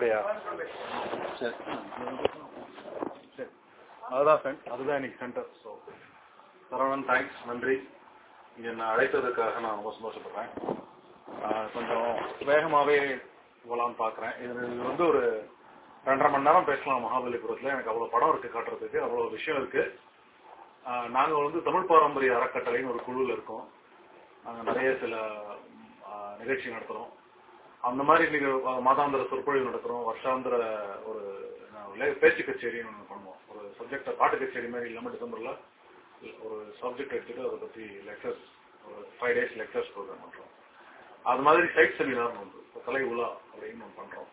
அப்படியா? சரி. அதுதான் சென்ட் அதுதான் இன்னைக்கு சென்டர் ஸோ சரவணன் தேங்க்ஸ் நன்றி. என்னை அழைத்ததுக்காக நான் ரொம்ப சந்தோஷப்படுறேன். கொஞ்சம் வேகமாவே போகலான்னு பார்க்குறேன். இது இது வந்து ஒரு ரெண்டரை மணி நேரம் பேசலாம் மகாபலிபுரத்தில். எனக்கு அவ்வளோ படம் இருக்கு காட்டுறதுக்கு அவ்வளோ விஷயம் இருக்கு. நாங்கள் நாங்க வந்து தமிழ் பாரம்பரிய அறக்கட்டளைன்னு ஒரு குழுவில் இருக்கோம். நாங்க நிறைய சில நிகழ்ச்சி நடத்துறோம். அந்த மாதிரி இன்னைக்கு மாதாந்திர சொற்பொழிவு நடத்துறோம். வருஷாந்திர ஒரு பேச்சு கச்சேரின்னு ஒன்று பண்ணுவோம். ஒரு சப்ஜெக்டை பாட்டு கச்சேரி மாதிரி இல்லாமல் டிசம்பர்ல ஒரு சப்ஜெக்ட் எடுத்துட்டு அதை பத்தி லெக்சர்ஸ் ஒரு ஃபைவ் டேஸ் லெக்சர்ஸ் ப்ரோக்ராம் பண்றோம். அது மாதிரி சைட் செமினார் வந்து கலை உலா அப்படின்னு ஒன்று பண்றோம்.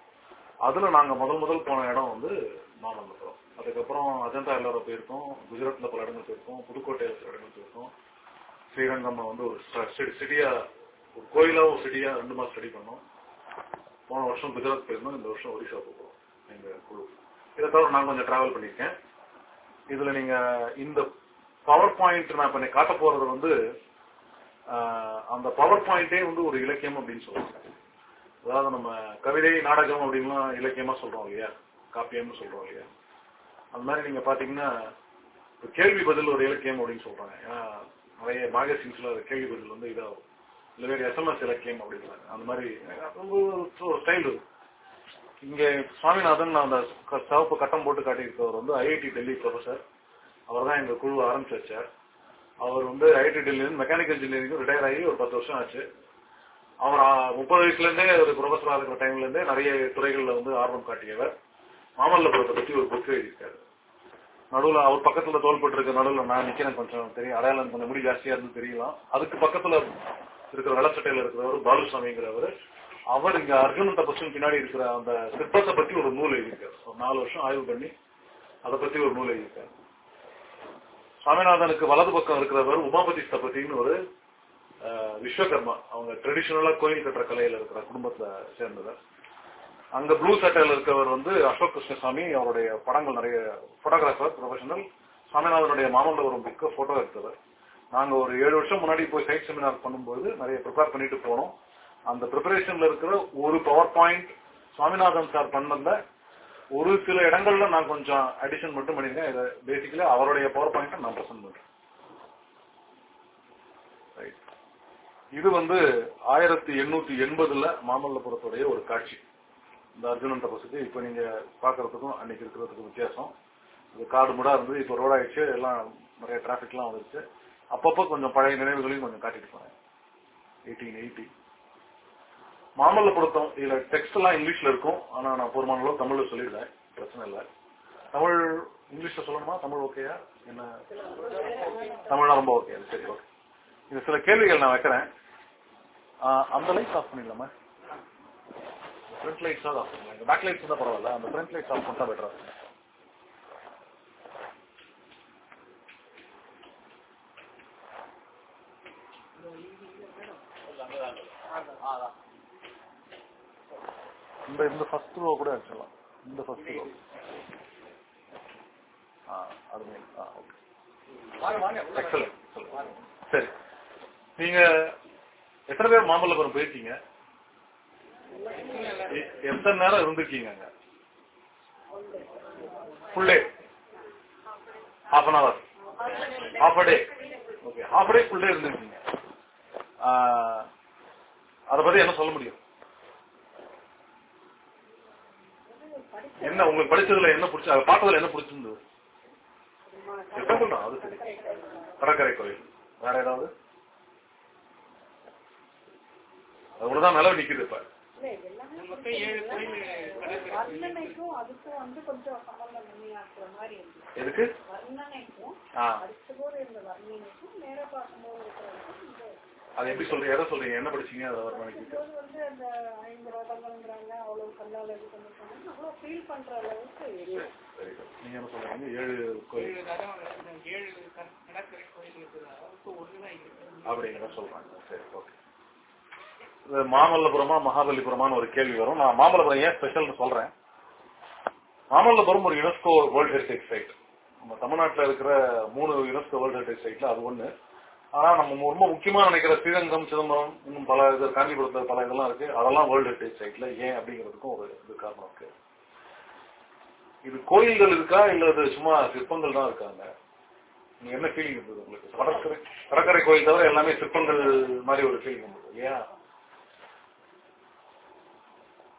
அதுல நாங்க முதல் முதல் போன இடம் வந்து மாமல்லபுரம். அதுக்கப்புறம் அஜந்தா எல்லாரும் போயிருக்கோம். குஜராத்ல பல இடங்கள் போயிருக்கோம். புதுக்கோட்டையில் சில இடங்கள் போயிருக்கோம். ஸ்ரீரங்கம் வந்து ஒரு சிட்டியா ஒரு கோயிலாகவும் சிட்டியாக சிட்டியா ரெண்டு மாசம் ஸ்டடி பண்ணோம். போன வருஷம் குஜராத் போயிருந்தோம் இந்த வருஷம் ஒரிசா போகிறோம் எங்கள் குழு. இதை தவிர நான் கொஞ்சம் ட்ராவல் பண்ணியிருக்கேன். இதில் நீங்கள் இந்த பவர் பாயிண்ட் நான் இப்போ காட்ட போகிறது வந்து அந்த பவர் பாயிண்டே வந்து ஒரு இலக்கியம் அப்படின்னு சொல்லுவாங்க அதாவது நம்ம கவிதை நாடகம் அப்படின்லாம் இலக்கியமாக சொல்கிறோம் இல்லையா? காப்பியம்னு சொல்கிறோம் இல்லையா? அந்த மாதிரி நீங்கள் பார்த்தீங்கன்னா இப்போ கேள்வி பதில் ஒரு இலக்கியம் அப்படின்னு சொல்கிறாங்க ஏன்னா நிறைய மேகசின்ஸில் கேள்வி பதில் வந்து இதாகும். இல்ல எஸ்எம்எஸ் இலக்கியம் அப்படின்றாங்க அந்த மாதிரி ஒரு ஸ்டைல் இங்க சுவாமிநாதன் அந்த க- சிவப்பு கட்டம் போட்டு காட்டியிருக்கவர் வந்து ஐஐடி டெல்லி ப்ரொஃபசர் அவர் தான் எங்க குழு ஆரம்பிச்சு வச்சார். அவர் வந்து ஐஐடி டெல்லியிலிருந்து மெக்கானிக்கல் இன்ஜினியரிங் ரிட்டையர் ஆகி ஒரு பத்து வருஷம் ஆச்சு. அவர் முப்பது வயசுலேருந்தே ஒரு ப்ரொஃபஸராக இருக்கிற டைம்லேருந்தே நிறைய துறைகளில் வந்து ஆர்வம் காட்டியவர். மாமல்லபுரத்தை பற்றி ஒரு புக் எழுதியிருக்காரு. நடுவில் அவர் பக்கத்தில் தோள்பட்டு இருக்க நடுவுல நான் நிற்கிறேன் கொஞ்சம் தெரியும். அடையாளம் கொஞ்சம் முடி ஜாஸ்தியாக இருந்து தெரியலாம். அதுக்கு பக்கத்தில் இருக்கிற வெள்ளச்சட்டையில இருக்கிறவர் பாலுசாமிங்கிறவர் அவர் இங்க அர்ஜுனன் தபசும் பின்னாடி இருக்கிற அந்த சிற்பத்தை பத்தி ஒரு நூல் எழுதியிருக்காரு. ஒரு நாலு வருஷம் ஆய்வு பண்ணி அதை பத்தி ஒரு நூல் எழுதியிருக்காரு. சுவாமிநாதனுக்கு வலது பக்கம் இருக்கிறவர் உமாபதி ஸ்தபதினு ஒரு விஸ்வகர்மா. அவங்க ட்ரெடிஷனலா கோயில் கட்டுற கலையில இருக்கிற குடும்பத்துல சேர்ந்தவர். அங்க ப்ளூ சட்டையில இருக்கவர் வந்து அசோக் கிருஷ்ணசாமி அவருடைய படங்கள் நிறைய போட்டோகிராஃபர் ப்ரொஃபஷனல் சுவாமிநாதனுடைய மாமல்லபுரம் புக்க போட்டோ எடுத்தவர். நாங்க ஒரு ஏழு வருஷம் முன்னாடி போய் சைட் செமினார் பண்ணும்போது நிறைய ப்ரிப்பேர் பண்ணிட்டு போனோம். அந்த ப்ரிப்பரேஷன்ல இருக்கிற ஒரு பவர் பாயிண்ட் சுவாமிநாதன் சார் பண்ணல. ஒரு சில இடங்கள்ல நான் கொஞ்சம் அடிஷன் மட்டும் பண்ணிருக்கேன் இதை பேசிக்கலி அவருடைய பவர் பாயிண்ட் நான் பிரசன்ட் பண்றேன். இது வந்து ஆயிரத்தி எண்ணூத்தி எண்பதுல மாமல்லபுரத்துடைய ஒரு காட்சி. இந்த அர்ஜுனன் தபசுக்கு இப்ப நீங்க பாக்குறதுக்கும் அன்னைக்கு இருக்கிறதுக்கும் வித்தியாசம். இது காடு முடா இருந்தது இப்ப ரோடாயிடுச்சு எல்லாம் நிறைய டிராபிக் எல்லாம் வந்துருச்சு. அப்பப்போ கொஞ்சம் பழைய நினைவுகளையும் கொஞ்சம் காட்டிட்டு போனேன் எயிட்டீன் எயிட்டி மாமல்லபுரத்தம் இதுல டெக்ஸ்ட் எல்லாம் இங்கிலீஷ்ல இருக்கும். ஆனா நான் போர்மான அளவு தமிழ்ல சொல்லிடுறேன் பிரச்சனை இல்லை. தமிழ் இங்கிலீஷ்ல சொல்லணுமா? தமிழ் ஓகேயா என்ன? தமிழ்னா ரொம்ப ஓகே சரி ஓகே இந்த சில கேள்விகள் நான் வைக்கிறேன். அந்த லைட் ஆஃப் பண்ணிடலாமா? ஃப்ரண்ட் லைட்ஸ் ஆஃப் பண்ணலாம் பேக் லைட்ஸ் தான் பரவாயில்ல. அந்த ஃப்ரண்ட் லைட்ஸ் ஆஃப் பண்ணா பெட்டரா இருக்கும். இந்த இந்த ஃபர்ஸ்ட் ரோ கூட வச்சிடலாம். இந்த ஃபர்ஸ்ட் ரோ ஆ அது மேல் ஆ ஓகே சரி. நீங்க எத்தனை பேர் மாமல்லபுரம் போயிருக்கீங்க? எத்தனை நேரம் இருந்திருக்கீங்க அங்க full day half an hour half day okay half day full day இருந்திருக்கீங்க. அதை பத்தி என்ன சொல்ல முடியும்? என்ன உங்களுக்கு படிச்சதுல என்ன பிடிச்ச அதை பார்த்ததுல என்ன பிடிச்சிருந்தது? டெம்பிள் தான் அது சரி. கடற்கரை கோயில். வேற ஏதாவது? அவ்வளவுதான் நிலவு நிக்குது இப்ப. எதுக்கு? அது எப்படி சொல்றீங்க? எதை சொல்றீங்க? என்ன படிச்சீங்க? அதை வர நினைக்கிட்டு அடுத்தபோது வந்து அந்த ஐந்து ரதங்கள்ங்கிறாங்க அவ்வளவு கல்லால இது பண்ணிருக்காங்க. அவ்வளவு ஃபீல் பண்ற அளவுக்கு இல்லை சரி நீங்க என்ன சொல்றீங்க? ஏழு கோயில். அப்படிங்கிற சொல்றாங்க. சரி ஓகே மாமல்லபுரமா மகாபலிபுரமான்னு ஒரு கேள்வி வரும். நான் மாமல்லபுரம் ஏன் ஸ்பெஷல்னு சொல்றேன். மாமல்லபுரம் ஒரு யுனெஸ்கோ வேர்ல்ட் ஹெரிடேஜ் சைட் நம்ம தமிழ்நாட்டுல இருக்கிற மூணு யுனெஸ்கோ வேர்ல்ட் ஹெரிடேஜ் சைட்ல அது ஒண்ணு. ஆனா நம்ம ரொம்ப முக்கியமா நினைக்கிற ஸ்ரீரங்கம் சிதம்பரம் இன்னும் பல இது காஞ்சிபுரத்தில் பல இதெல்லாம் இருக்கு. அதெல்லாம் வேர்ல்டு ஹெரிட்டேஜ் சைட்ல ஏன் அப்படிங்கிறதுக்கும் ஒரு இது காரணம் இருக்கு. இது கோயில்கள் இருக்கா இல்ல அது சும்மா சிற்பங்கள் தான் இருக்காங்க? நீங்க என்ன ஃபீலிங் இருந்தது உங்களுக்கு? கடற்கரை கடற்கரை கோயில் தவிர எல்லாமே சிற்பங்கள் மாதிரி ஒரு ஃபீலிங் இருந்தது இல்லையா?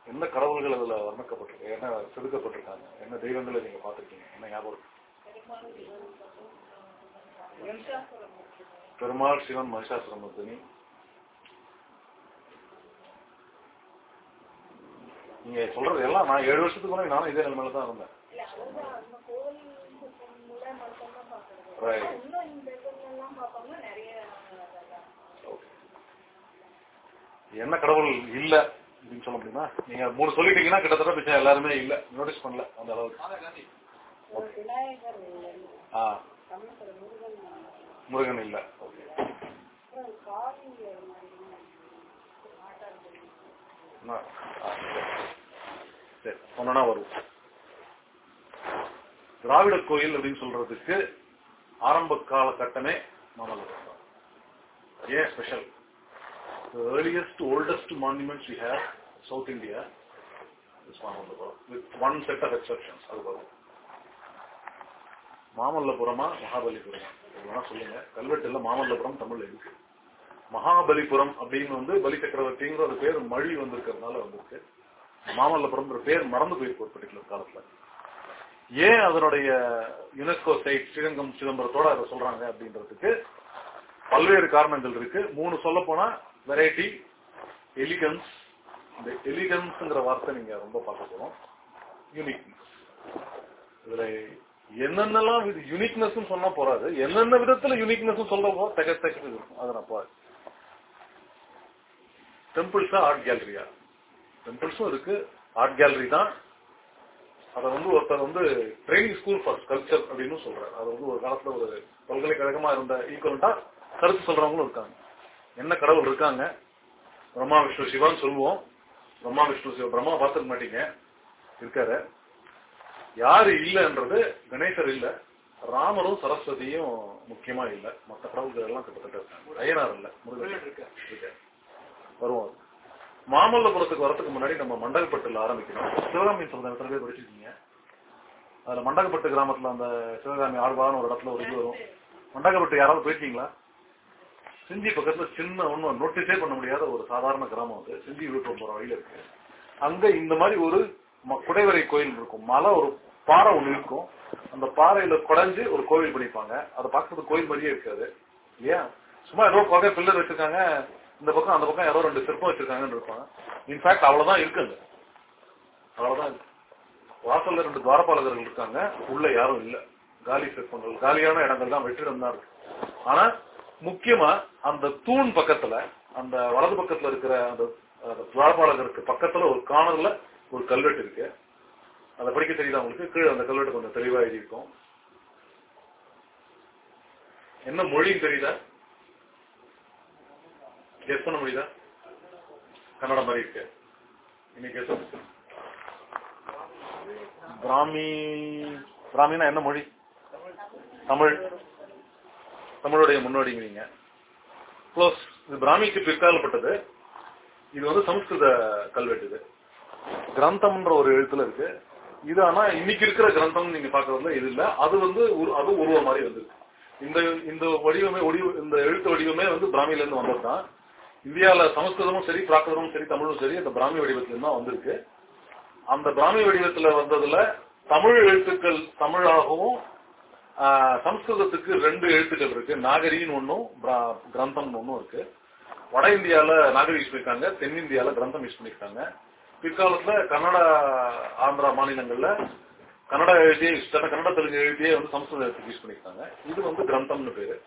என்ன கடவுள்கள் அதுல வர்ணிக்கப்பட்டிருக்கு? என்ன செதுக்கப்பட்டிருக்காங்க? என்ன தெய்வங்களை நீங்க பார்த்திருக்கீங்க? என்ன ஞாபகம் இருக்கு? பெருமாள் சிவன் மகிஷாசுரமர்த்தினி. நீங்க சொல்றது எல்லாம் நான் ஏழு வருஷத்துக்கு முன்னாடி நானும் இதே நிலைமையில தான் இருந்தேன். என்ன கடவுள் இல்ல அப்படின்னு சொல்ல முடியுமா? நீங்க மூணு சொல்லிட்டீங்கன்னா கிட்டத்தட்ட பிச்சை எல்லாருமே இல்ல. நோட்டீஸ் பண்ணல அந்த அளவுக்கு. முருகன் இல்ல ஓகே அப்புறம் காவி மாதிரி ஆட்டார் சரி ஒன்னா வரும். திராவிட கோயில் அப்படின்னு சொல்றதுக்கு ஆரம்ப காலகட்டமே மாமல்லபுரம் தான். ஏன் special earliest oldest monuments we have South India is Mamallapuram with one set of exceptions அது வரும். மாமல்லபுரமா மகாபலிபுரமா? வேணா சொல்லுங்க. கல்வெட்டுல மாமல்லபுரம் தமிழ்ல இருக்கு. மகாபலிபுரம் அப்படின்னு வந்து பலி சக்கரவர்த்திங்கிற ஒரு பேர் மழி வந்திருக்கிறதுனால வந்திருக்கு மாமல்லபுரம் பேர் மறந்து போயிருக்கு ஒரு பர்டிகுலர் காலத்துல ஏன் அதனுடைய யுனெஸ்கோ சைட் ஸ்ரீரங்கம் சிதம்பரத்தோட அதை சொல்றாங்க அப்படின்றதுக்கு பல்வேறு காரணங்கள் இருக்கு மூணு சொல்ல போனா வெரைட்டி எலிகன்ஸ் இந்த எலிகன்ஸ்ங்கிற வார்த்தை நீங்க ரொம்ப பார்க்க போறோம் யூனிக்னஸ் இதுல என்னென்னலாம் இது யூனிக்னஸ் சொன்னா போறாது என்னென்ன விதத்துல யூனிக்னஸ் சொல்ல போ தக இருக்கும் அதை நான் பாரு டெம்பிள்ஸா ஆர்ட் கேலரியா டெம்பிள்ஸும் இருக்கு. ஆர்ட் கேலரி தான். அதை வந்து ஒருத்தர் வந்து ட்ரைனிங் ஸ்கூல் ஃபார் கல்ச்சர் அப்படின்னு சொல்றாரு. அது வந்து ஒரு காலத்துல ஒரு பல்கலைக்கழகமா இருந்த ஈக்குவலண்டா கருத்து சொல்றவங்களும் இருக்காங்க. என்ன கடவுள் இருக்காங்க? பிரம்மா விஷ்ணு சிவான்னு சொல்லுவோம். பிரம்மா விஷ்ணு சிவா பிரம்மா பார்த்துக்க மாட்டீங்க. இருக்காரு. யாரு இல்லைன்றது கணேசர் இல்ல. ராமரும் சரஸ்வதியும் முக்கியமா இல்ல. மற்ற கடவுள்கள் எல்லாம் கிட்டத்தட்ட இருக்காங்க. ஐயனார் இல்ல. முருகன். இருக்காரு. வருவோம் மாமல்லபுரத்துக்கு வரத்துக்கு முன்னாடி நம்ம மண்டகப்பட்டுல ஆரம்பிக்கிறோம் சிவகாமி சொல்ற எத்தனை பேர் படிச்சிருக்கீங்க? அதுல மண்டகப்பட்டு கிராமத்துல அந்த சிவகாமி ஆழ்வான ஒரு இடத்துல ஒரு இது வரும். மண்டகப்பட்டு யாராவது போயிருக்கீங்களா? செஞ்சி பக்கத்துல சின்ன ஒண்ணு நோட்டீஸே பண்ண முடியாத ஒரு சாதாரண கிராமம் அது. செஞ்சி விழுப்புரம் போற வழியில இருக்கு. அங்க இந்த மாதிரி ஒரு குடைவரை கோயில் இருக்கும். மலை ஒரு பாறை ஒண்ணு இருக்கும். அந்த பாறையில குடைஞ்சு ஒரு கோவில் பண்ணிப்பாங்க. அதை பார்க்கறது கோயில் மாதிரியே இருக்காது. ஏன்? சும்மா ஏதோ கொகை பில்லர் வச்சிருக்காங்க. இந்த பக்கம் அந்த பக்கம் யாரோ ரெண்டு சிற்பம் வச்சிருக்காங்கன்னு இருப்பாங்க இன்ஃபேக்ட் அவ்வளவுதான் இருக்குங்க அவ்வளவுதான் வாசல்ல ரெண்டு துவாரபாலகர்கள் இருக்காங்க. உள்ள யாரும் இல்ல. காலி சிற்பங்கள் காலியான இடங்கள் தான் வெற்றிடம் தான் இருக்கு. ஆனா முக்கியமா அந்த தூண் பக்கத்துல அந்த வலது பக்கத்துல இருக்கிற அந்த அந்த துவாரபாலகருக்கு பக்கத்துல ஒரு கார்னர்ல ஒரு கல்வெட்டு இருக்கு. அதை படிக்க தெரியுதா உங்களுக்கு? கீழே அந்த கல்வெட்டு கொஞ்சம் தெளிவா எழுதியிருக்கும். என்ன மொழியும் தெரியுதா? கெஸ் பண்ண முடியுதா? கன்னடம் மாதிரி இருக்கு. இன்னைக்கு guess? பிராமி பிராமினா என்ன மொழி? தமிழ். தமிழுடைய முன்னோடிங்கிறீங்க. க்ளோஸ் இது பிராமிக்கு பிற்காலப்பட்டது. இது வந்து சமஸ்கிருத கல்வெட்டு இது. கிரந்தம்ன்ற ஒரு எழுத்துல இருக்கு. இது ஆனா இன்னைக்கு இருக்கிற கிரந்தம் நீங்க பாக்குறதுல இது இல்ல. அது வந்து அது உருவ மாதிரி வந்திருக்கு. இந்த இந்த வடிவமே இந்த எழுத்து வடிவமே வந்து பிராமியில இருந்து வந்ததுதான். இந்தியால சமஸ்கிருதமும் சரி பிராகிருதமும் சரி தமிழும் சரி அந்த பிராமி வடிவத்தில் தான் வந்திருக்கு. அந்த பிராமி வடிவத்துல வந்ததுல தமிழ் எழுத்துக்கள் தமிழாகவும் ஆஹ், சமஸ்கிருதத்துக்கு ரெண்டு எழுத்துக்கள் இருக்கு. நாகரின்னு ஒன்னும் பிரா- கிரந்தம்னு ஒன்னும் இருக்கு. வட இந்தியாவில் நாகரி யூஸ் பண்ணிருக்காங்க தென்னிந்தியால கிரந்தம் யூஸ் பண்ணிருக்காங்க. பிற்காலத்துல கன்னடா ஆந்திரா மாநிலங்கள்ல கன்னட எழுதியே கன்னட தெலுங்கு எழுதியே வந்து சமஸ்கிருதத்துக்கு யூஸ் பண்ணிருக்காங்க. இது வந்து கிரந்தம்னு பேரு.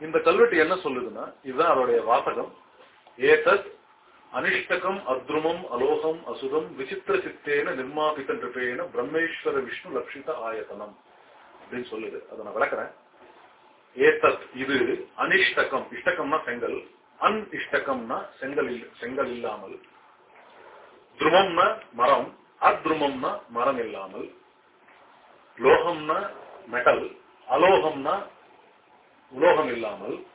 இந்த கல்வெட்டு என்ன சொல்லுதுன்னா இதுதான் அதோடைய வாசகம். ஏதத் அனிஷ்டகம் அத்ருமம் அலோகம் அசுதம் விசித்திர சித்தேன நிர்மாபித்த நிருபேன பிரம்மேஸ்வர விஷ்ணு லட்சித ஆயத்தனம் அப்படின்னு சொல்லுது. அதை நான் விளக்குறேன். ஏதத் இது அனிஷ்டகம். இஷ்டகம்னா செங்கல். அன் இஷ்டகம்னா செங்கல் செங்கல் இல்லாமல். துருமம்னா மரம். அத்ருமம்னா மரம் இல்லாமல். லோகம்னா மெட்டல். அலோகம்னா உலோகம் இல்லாமல்.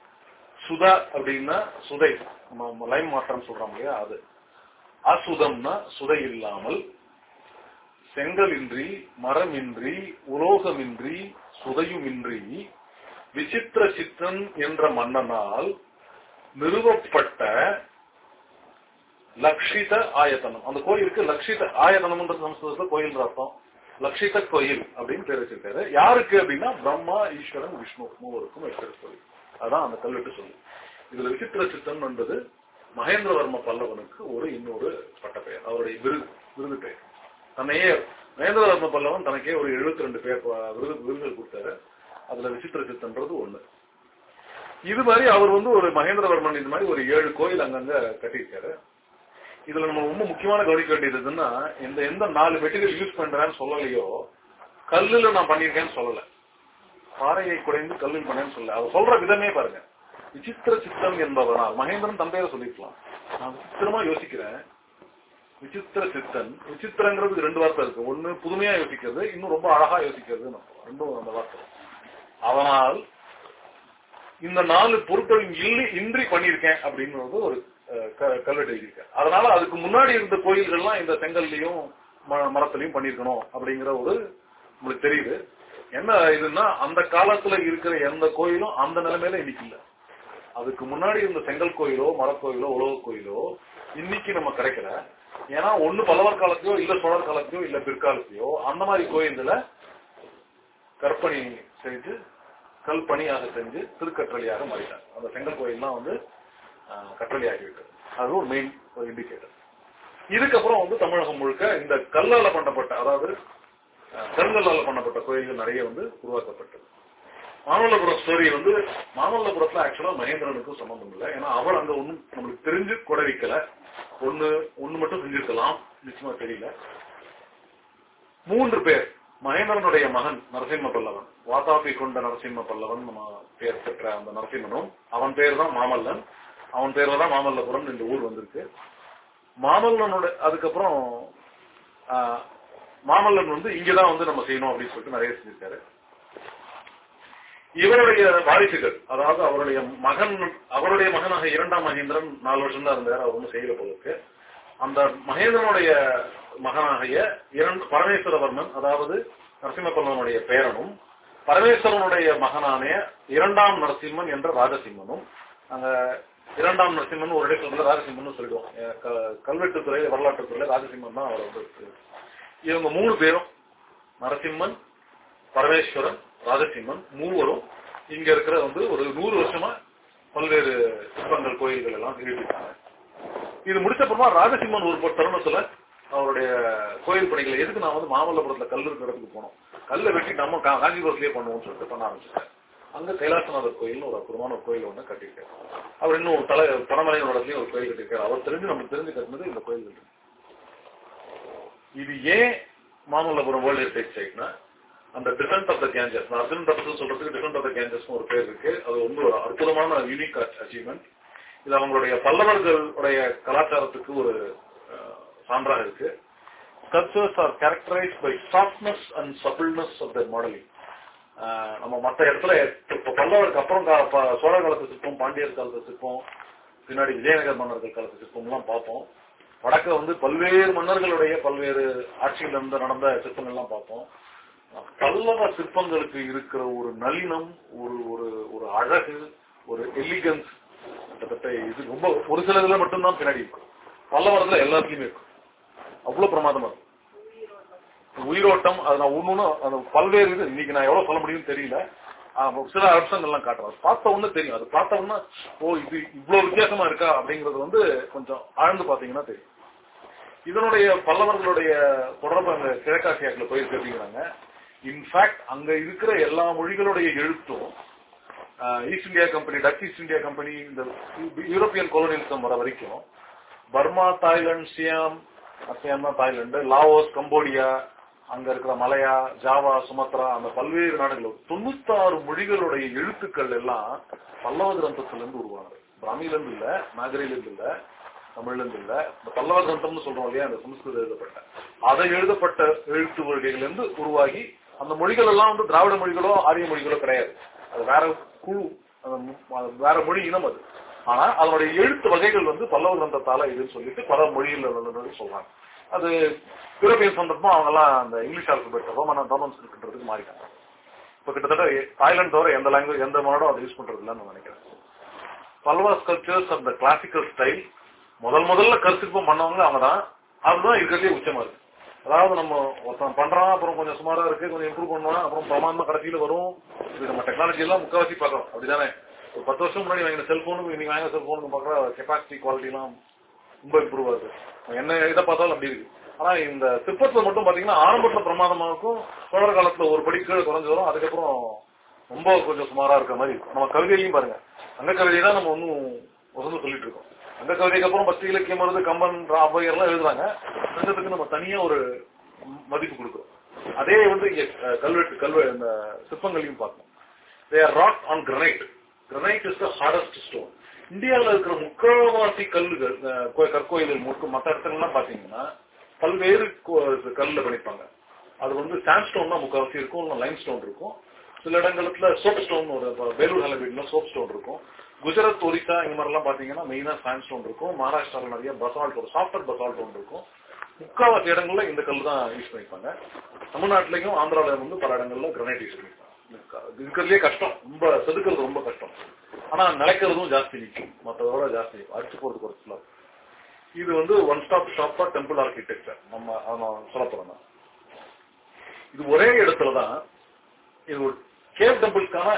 சுதா அப்படின்னா சுதை. ம- மாற்றம் சொல்றோம் இல்லையா? அது. அசுதம்னா சுதை இல்லாமல் செங்கலின்றி மரமின்றி உலோகமின்றி சுதையுமின்றி விசித்திர சித்தன் என்ற மன்னனால் நிறுவப்பட்ட லக்ஷித ஆயத்தனம். அந்த கோயிலுக்கு லக்ஷித ஆயத்தனம்ன்ற சமஸ்கிருதத்துல கோயில் அர்த்தம். லக்ஷித கோயில் அப்படின்னு பேர் வச்சிருக்காரு யாருக்கு அப்படின்னா பிரம்மா ஈஸ்வரன் விஷ்ணு மூவருக்கும் வைக்கிற கோயில். அதான் அந்த கல்வெட்டு சொல்லு இதுல விசித்திர சித்தன் என்பது மகேந்திரவர்ம பல்லவனுக்கு ஒரு இன்னொரு பட்டப்பெயர் அவருடைய விருது விருது பெயர். தன்னையே மகேந்திரவர்ம பல்லவன் தனக்கே ஒரு 72 ரெண்டு பேர் விருது விருதுகள் கொடுத்தாரு. அதுல விசித்திர சித்தன்றது ஒண்ணு. இது மாதிரி அவர் வந்து ஒரு மகேந்திரவர்மன் இந்த மாதிரி ஒரு ஏழு கோயில் அங்கங்க கட்டியிருக்காரு. இதுல நம்ம ரொம்ப முக்கியமான கவனிக்க வேண்டியது எதுன்னா இந்த எந்த நாலு மெட்டீரியல் யூஸ் பண்றேன்னு சொல்லலையோ கல்லுல நான் பண்ணியிருக்கேன்னு சொல்லல. பாறையை குறைந்து கல்லில் பண்ணேன்னு சொல்லல. அவர் சொல்ற விதமே பாருங்க. விசித்திர சித்தம் என்பவனால் மகேந்திரன் தந்தையில சொல்லிக்கலாம் நான் விசித்திரமா யோசிக்கிறேன். விசித்திர சித்தன். விசித்திரங்கிறது ரெண்டு வார்த்தை இருக்கு. ஒண்ணு புதுமையா யோசிக்கிறது இன்னும் ரொம்ப அழகா யோசிக்கிறது ரெண்டும் அந்த வார்த்தை. அதனால் இந்த நாலு பொருட்கள் இல்லை இன்றி பண்ணியிருக்கேன் அப்படிங்கிறது ஒரு க- கல்வெட்டு எழுதியிருக்கேன். அதனால அதுக்கு முன்னாடி இருந்த கோயில்கள்லாம் இந்த செங்கல்லையும் மரத்திலையும் மரத்துலயும் பண்ணியிருக்கணும் அப்படிங்கிற ஒரு உங்களுக்கு தெரியுது. என்ன இதுன்னா அந்த காலத்துல இருக்கிற எந்த கோயிலும் அந்த நிலைமையில இன்னைக்கு இல்ல. அதுக்கு முன்னாடி இருந்த செங்கல் கோயிலோ மரக்கோயிலோ உலக கோயிலோ இன்னைக்கு நம்ம கிடைக்கல. ஏன்னா ஒண்ணு பல்லவர் காலத்தையோ இல்ல சோழர் காலத்தையோ இல்ல பிற்காலத்தையோ அந்த மாதிரி கோயில்ல கற்பனை செஞ்சு கல் பணியாக செஞ்சு திருக்கற்றளியாக மாறிட்டாங்க. அந்த செங்கல் கோயில்லாம் வந்து ஆஹ், கற்றளியாகி அது ஒரு மெயின் ஒரு இண்டிகேட்டர் இதுக்கப்புறம் வந்து தமிழகம் முழுக்க இந்த கல்லால பண்ணப்பட்ட அதாவது ஆஹ், கருங்கல்லால பண்ணப்பட்ட கோயில்கள் நிறைய வந்து உருவாக்கப்பட்டது. மாமல்லபுரம் ஸ்டோரி வந்து மாமல்லபுரத்துல ஆக்சுவலா மகேந்திரனுக்கும் சம்பந்தம் இல்லை. ஏன்னா அவர் அங்க ஒன்னும் நம்மளுக்கு தெரிஞ்சு கொடை வைக்கல. ஒண்ணு ஒன்னு மட்டும் செஞ்சிருக்கலாம். நிச்சயமா தெரியல. மூன்று பேர். மகேந்திரனுடைய மகன் நரசிம்ம பல்லவன். வாதாபி கொண்ட நரசிம்ம பல்லவன் நம்ம பேர் பெற்ற அந்த நரசிம்மனும் அவன் பேர் தான் மாமல்லன். அவன் பேர்ல தான் மாமல்லபுரம் இந்த ஊர் வந்திருக்கு. மாமல்லனோட அதுக்கப்புறம் மாமல்லன் வந்து இங்கதான் வந்து நம்ம செய்யணும் அப்படின்னு சொல்லிட்டு நிறைய செஞ்சிருக்காரு. இவருடைய வாரிசுகள். அதாவது அவருடைய மகன் அவருடைய மகனாக இரண்டாம் மகேந்திரன் நாலு வருஷம் தான் இருந்தார் அவர் ஒன்றும் செய்யல போல இருக்கு அந்த மகேந்திரனுடைய மகனாகிய இரண்டு பரமேஸ்வரவர்மன் அதாவது நரசிம்மப்பல்லவனுடைய பேரனும் பரமேஸ்வரனுடைய மகனான இரண்டாம் நரசிம்மன் என்ற ராஜசிம்மனும் அங்க இரண்டாம் நரசிம்மன் ஒரு இடத்துல ராஜசிம்மன் சொல்லிடுவோம் அஹ் க- கல்வெட்டுத்துறை வரலாற்றுத்துறையில ராஜசிம்மன் தான் அவர் வந்து இவங்க மூணு பேரும் நரசிம்மன் பரமேஸ்வரன் ராஜசிம்மன் மூவரும் இங்க இருக்கிற வந்து ஒரு நூறு வருஷமா பல்வேறு சிற்பங்கள் கோயில்கள் எல்லாம் நிறுவிட்டாங்க இது முடிச்சப்புறமா ராஜசிம்மன் ஒரு தருணத்துல அவருடைய கோயில் பணிகளை எதுக்கு நான் வந்து மாமல்லபுரத்துல கல் இருக்கிற இடத்துக்கு போனோம்? கல்லை வெட்டி நம்ம காஞ்சிபுரத்திலேயே பண்ணுவோம்னு சொல்லிட்டு பண்ண ஆரம்பிச்சிட்டேன் அங்க கைலாசநாதர் கோயில்னு ஒரு அற்புதமான ஒரு கோயில் ஒண்ணு கட்டியிருக்காரு அவர் இன்னும் தலை பரமலையோட இடத்துலயும் ஒரு கோயில் கட்டியிருக்காரு. அவர் தெரிஞ்சு நம்ம தெரிஞ்சு கட்டினது இந்த கோயில் இது ஏன் மாமல்லபுரம் வேர்ல்டு ஹெரிடேஜ் சைட்னா அந்த descent of the Ganges Arjun தபசு சொல்றதுக்கு டிஃபென்ட் ஆஃப் த கேஞ்சஸ்னு ஒரு பேர் இருக்கு. அது வந்து ஒரு அற்புதமான யூனிக் அச்சீவ்மெண்ட் இது அவங்களுடைய பல்லவர்களுடைய கலாச்சாரத்துக்கு ஒரு சான்றாக இருக்கு. Sculptures are characterize by softness and subtleness of the modelling நம்ம மற்ற இடத்துல இப்போ பல்லவருக்கு அப்புறம் சோழ காலத்து சிற்பம் பாண்டியர் காலத்து சிற்பம் பின்னாடி விஜயநகர மன்னர்கள் காலத்து சிற்பம்லாம் பார்ப்போம். வடக்க வந்து பல்வேறு மன்னர்களுடைய பல்வேறு ஆட்சியில் இருந்து நடந்த சிற்பங்கள்லாம் பார்ப்போம். பல்லவ சிற்பங்களுக்கு இருக்கிற ஒரு நளினம் ஒரு ஒரு ஒரு அழகு ஒரு எலிகன்ஸ் கிட்டத்தட்ட இது ரொம்ப ஒரு சில இதுல மட்டும்தான் பின்னாடி இருக்கும். பல்லவரத்துல எல்லாத்துலயுமே இருக்கும். அவ்வளவு பிரமாதமா இருக்கும். உயிரோட்டம் அது நான் ஒண்ணு அந்த பல்வேறு இது இன்னைக்கு நான் எவ்வளவு சொல்ல முடியும்னு தெரியல. ஆஹ் சில அம்சங்கள்லாம் காட்டுறோம் பார்த்த ஒண்ணு தெரியும். அது பார்த்த உடனே ஓ இது இவ்வளவு வித்தியாசமா இருக்கா அப்படிங்கறது வந்து கொஞ்சம் ஆழ்ந்து பாத்தீங்கன்னா தெரியும். இதனுடைய பல்லவர்களுடைய தொடர்பு அங்க கிழக்காசியாக்குல போயிருக்கு அப்படிங்கிறாங்க. இன்ஃபேக்ட் அங்க இருக்கிற எல்லா மொழிகளுடைய எழுத்தும் East India Company Dutch East India Company இந்த யூரோப்பியன் கொலோனியலிசம் வர வரைக்கும் பர்மா தாய்லாந்து சியாம் சியாம் தான் தாய்லாந்து லாவோஸ் கம்போடியா அங்க இருக்கிற மலையா ஜாவா சுமத்ரா அந்த பல்வேறு நாடுகள் தொண்ணூத்தாறு மொழிகளுடைய எழுத்துக்கள் எல்லாம் பல்லவ கிரந்தத்துல இருந்து உருவானது. பிராமியிலிருந்து இல்ல நாகரிகிலிருந்து இல்ல தமிழ்லேருந்து இல்ல இந்த பல்லவ கிரந்தம்னு சொல்றோம் இல்லையா அந்த சமஸ்கிருதம் எழுதப்பட்ட அதை எழுதப்பட்ட எழுத்து வகைகள் இருந்து உருவாகி அந்த மொழிகள் எல்லாம் வந்து திராவிட மொழிகளோ ஆரிய மொழிகளோ கிடையாது. அது வேற குழு வேற மொழி இனம் அது. ஆனா அதனுடைய எழுத்து வகைகள் வந்து பல்லவ கிரந்தத்தால இதுன்னு சொல்லிட்டு பல மொழியில் சொல்றாங்க. அது யூரோப்பியன் சந்தர்ப்பம் அவங்க எல்லாம் அந்த இங்கிலீஷ் ஆல்பபெட் ரோமன் ரோமன் இருக்கின்றதுக்கு மாறிட்டாங்க. இப்ப கிட்டத்தட்ட தாய்லாந்து தவிர எந்த லாங்குவேஜ் எந்த மொழியும் அதை யூஸ் பண்றது இல்லைன்னு நான் நினைக்கிறேன். பல்லவா ஸ்கல்ச்சர்ஸ் அந்த கிளாசிக்கல் ஸ்டைல் முதல் முதல்ல கருத்துப்பம் பண்ணவங்க அவங்க தான் அதுதான் இருக்கிறதே உச்சமா இருக்கு. அதாவது நம்ம ஒருத்தன் பண்றான் அப்புறம் கொஞ்சம் சுமாரா இருக்கு கொஞ்சம் இம்ப்ரூவ் பண்ணுவான் அப்புறம் பிரமாணமா கடைசியில வரும். இது நம்ம டெக்னாலஜி எல்லாம் முக்காவாசி பார்க்கறோம். அப்படிதானே? ஒரு பத்து வருஷம் முன்னாடி வாங்கின செல்போனுக்கு இன்னைக்கு வாங்கின செல்போனுக்கு பாக்குற கெப்பாசிட்டி குவாலிட்டி எல்லாம் ரொம்ப இம்ப்ரூவ் ஆகுது. என்ன இதை பார்த்தாலும் அப்படி இருக்கு. ஆனா இந்த சிற்பத்துல மட்டும் பாத்தீங்கன்னா ஆரம்பத்துல பிரமாதமா இருக்கும். தொடர் காலத்துல ஒரு படி கீழே குறைஞ்சு வரும். அதுக்கப்புறம் ரொம்ப கொஞ்சம் சுமாரா இருக்க மாதிரி நம்ம கவிதையிலையும் பாருங்க. அந்த கவிதையை தான் நம்ம ஒன்னும் சொல்லிட்டு இருக்கோம். அந்த கவிதைக்கு அப்புறம் பக்தி இலக்கியம் வருது கம்பன் ஔவையர் எல்லாம் எழுதுறாங்க. சங்கத்துக்கு நம்ம தனியா ஒரு மதிப்பு கொடுக்குறோம். அதே வந்து கல்வெட்டு கல்வெ இந்த சிற்பங்களையும் பார்க்கணும் they are rock on granite granite is the hardest stone இந்தியாவில் இருக்கிற முக்கால்வாசி கல்லுகள் கோ- கற்கோயில்கள் முழுக்க மற்ற இடத்துலலாம் பாத்தீங்கன்னா பல்வேறு கல்லில் கல்லுல அது வந்து சாண்ட்ஸ்டோன் தான் முக்கால்வாசி இருக்கும் லைம் ஸ்டோன் இருக்கும். சில இடங்கள்ல சோப் ஸ்டோன் ஒரு வேலூர் ஹலபீட்ல சோப் ஸ்டோன் இருக்கும். குஜராத் ஒரிசா இந்த மாதிரிலாம் பாத்தீங்கன்னா மெயினா சாண்ட் இருக்கும். மகாராஷ்டிராவில் நிறைய பசால்ட் ஒரு சாஃப்டர் பசால்ட் ஒன்று இருக்கும். முக்காவாசி இடங்கள்ல இந்த கல் தான் யூஸ் பண்ணிப்பாங்க. தமிழ்நாட்டிலையும் ஆந்திரால வந்து பல இடங்கள்ல கிரனைட் யூஸ் பண்ணிப்பாங்க. இருக்கிறதுலே கஷ்டம். ரொம்ப செதுக்கிறது ரொம்ப கஷ்டம். ஆனா நிலைக்கிறதும் ஜாஸ்தி நிற்கும் மற்றதோட ஜாஸ்தி அடிச்சு போறது குறைச்சலாம் இது வந்து ஒன் ஸ்டாப் ஷாப்பா டெம்பிள் ஆர்கிடெக்சர் நம்ம சொல்ல போறோம் இது ஒரே இடத்துல தான் இது ஒரு கேவ் டெம்பிள்ஸ்க்கான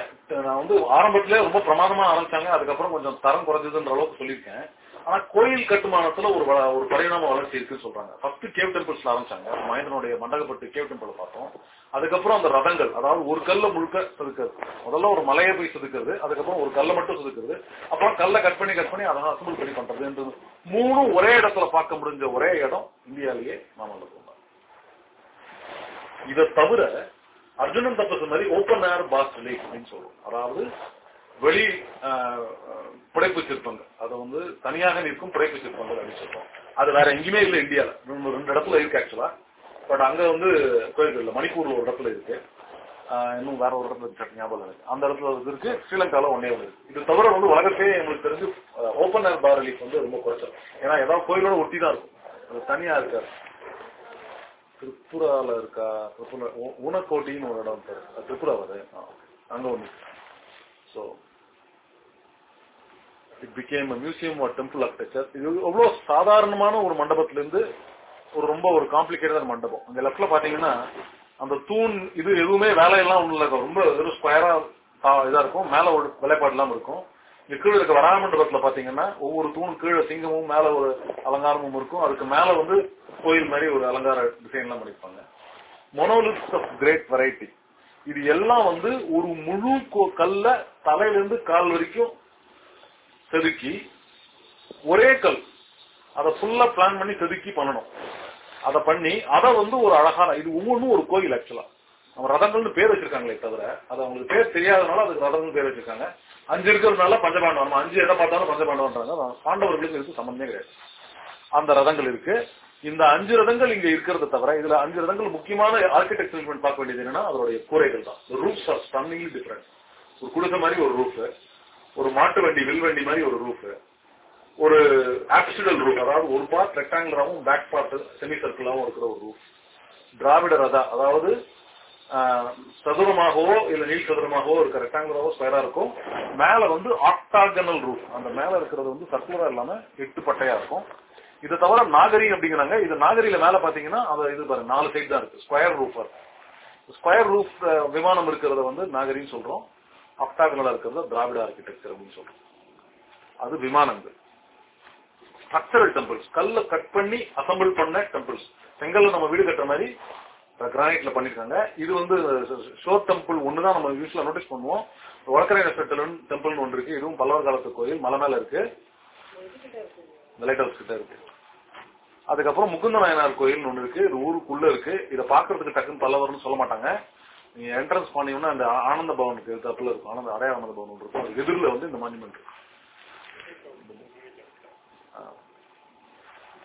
நான் வந்து ஆரம்பத்திலே ரொம்ப பிரமாதமா ஆரம்பிச்சாங்க. அதுக்கப்புறம் கொஞ்சம் தரம் குறைஞ்சதுன்ற அளவுக்கு சொல்லியிருக்கேன். ஆனா கோயில் கட்டுமானத்துல ஒரு ஒரு பரிணாம வளர்ச்சி இருக்குன்னு சொல்றாங்க. ஃபர்ஸ்ட் கேவ் டெம்பிள்ஸ்ல ஆரம்பிச்சாங்க. மகேந்திரனுடைய மண்டகப்பட்டு கேவ் டெம்பிள் பார்த்தோம். அதுக்கப்புறம் அந்த ரதங்கள் அதாவது ஒரு கல்ல முழுக்க செதுக்கிறது. முதல்ல ஒரு மலையை போய் செதுக்கிறது அதுக்கப்புறம் ஒரு கல்லை மட்டும் செதுக்கிறது அப்புறம் கல்லை கட் பண்ணி கட் பண்ணி அதை அசம்பிள் பண்ணி பண்றதுன்றது மூணும் ஒரே இடத்துல பார்க்க முடிஞ்ச ஒரே இடம் இந்தியாவிலேயே மாமல்லபுரம் வந்து இதை தவிர அர்ஜுனன் தப்பஸ் மாதிரி ஓப்பன் ஏர் பாஸ் அப்படின்னு சொல்லுவோம் அதாவது வெளி புடைப்பு சிற்பங்கள். அதை வந்து தனியாக நிற்கும் புடைப்பு சிற்பங்கள் அப்படின்னு சொல்றோம். அது வேற எங்கேயுமே இல்லை இந்தியால ரெண்டு இடத்துல இருக்கு ஆக்சுவலா பட் அங்க வந்து கோயில்கள் இல்ல. மணிப்பூர்ல ஒரு இடத்துல இருக்கு. இன்னும் வேற ஒரு இடத்துல ஞாபகம் இருக்கு அந்த இடத்துல ஒரு இருக்கு. ஸ்ரீலங்கால ஒன்னே ஒன்று இருக்கு. இது தவிர வந்து உலகத்தையே எங்களுக்கு தெரிஞ்சு ஓப்பன் ஏர் பார் ரிலீஃப் வந்து ரொம்ப குறைச்சல் ஏன்னா ஏதாவது கோயிலோட ஒட்டி தான் இருக்கும். அது தனியா இருக்காது. திரிபுரால இருக்கா? திரிபுரா உ- ஊனக்கோட்டின்னு ஒரு இடம் இருக்கு திரிபுரா வருது அங்க ஒண்ணு. So it became museum or temple architecture இது எவ்வளவு சாதாரணமான ஒரு மண்டபத்துல இருந்து ஒரு ரொம்ப ஒரு காம்ப்ளிகேட்டடான மண்டபம். அந்த லெஃப்ட்ல பாத்தீங்கன்னா அந்த தூண் இது எதுவுமே வேலையெல்லாம் ஒண்ணு இல்லை ரொம்ப வெறும் ஸ்கொயரா இதா இருக்கும். மேல ஒரு வேலைப்பாடு இருக்கும். இங்க கீழே இருக்க வராமண்டபத்துல பாத்தீங்கன்னா ஒவ்வொரு தூண் கீழே சிங்கமும் மேல ஒரு அலங்காரமும் இருக்கும். அதுக்கு மேல வந்து கோயில் மாதிரி ஒரு அலங்கார டிசைன் எல்லாம் பண்ணிருப்பாங்க. மொனோலித்ஸ் ஆஃப் கிரேட் வெரைட்டி இது எல்லாம் வந்து ஒரு முழு கோ- கல்ல தலையில இருந்து கால் வரைக்கும் செதுக்கி ஒரே கல். அதை ஃபுல்லா பிளான் பண்ணி செதுக்கி பண்ணணும். அதை பண்ணி அதை வந்து ஒரு அழகான இது ஒவ்வொன்றும் ஒரு கோயில் ஆக்சுவலா அவங்க ரதங்கள்னு பேர் வச்சிருக்காங்களே தவிர அது அவங்களுக்கு பேர் தெரியாதனால அதுக்கு ரதங்கள் பேர் வச்சிருக்காங்க. அஞ்சு இருக்கிறதுனால பஞ்சபாண்டவம். அஞ்சு எதை பார்த்தாலும் பஞ்சபாண்டவன்றாங்க பாண்டவர்களுக்கு இருக்கு சம்பந்தமே கிடையாது. அந்த ரதங்கள் இருக்கு. இந்த அஞ்சு ரதங்கள் இங்க இருக்கிறத தவிர இதுல அஞ்சு ரதங்கள் முக்கியமான ஆர்கிடெக்சர் பார்க்க வேண்டியது என்னன்னா அதோடைய கூரைகள் தான். ரூப்ஸ் ஆர் ஸ்டன்னிங்லி டிஃபரெண்ட் ஒரு குடிசை மாதிரி ஒரு ரூஃப் ஒரு மாட்டு வண்டி வில் வண்டி மாதிரி ஒரு ரூஃப் ஒரு ஆப்சிடல் ரூஃப் அதாவது ஒரு பார்ட் ரெக்டாங்குலராகவும் பேக் பார்ட் செமி சர்க்கிளாகவும் இருக்கிற ஒரு ரூஃப் திராவிட ரதா அதாவது சதுரமாகவோ இல்ல நீள் சதுரமாகவோ இருக்க ரெக்டாங்குலராகவோ ஸ்கொயரா இருக்கும். மேல வந்து ஆக்டாகனல் ரூஃப் அந்த மேல இருக்கிறது வந்து சர்க்குலரா இல்லாம எட்டு பட்டையா இருக்கும். இது தவிர நாகரி அப்படிங்கிறாங்க. இது நாகரியில மேல பாத்தீங்கன்னா அது இது பாருங்க நாலு சைடு தான் இருக்கு. ஸ்கொயர் ரூஃபர் ஸ்கொயர் ரூஃப் விமானம் இருக்கிறத வந்து நாகரின்னு சொல்றோம். ஆக்டாகனலா இருக்கிறத திராவிட ஆர்கிடெக்சர் அப்படின்னு சொல்றோம். அது விமானங்கள். ஸ்ட்ரக்சரல் டெம்பிள்ஸ் கல்ல கட் பண்ணி அசம்பிள் பண்ண டெம்பிள்ஸ் செங்கல்ல நம்ம வீடு கட்டுற மாதிரி கிரானைட்ல பண்ணிருக்காங்க. இது வந்து ஷோ டெம்பிள் ஒண்ணுதான் நம்ம யூஸ்ல நோட்டீஸ் பண்ணுவோம். வழக்கரை நட்சத்திரம் டெம்பிள்னு ஒன்று இருக்கு. இதுவும் பல்லவர் காலத்து கோயில். மலை மேல இருக்கு. லைட் ஹவுஸ் கிட்ட இருக்கு. அதுக்கப்புறம் முகுந்த நாயனார் கோயில் ஒன்று இருக்கு. இது ஊருக்குள்ள இருக்கு. இதை பாக்குறதுக்கு டக்குன்னு பல்லவர்னு சொல்ல மாட்டாங்க. நீங்க என்ட்ரன்ஸ் பண்ணீங்கன்னா அந்த ஆனந்த பவனுக்கு தப்புல இருக்கும். ஆனந்த அடைய ஆனந்த பவன் ஒன்று இருக்கும். அது எதிரில் வந்து இந்த மான்யூமெண்ட் இருக்கு.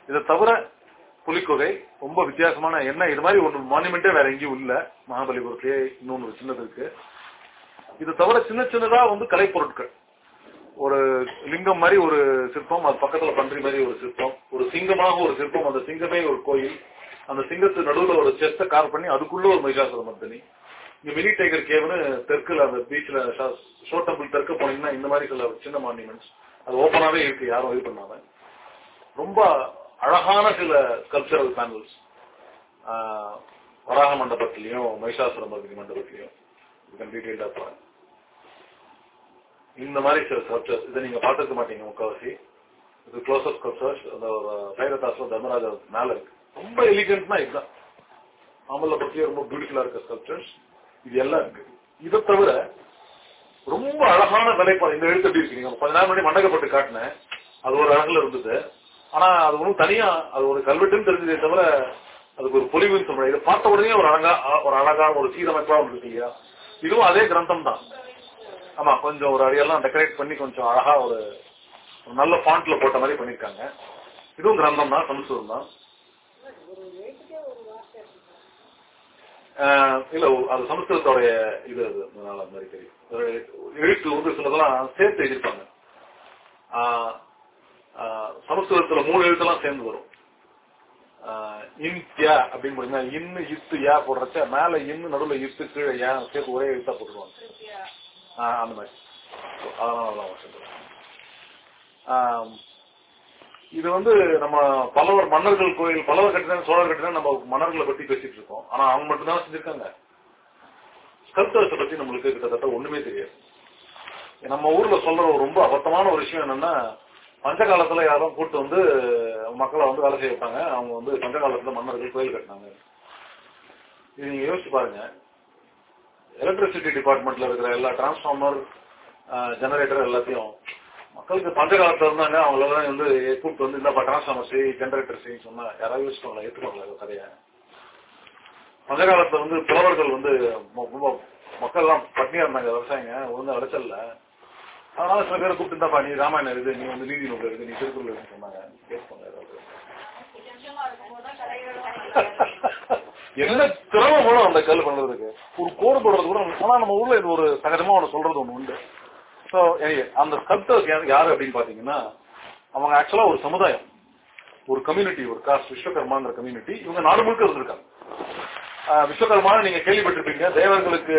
இதை தவிர புலிக்கொகை ரொம்ப வித்தியாசமான என்ன இது மாதிரி ஒன்று மானுமெண்டே வேற எங்கேயும் இல்ல. மகாபலிபுரத்திலே இன்னொன்று சின்னது இருக்கு. இது தவிர சின்ன சின்னதா வந்து கலைப்பொருட்கள் ஒரு லிங்கம் மாதிரி ஒரு சிற்பம் அது பக்கத்துல பன்றி மாதிரி ஒரு சிற்பம் ஒரு சிங்கமாக ஒரு சிற்பம் அந்த சிங்கமே ஒரு கோயில். அந்த சிங்கத்து நடுவுல ஒரு செஸ்ட கார் பண்ணி அதுக்குள்ள ஒரு மகிஷாசுர மர்த்தினி இங்க மினி டைகர் கேவ்னு தெற்குல அந்த பீச்ல ஷோ டெம்பிள் தெற்கு போனீங்கன்னா இந்த மாதிரி சில சின்ன மான்யூமெண்ட்ஸ் அது ஓப்பனாவே இருக்கு யாரும் இது பண்ணாம. ரொம்ப அழகான சில கல்ச்சரல் பேனல்ஸ் வராக மண்டபத்திலையும் மகிஷாசுர மருதி மண்டபத்திலையும் டீட்டெயில்டா பாருங்க. இந்த மாதிரி சில ஸ்கல்ப்சர்ஸ் இதை நீங்க பார்த்துக்க மாட்டீங்க முக்காவாசி இது க்ளோஸ் அப் ஸ்கல்ப்சர்ஸ் அந்த சைரதாஸ்ல தர்மராஜா மேல இருக்கு. ரொம்ப எலிகண்ட்னா இதுதான். மாமல்ல பத்தி ரொம்ப பியூட்டிஃபுல்லா இருக்க ஸ்கல்ப்சர்ஸ் இது எல்லாம் இருக்கு. இதை தவிர ரொம்ப அழகான வேலைப்பாடு இந்த எழுத்து எப்படி இருக்கு? நீங்க கொஞ்ச நேரம் முன்னாடி மண்டகப்பட்டு காட்டினேன். அது ஒரு அழகுல இருந்தது. ஆனா அது ஒன்றும் தனியா அது ஒரு கல்வெட்டுன்னு தெரிஞ்சதே தவிர அதுக்கு ஒரு பொலிவுன்னு சொல்றேன் இதை பார்த்த உடனே ஒரு அழகா ஒரு அழகா ஒரு சீரமைப்பா ஒன்று இருக்கு இல்லையா? இதுவும் அதே கிரந்தம் தான். ஆமா கொஞ்சம் ஒரு அடியெல்லாம் டெக்கரேட் பண்ணி கொஞ்சம் அழகா ஒரு நல்ல பாண்ட்ல போட்ட மாதிரி பண்ணிருக்காங்க. இதுவும் கிரந்தம் தான் சமஸ்கிருதம் தான். இல்ல அது சமஸ்கிருதத்தோடைய இது அது அதனால அந்த மாதிரி தெரியும். எழுத்து வந்து சிலதெல்லாம் சேர்த்து எழுதிருப்பாங்க ஆஹ் சமஸ்கிருதத்துல மூணு எழுத்தெல்லாம் சேர்ந்து வரும். இன்யா அப்படின்னு போடுங்க இன்னு இத்து யா போடுறச்ச மேல இன்னு நடுவுல இத்து கீழே யா சேர்த்து ஒரே எழுத்தா போட்டுருவாங்க. ஆஹ் அந்த மாதிரி. So, அதனால இது வந்து நம்ம பல்லவர் மன்னர்கள் கோயில் பல்லவர் கட்டினா சோழர் கட்டினா நம்ம மன்னர்களை பத்தி பேசிட்டு இருக்கோம். ஆனா அவங்க மட்டும்தான் செஞ்சிருக்காங்க. ஸ்கல்ப்டர்ஸ் பத்தி நம்மளுக்கு கிட்டத்தட்ட ஒண்ணுமே தெரியாது. நம்ம ஊர்ல சொல்ற ஒரு ரொம்ப அபத்தமான ஒரு விஷயம் என்னன்னா பஞ்ச காலத்துல யாரும் கூட்டு வந்து மக்களை வந்து வேலை செய்ய வைப்பாங்க. அவங்க வந்து பஞ்ச காலத்துல மன்னர்கள் கோயில் கட்டினாங்க. இது நீங்க யோசிச்சு பாருங்க. எலக்ட்ரிசிட்டி டிபார்ட்மெண்ட்ல இருக்கிற எல்லா டிரான்ஸ்ஃபார்மர் ஜெனரேட்டர் எல்லாத்தையும் மக்களுக்கு பஞ்ச காலத்துல இருந்தாங்க. அவங்களால வந்து கூப்பிட்டு வந்து இந்த டிரான்ஸ்ஃபார்மர் செய் ஜெனரேட்டர் செய்யும் சொன்னா யாராவது யூஸ் பண்ணல இந்த கதையை பஞ்ச காலத்துல வந்து புலவர்கள் வந்து ரொம்ப மக்கள் எல்லாம் பட்னியா இருந்தாங்க. விவசாயிங்க ஒழுங்கு அடைச்சல்ல அதனால சில பேரை கூப்பிட்டு நீ ராமாயணம் எழுது நீ வந்து நீதி நூல் எழுது நீ திருக்குறள் எழுதுன்னு சொன்னாங்க. கேட்பாங்க என்ன திறமை மூலம் அந்த கல் பண்றதுக்கு. ஒரு கோடு போடுறது கூட ஆனா நம்ம ஊர்ல இது ஒரு சகஜமா ஒண்ணு சொல்றது ஒண்ணு உண்டு. சோ அந்த ஸ்கல்ப்டர்ஸ் யாரு அப்படின்னு பாத்தீங்கன்னா அவங்க ஆக்சுவலா ஒரு சமுதாயம். ஒரு கம்யூனிட்டி ஒரு காஸ்ட் விஸ்வகர்மாங்கிற கம்யூனிட்டி இவங்க நாடு முழுக்க இருந்திருக்காங்க. விஸ்வகர்மான விஸ்வகர்மா நீங்க கேள்விப்பட்டிருப்பீங்க. தேவர்களுக்கு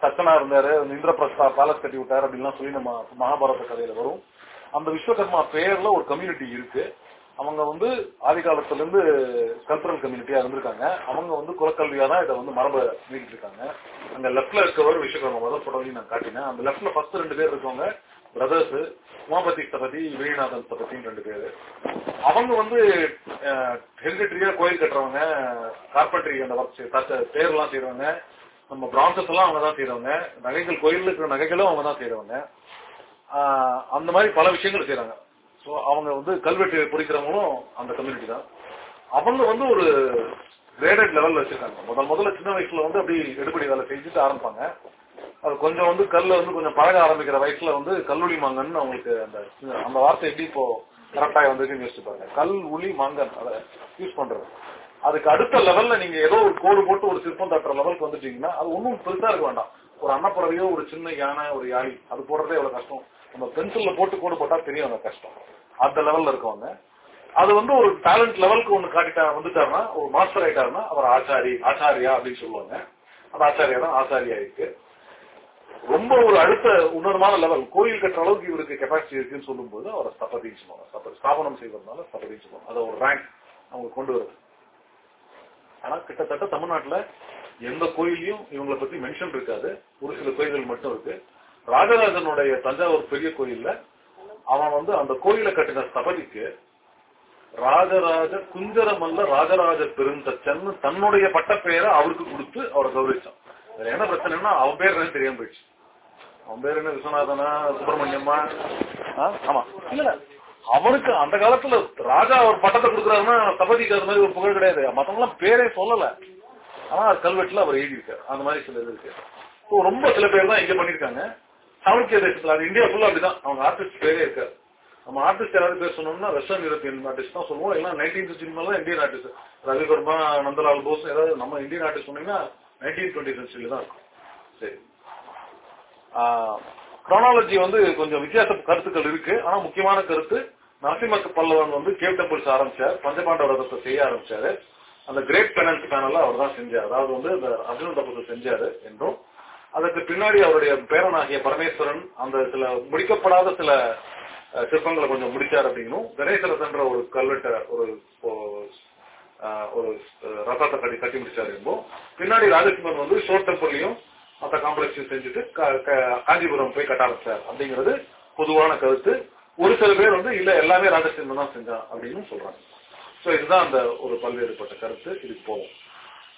சத்தனா இருந்தாரு. இந்திரபிரஸ்தா பேலஸ் கட்டி விட்டாரு அப்படின்லாம் சொல்லி நம்ம மகாபாரத கதையில வரும். அந்த விஸ்வகர்மா பேர்ல ஒரு கம்யூனிட்டி இருக்கு. அவங்க வந்து ஆதி காலத்துல இருந்து கல்ச்சரல் கம்யூனிட்டியா இருந்திருக்காங்க. அவங்க வந்து குலக்கல்வியா தான் இதை வந்து மரபு நீக்கிட்டு இருக்காங்க. அங்க லெப்ட்ல இருக்கவர் விஸ்வகர்மா தான் நான் காட்டினேன். அந்த லெப்ட்ல ஃபர்ஸ்ட் ரெண்டு பேர் இருக்கவங்க. பிரதர்ஸ் உமாபதி சபதி வேணிநாதன் சபதின்னு ரெண்டு பேரு. அவங்க வந்து ஹெரிடிட்டரியா கோயில் கட்டுறவங்க கார்பென்ட்ரி அந்த ஒர்க் பேர்லாம் செய்யறவங்க நம்ம பிரான்சஸ் எல்லாம் அவங்க தான் செய்யறவங்க நகைகள் கோயில்ல இருக்கிற நகைகளும் அவங்க தான் செய்யறவங்க அந்த மாதிரி பல விஷயங்கள் செய்யறாங்க சோ அவங்க வந்து கல்வெட்டு பொறிக்கிறவங்களும் அந்த கம்யூனிட்டி தான். அவங்க வந்து ஒரு கிரேடட் லெவல்ல வச்சிருக்காங்க. முதல் முதல்ல சின்ன வயசுல வந்து அப்படி எடுபடி வேலை செஞ்சுட்டு ஆரம்பிப்பாங்க. அது கொஞ்சம் வந்து கல்ல வந்து கொஞ்சம் பழக ஆரம்பிக்கிற வயசுல வந்து கல்லுளி மாங்கன்னு அவங்களுக்கு அந்த அந்த வார்த்தை எப்படி இப்போ கரெக்டா வந்துருக்குன்னு யோசிச்சு பாருங்க. கல் உளி மாங்கன் அதை யூஸ் பண்றது. அதுக்கு அடுத்த லெவல்ல நீங்க ஏதோ ஒரு கோடு போட்டு ஒரு சிற்பம் தட்டுற லெவலுக்கு வந்துட்டீங்கன்னா அது ஒன்றும் பெருசா இருக்க வேண்டாம். ஒரு அன்னப்பறவையோ ஒரு சின்ன யானை ஒரு யாழி அது போடுறதே எவ்வளவு கஷ்டம். நம்ம பென்சில்ல போட்டு கோடு போட்டா தெரியும் அந்த கஷ்டம். அந்த லெவல்ல இருக்கவங்க. அது வந்து ஒரு டேலண்ட் லெவலுக்கு ஒன்று காட்டிட்டா வந்துட்டாருன்னா ஒரு மாஸ்டர் ஆயிட்டாருன்னா அவர் ஆச்சாரி ஆச்சாரியா அப்படின்னு சொல்லுவாங்க. அந்த ஆச்சாரியா தான் ஆச்சாரியா இருக்கு. ரொம்ப ஒரு அடுத்த உன்னதமான லெவல் கோயில் கட்டுற அளவுக்கு இவருக்கு கெப்பாசிட்டி இருக்குன்னு சொல்லும்போது அவரை ஸ்தபதின்னு சொல்லுவாங்க. ஸ்தாபனம் செய்வதனால ஸ்தபதின்னு சொல்லுவாங்க. அதை ஒரு ரேங்க் அவங்க கொண்டு வருது. ஆனா கிட்டத்தட்ட தமிழ்நாட்டுல எந்த கோயிலையும் இவங்களை பத்தி மென்ஷன் இருக்காது. ஒரு சில கோயில்கள் மட்டும் இருக்கு. ராஜராஜனுடைய தஞ்சாவூர் பெரிய கோயில்ல அவன் வந்து அந்த கோயிலை கட்டின ஸ்தபதிக்கு ராஜராஜ குஞ்சரமல்ல ராஜராஜ பெருந்தச்சன் தன்னுடைய பட்டப்பெயரை அவருக்கு கொடுத்து அவரை கௌரவிச்சான். இதுல என்ன பிரச்சனைன்னா அவன் பேர் என்ன தெரியாம போயிடுச்சு. அவன் பேர் என்ன விஸ்வநாதனா சுப்பிரமணியம்மா? ஆமா. இல்ல அவனுக்கு அந்த காலத்துல ராஜா ஒரு பட்டத்தை கொடுக்குறாருன்னா சபதிக்கு அது மாதிரி ஒரு புகழ் கிடையாது. மத்தவங்களாம் எல்லாம் பேரே சொல்லல. ஆனா கல்வெட்டுல அவர் எழுதியிருக்காரு. அந்த மாதிரி சில இது இருக்கு. ரொம்ப சில பேர் தான் இங்க பண்ணிருக்காங்க சாளுக்கிய தேசத்துல அது இந்தியா ஃபுல்லா அப்படிதான். அவங்க ஆர்டிஸ்ட் பேரே இருக்காரு நம்ம ஆர்டிஸ்ட் யாராவது பேர் சொன்னோம்னா வெஸ்டர்ன் யூரோப்பியன் ஆர்டிஸ்ட் தான் சொல்லுவோம். இல்லைன்னா நைன்டீன் சென்ச்சுரி மேல இந்தியன் ஆர்டிஸ்ட் ரவிவர்மா நந்தலால் போஸ் ஏதாவது நம்ம இந்தியன் ஆர்டிஸ்ட் சொன்னீங்கன்னா நைன்டீன் டுவெண்ட்டி சென்ச்சுரியில தான் இருக்கும். சரி. குரோனாலஜி வந்து கொஞ்சம் வித்தியாச கருத்துக்கள் இருக்கு. ஆனா முக்கியமான கருத்து நரசிம்ம பல்லவன் வந்து கேவ் டெம்பிள்ஸ் ஆரம்பிச்சார். பஞ்சபாண்ட விரதத்தை செய்ய ஆரம்பிச்சாரு. அந்த கிரேட் பெனல்ட் பேனல்ல அவர் தான் செஞ்சார். அதாவது வந்து இந்த அர்ஜுன தபத்தை செஞ்சாரு என்றும் அதற்கு பின்னாடி அவருடைய பேரனாகிய பரமேஸ்வரன் அந்த சில முடிக்கப்படாத சில சிற்பங்களை கொஞ்சம் முடிச்சார் அப்படின்னும் கணேசரசன்ற ஒரு கல்வெட்ட ஒரு ஒரு அஹ், கட்டி கட்டி முடிச்சாரு பின்னாடி ராஜசிம்மன் வந்து ஷோர் டெம்பிளையும் மற்ற காம்ப்ளெக்ஸையும் செஞ்சுட்டு காஞ்சிபுரம் போய் கட்ட ஆரம்பிச்சார். அப்படிங்கிறது பொதுவான கருத்து. ஒரு சில பேர் வந்து இல்ல எல்லாமே ராஜசிம்மன் தான் செஞ்சான் அப்படின்னு சொல்றாங்க. சோ இதுதான் அந்த ஒரு பல்வேறுபட்ட கருத்து. இதுக்கு போகும்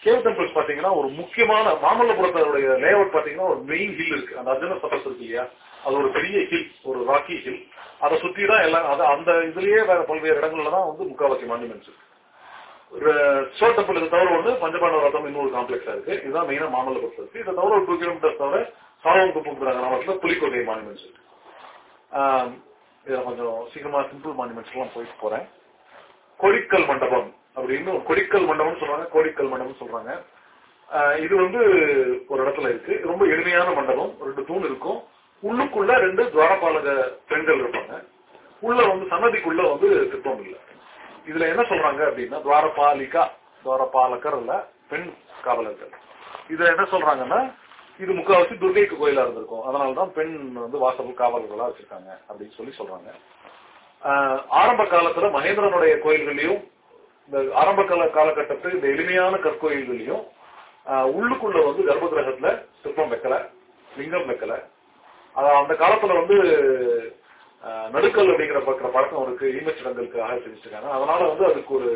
கேவ் டெம்பிள்ஸ் பாத்தீங்கன்னா ஒரு முக்கியமான மாமல்லபுரத்தோடைய லேஅவுட் பாத்தீங்கன்னா ஒரு மெயின் ஹில் இருக்கு. அந்த அர்ஜுன தபஸ் இருக்கு இல்லையா? அது ஒரு பெரிய ஹில் ஒரு ராக்கி ஹில் அதை சுத்தி தான் எல்லாம் அந்த இதுலயே வேற பல்வேறு இடங்கள்ல தான் வந்து முக்காவாசி மான்யூமெண்ட்ஸ் இருக்கு. ஒரு ஷோ தவிர வந்து பஞ்சபாண்ட ரதம் இன்னொரு காம்ப்ளெக்ஸா இருக்கு. இதுதான் மெயினா மாமல்லபுரத்தில் இருக்கு இதை தவிர ஒரு டூ கிலோமீட்டர்ஸ் தவிர சாலவன் குப்பம் கிராமத்துல புலிக்கோட்டை மான்யூமெண்ட்ஸ் இருக்கு ஆஹ் இதுல கொஞ்சம் சீக்கிரமா சிம்பிள் மானுமெண்ட்ஸ் எல்லாம் போயிட்டு போறேன். கொடிக்கல் மண்டபம் அப்படின்னு ஒரு கொடிக்கல் மண்டபம் சொல்றாங்க. கோடிக்கல் மண்டபம் சொல்றாங்க. இது வந்து ஒரு இடத்துல இருக்கு. ரொம்ப எளிமையான மண்டபம். ரெண்டு தூண் இருக்கும். உள்ளுக்குள்ள ரெண்டு துவாரபாலக பெண்கள் இருப்பாங்க. உள்ள வந்து சன்னதிக்குள்ள வந்து சிற்பம் இல்லை. இதுல என்ன சொல்றாங்க அப்படின்னா துவாரபாலிகா துவாரபாலகர் இல்ல பெண் காவலர்கள். இதுல என்ன சொல்றாங்கன்னா இது முக்கால்வாசி துர்கைக்கு கோயிலா இருந்திருக்கும். அதனாலதான் பெண் வந்து வாசல் காவலர்களா வச்சிருக்காங்க அப்படின்னு சொல்லி சொல்றாங்க. ஆஹ் ஆரம்ப காலத்துல மகேந்திரனுடைய கோயில்களையும் இந்த ஆரம்ப கால காலகட்டத்தில் இந்த எளிமையான கற்கோயில்களையும் ஆஹ் உள்ளுக்குள்ள வந்து கர்ப்ப கிரகத்துல சிற்பம் வைக்கல லிங்கம் வைக்கல. அந்த காலத்துல வந்து நடுக்கல் அப்படிங்கிற பக்கிற பழக்கம் இருக்கு ஆக செஞ்சிருக்காங்க. அதனால வந்து அதுக்கு ஒரு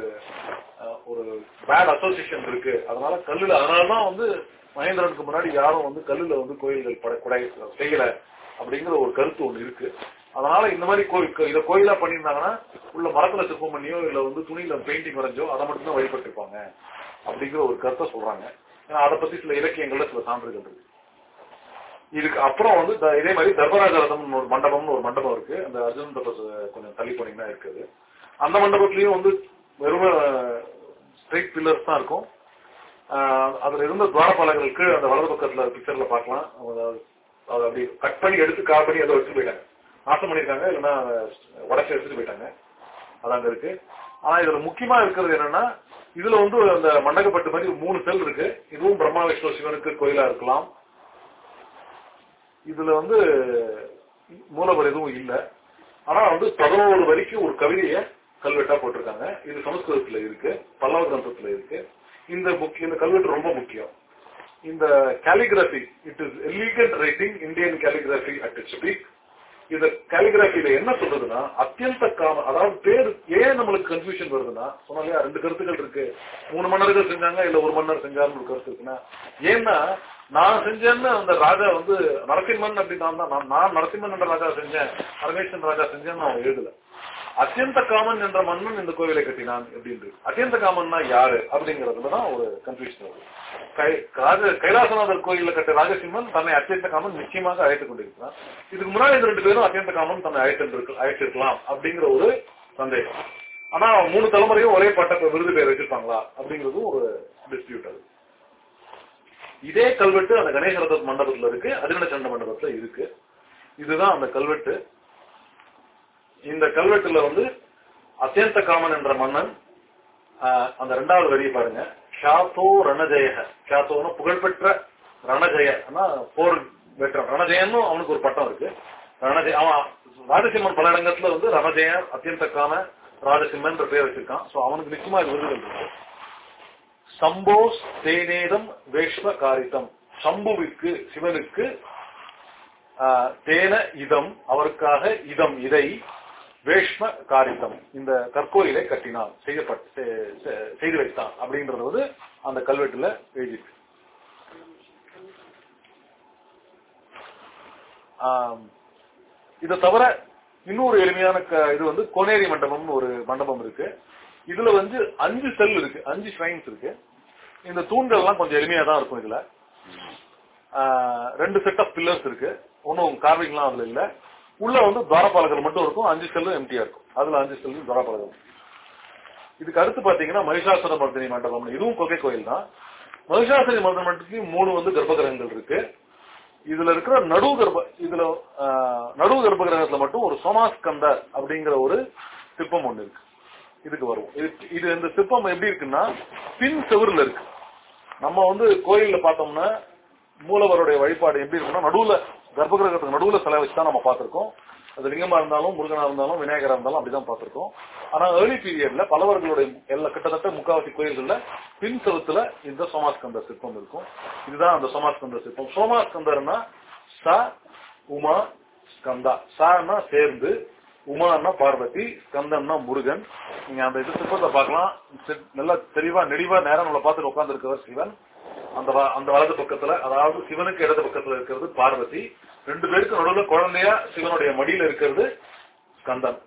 ஒரு பேட் அசோசியேஷன் இருக்கு. அதனால கல்லுல அதனாலதான் வந்து மகேந்திரனுக்கு முன்னாடி யாரும் வந்து கல்லுல வந்து கோயில்கள் பட குடை செய்யல அப்படிங்கிற ஒரு கருத்து ஒண்ணு இருக்கு. அதனால இந்த மாதிரி கோயில் இத கோயிலா பண்ணியிருந்தாங்கன்னா உள்ள மரத்துல சிற்பம் பண்ணியோ இல்ல வந்து துணியில பெயிண்டிங் வரைஞ்சோ அதை மட்டும்தான் வழிபட்டிருப்பாங்க அப்படிங்கிற ஒரு கருத்தை சொல்றாங்க. ஏன்னா அதை பத்தி சில இலக்கியங்கள்ல சில சான்றுகள் இருக்கு. இதுக்கு அப்புறம் வந்து த- இதே மாதிரி தர்மராஜ ரதம் ஒரு மண்டபம்னு ஒரு மண்டபம் இருக்கு. அந்த அர்ஜுன் தபஸ் கொஞ்சம் தள்ளி போனீங்கன்னா இருக்குது. அந்த மண்டபத்திலயும் வந்து வெறும் ஸ்ட்ரைட் பில்லர்ஸ் தான் இருக்கும். அதுல இருந்த துவாரபாலகர்களுக்கு அந்த வலது பக்கத்துல பிக்சர்ல பார்க்கலாம். அதை அப்படி கட் பண்ணி எடுத்து கால் பண்ணி அதை வச்சுட்டு போயிட்டாங்க. நாசம் பண்ணிருக்காங்க இல்லைன்னா உடச்சி எடுத்துட்டு போயிட்டாங்க. அது அங்க இருக்கு. ஆனா இதுல முக்கியமா இருக்கிறது என்னன்னா இதுல வந்து அந்த மண்டகப்பட்டு மாதிரி மூணு செல் இருக்கு. இதுவும் பிரம்மா விஷ்ணு சிவனுக்கு கோயிலா இருக்கலாம். இதுல வந்து மூலவர் எதுவும் இல்ல. ஆனா வந்து பதினோரு வரைக்கும் ஒரு கவிதைய கல்வெட்டா போட்டிருக்காங்க. இது சமஸ்கிருதத்துல இருக்கு பல்லவ கிரந்தத்துல இருக்கு. இந்த புக் இந்த கல்வெட்டு ரொம்ப முக்கியம். இந்த calligraphy it is elegant writing Indian calligraphy at it speak இத கேலிகிராபில என்ன சொல்றதுன்னா அத்தியந்த காம அதாவது பேர் ஏன் நம்மளுக்கு கன்ஃபியூஷன் வருதுன்னா சொன்னா இல்லையா ரெண்டு கருத்துக்கள் இருக்கு. மூணு மன்னர்கள் செஞ்சாங்க இல்ல ஒரு மன்னர் செஞ்சாருன்னு ஒரு கருத்து இருக்குன்னா ஏன்னா நான் செஞ்சேன்னு அந்த ராஜா வந்து நரசிம்மன் அப்படின்னா நான் தான் நான் நான் நரசிம்மன் என்ற ராஜா செஞ்சேன் பரமேஸ்வரன் ராஜா செஞ்சேன்னு அவன் எழுதல. அத்தியந்த காமன் என்ற மன்னன் இந்த கோவிலை கட்டினான் அப்படின்னு அத்தியந்த காமன்னா யாரு அப்படிங்கறதுலதான் ஒரு கன்ஃபியூஷன் வருது. கை- ராஜ- கைலாசநாதர் கோயில கட்ட ராஜசிம்மன் தன்னை அத்தியந்த காமன் நிச்சயமாக அழைத்துக் கொண்டிருக்கிறான் இதுக்கு முன்னாடி இந்த ரெண்டு பேரும் அத்தியந்த காமன் தன்னை அழைத்து அழைத்திருக்கலாம் அப்படிங்கிற ஒரு சந்தேகம். ஆனா மூணு தலைமுறையும் ஒரே பட்ட விருது பேர் வச்சிருப்பாங்களா அப்படிங்கிறதும் ஒரு டிஸ்பியூட் அது. இதே கல்வெட்டு அந்த கணேசரத மண்டபத்துல இருக்கு அதிரண சண்ட மண்டபத்துல இருக்கு. இதுதான் அந்த கல்வெட்டு. இந்த கல்வெட்டுல வந்து அத்தியந்த காமன் என்ற மன்னன் ஆஹ், அந்த ரெண்டாவது வரியை பாருங்க. ஷாத்தோ ரணஜெய ஷாத்தோன்னு புகழ்பெற்ற ரணஜய. போர் வெற்றம் ரணஜெயன்னு அவனுக்கு ஒரு பட்டம் இருக்கு. ரணஜய அவன் ராஜசிம்மன் பல இடங்கத்துல வந்து ரணஜய அத்தியந்த காம ராஜசிம்மன் பேர் வச்சிருக்கான். சோ அவனுக்கு நிச்சயமா விருதுகள் இருக்கு. சம்போஸ் தேனேதம் வேஷ்ம காரிதம் சம்புவிற்கு சிவனுக்கு ஆஹ், தேன இதம் அவருக்காக இதம் இதை வேஷ்ம காரிதம் இந்த கற்கோயிலை கட்டினான் செய்யப்பட்டு செ- செய்து வைத்தான் அப்படின்றது வந்து அந்த கல்வெட்டுல எழுதியிருக்கு. இதை தவிர இன்னொரு எளிமையான க- இது வந்து கோனேரி மண்டபம்னு ஒரு மண்டபம் இருக்கு. இதுல வந்து அஞ்சு செல் இருக்கு அஞ்சு ஷ்ரைன்ஸ் இருக்கு. இந்த தூண்கள் எல்லாம் கொஞ்சம் எளிமையா தான் இருக்கும் இதுல. ரெண்டு செட் ஆஃப் பில்லர்ஸ் இருக்கு. ஒன்னும் கார்விங்லாம் அதுல இல்ல. உள்ள வந்து துவாரபாலகர் மட்டும் இருக்கும் அஞ்சு செல்லும் எம்டியா இருக்கும். அதுல அஞ்சு செல்லும் துவாரபாலகர். இதுக்கு அடுத்து பாத்தீங்கன்னா மகிஷாசுர மர்தினி மண்டபம். இதுவும் கொகை கோயில் தான். மகிஷாசுரி மர்தனத்துக்கு மூணு வந்து கர்ப்பகிரகங்கள் இருக்கு. இதுல இருக்கிற நடு கர்ப்ப இதுல ஆஹ், நடு கர்ப்ப கிரகத்துல மட்டும் ஒரு சோமாஸ்கந்தர் அப்படிங்கிற ஒரு சிற்பம் ஒண்ணு இருக்கு. இதுக்கு வருவோம். இது இது இந்த சிற்பம் எப்படி இருக்குன்னா பின் செவுருல இருக்கு. நம்ம வந்து கோயில்ல பார்த்தோம்னா மூலவருடைய வழிபாடு எப்படி இருக்குன்னா நடுவுல கர்ப்ப கிரகத்துக்கு நடுவுல சிலை வச்சு தான் நம்ம பார்த்துருக்கோம். அது லிங்கமா இருந்தாலும் முருகனா இருந்தாலும் விநாயகரா இருந்தாலும் அப்படிதான் பார்த்திருக்கோம். ஆனா ஏர்லி பீரியட்ல பலவர்களுடைய எல்லா கிட்டத்தட்ட முக்காவாசி கோயில்கள்ல பின் செலுத்துல இந்த சோமாஸ்கந்தர் சிற்பம் இருக்கும். இதுதான் அந்த சோமாஸ்கந்தர் சிற்பம். சோமாஸ்கந்தர்னா ச உமா ஸ்கந்தா. சான்னா சேர்ந்து உமான்னா பார்வதி ஸ்கந்தன்னா முருகன். நீங்க அந்த இது சிற்பத்தை பார்க்கலாம். நல்லா தெளிவா நெடிவா நேரம் நம்மளை பார்த்துட்டு உட்கார்ந்து சிவன். அந்த வ- அந்த வலது பக்கத்துல அதாவது சிவனுக்கு இடது பக்கத்துல இருக்கிறது பார்வதி ரெண்டு பேருக்கு நடுவில் குழந்தையா சிவனுடைய மடியில இருக்கிறது ஸ்கந்தன்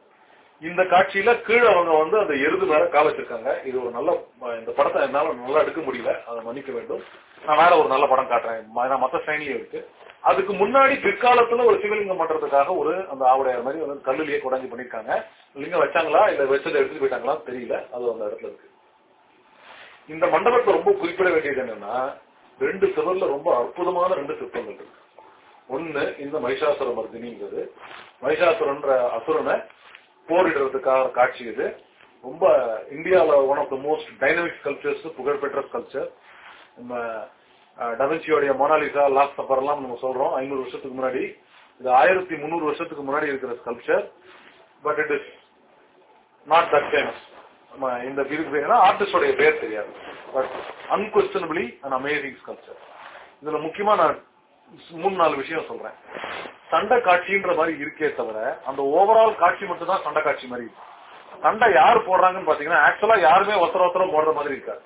இந்த காட்சியில கீழே அவங்க வந்து அந்த எருது மேல கால் வச்சிருக்காங்க. இது ஒரு நல்ல இந்த படத்தை என்னால நல்லா எடுக்க முடியல. அதை மன்னிக்க வேண்டும். நான் வேற ஒரு நல்ல படம் காட்டுறேன். நான் மத்த ஸ்டைன்லயும் இருக்கு. அதுக்கு முன்னாடி பிற்காலத்துல ஒரு சிவலிங்கம் பண்றதுக்காக ஒரு அந்த ஆவுடையார் மாதிரி வந்து கல்லுலயே குடஞ்சி பண்ணிருக்காங்க. லிங்கம் வச்சாங்களா? இல்ல வச்சதை எடுத்துட்டு போயிட்டாங்களா தெரியல. அது அந்த இடத்துல இருக்கு. இந்த மண்டபத்தை ரொம்ப குறிப்பிட வேண்டியது என்னன்னா ரெண்டு சிவர்ல ரொம்ப அற்புதமான ரெண்டு சிற்பங்கள் இருக்கு. ஒண்ணு இந்த மகிஷாசுர மர்தினிங்கிறது. மகிஷாசுரன்ற அசுரனை போரிடுறதுக்காக காட்சி இது ரொம்ப இந்தியாவில் one of the most dynamic sculptures புகழ்பெற்ற ஸ்கல்ச்சர் நம்ம டவின்சியோடைய மொனாலிசா லாஸ்ட் சப்பர் எல்லாம் நம்ம சொல்றோம். ஐநூறு வருஷத்துக்கு முன்னாடி. இது ஆயிரத்தி முந்நூறு வருஷத்துக்கு முன்னாடி இருக்கிற sculpture but it is not that famous இந்த இதுக்கு பேர் ஆர்டிஸ்டோடைய பேர் தெரியாது. But unquestionably and amazing sculpture இதுல முக்கியமா நான் மூணு நாலு விஷயம் சொல்றேன். சண்டை காட்சின்ற மாதிரி இருக்கே தவிர அந்த ஓவரால் காட்சி மட்டும் தான் சண்டை காட்சி மாதிரி இருக்கும் சண்டை யார் போடுறாங்கன்னு பாத்தீங்கன்னா ஆக்சுவலா யாருமே ஒருத்தர ஒருத்தரம் போடுற மாதிரி இருக்காது.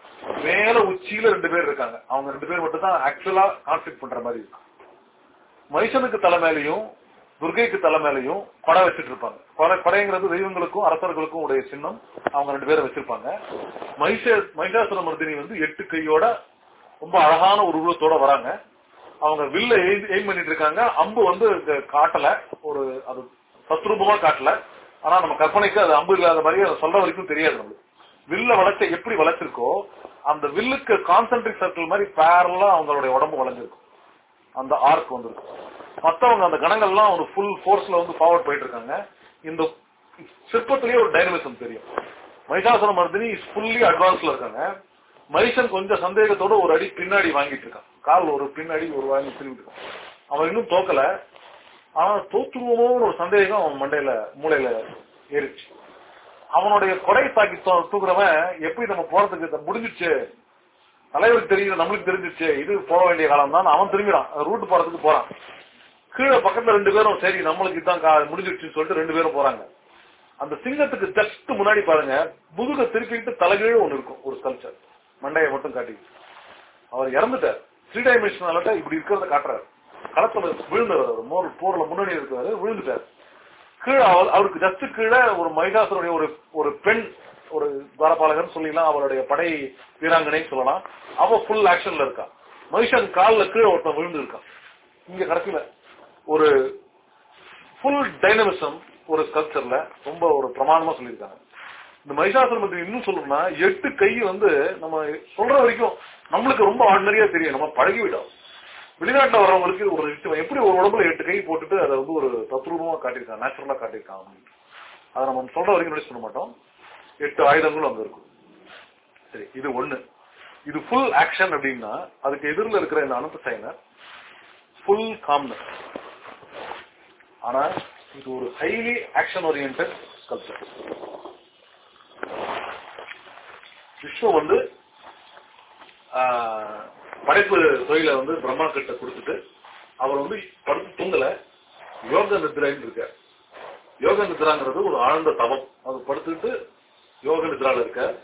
மேல உச்சியில ரெண்டு பேர் இருக்காங்க. அவங்க ரெண்டு பேர் மட்டும் தான் ஆக்சுவலா கான்ஃபிளிக் பண்ற மாதிரி இருக்கும் மனுஷனுக்கு தலை துர்கைக்கு தலை மேலையும் கொடை வச்சுட்டு இருப்பாங்க. கொடை கொடைங்கிறது தெய்வங்களுக்கும் அரசர்களுக்கும் உடைய சின்னம். அவங்க ரெண்டு பேரும் வச்சிருப்பாங்க. மகிஷ மகிஷாசுர மர்தினி வந்து எட்டு கையோட ரொம்ப அழகான ஒரு உருவத்தோட வராங்க. அவங்க வில்ல எய்ம் பண்ணிட்டு இருக்காங்க. அம்பு வந்து காட்டல. ஒரு அது சத்ரூபமா காட்டல. ஆனா நம்ம கற்பனைக்கு அது அம்பு இல்லாத மாதிரி அதை சொல்ற வரைக்கும் தெரியாது நம்மளுக்கு வில்ல வளர்ச்ச எப்படி வளர்ச்சிருக்கோ அந்த வில்லுக்கு கான்சென்ட்ரிக் சர்க்கிள் மாதிரி பேரலா அவங்களுடைய உடம்பு வளைஞ்சிருக்கும் அந்த ஆர்க் வந்திருக்கும். மத்தவங்க அந்த கணங்கள்லாம் ஒரு ஃபுல் ஃபோர்ஸ்ல வந்து ஃபார்வர்ட் போயிட்டு இருக்காங்க இந்த சிற்பத்திலேயே ஒரு டைனமிசம் தெரியும். மகிஷாசுர மர்தினி இஸ் ஃபுல்லி அட்வான்ஸ்ல இருக்காங்க. மனுஷன் கொஞ்சம் சந்தேகத்தோட ஒரு அடி பின்னாடி வாங்கிட்டு இருக்கான். கால் ஒரு பின்னாடி ஒரு வாங்கி திரும்பிட்டு இருக்கான் அவன் இன்னும் தோக்கல. ஆனா தோத்துருவோமோன்னு ஒரு சந்தேகம் அவன் மண்டையில மூளையில ஏறிச்சு அவனுடைய கொடை தாக்கி தூக்குறவன் எப்படி நம்ம போறதுக்கு முடிஞ்சிச்சு தலைவருக்கு தெரியுது நம்மளுக்கு தெரிஞ்சிச்சு இது போக வேண்டிய காலம் தான் அவன் திரும்பிடான் ரூட் போறதுக்கு போறான். கீழே பக்கத்துல ரெண்டு பேரும் சரி நம்மளுக்கு இதுதான் கா- முடிஞ்சிடுச்சுன்னு சொல்லிட்டு ரெண்டு பேரும் போறாங்க. அந்த சிங்கத்துக்கு ஜஸ்ட் முன்னாடி பாருங்க முதுக திருப்பிட்டு தலைகீழ ஒண்ணு இருக்கும் ஒரு ஸ்கல்ச்சர் மண்டையை மட்டும் காட்டி. அவர் இறந்துட்டார். த்ரீ டைமென்ஷனால இப்படி இருக்கிறத காட்டுறாரு. களத்துல விழுந்தவர் அவர். மோர் போர்ல முன்னணி இருக்கிறாரு விழுந்துட்டார். கீழே அவருக்கு ஜஸ்ட் கீழே ஒரு மகிஷாசுருடைய ஒரு ஒரு பெண் ஒரு துவாரபாலகன் சொல்லிக்கலாம் அவருடைய படை வீராங்கனை சொல்லலாம். அவ ஃபுல் ஆக்ஷன்ல இருக்கா. மகிஷன் கால்ல கீழே ஒருத்தன் விழுந்து இருக்கான் இங்க கடைசியில ஒரு ஃபுல் டைனமிசம் ஒரு ஸ்கல்ச்சர்ல ரொம்ப ஒரு பிரமாணமா சொல்லியிருக்காங்க. இந்த மகிஷாசுரம் பத்தி இன்னும் சொல்லணும்னா எட்டு கை வந்து நம்ம சொல்ற வரைக்கும் நம்மளுக்கு ரொம்ப ஆர்டினரியா தெரியும். நம்ம பழகி விட்டோம். வெளிநாட்டுல வர்றவங்களுக்கு ஒரு எட்டு எப்படி ஒரு உடம்புல எட்டு கை போட்டுட்டு அதை வந்து ஒரு தத்ரூபமா காட்டியிருக்காங்க நேச்சுரலா காட்டியிருக்காங்க அதை நம்ம சொல்ற வரைக்கும் நோட்டீஸ் பண்ண மாட்டோம். எட்டு ஆயுதங்களும் அங்க இருக்கும். சரி இது ஒண்ணு. இது ஃபுல் ஆக்ஷன் அப்படின்னா அதுக்கு எதிரில் இருக்கிற இந்த அனந்த சைனர் ஃபுல் காம்னஸ் ஆனா இது ஒரு highly action orient sculpture Vishnu வந்து ஆஹ், படைப்பு தொழில வந்து பிரம்மா கிட்ட கொடுத்துட்டு அவர் வந்து படுத்து தூங்கல. யோக நித்ரான்னு இருக்கார். யோக நித்ராங்கிறது ஒரு ஆழ்ந்த தவம். அவர் படுத்துட்டு யோக நித்ரால இருக்கார்.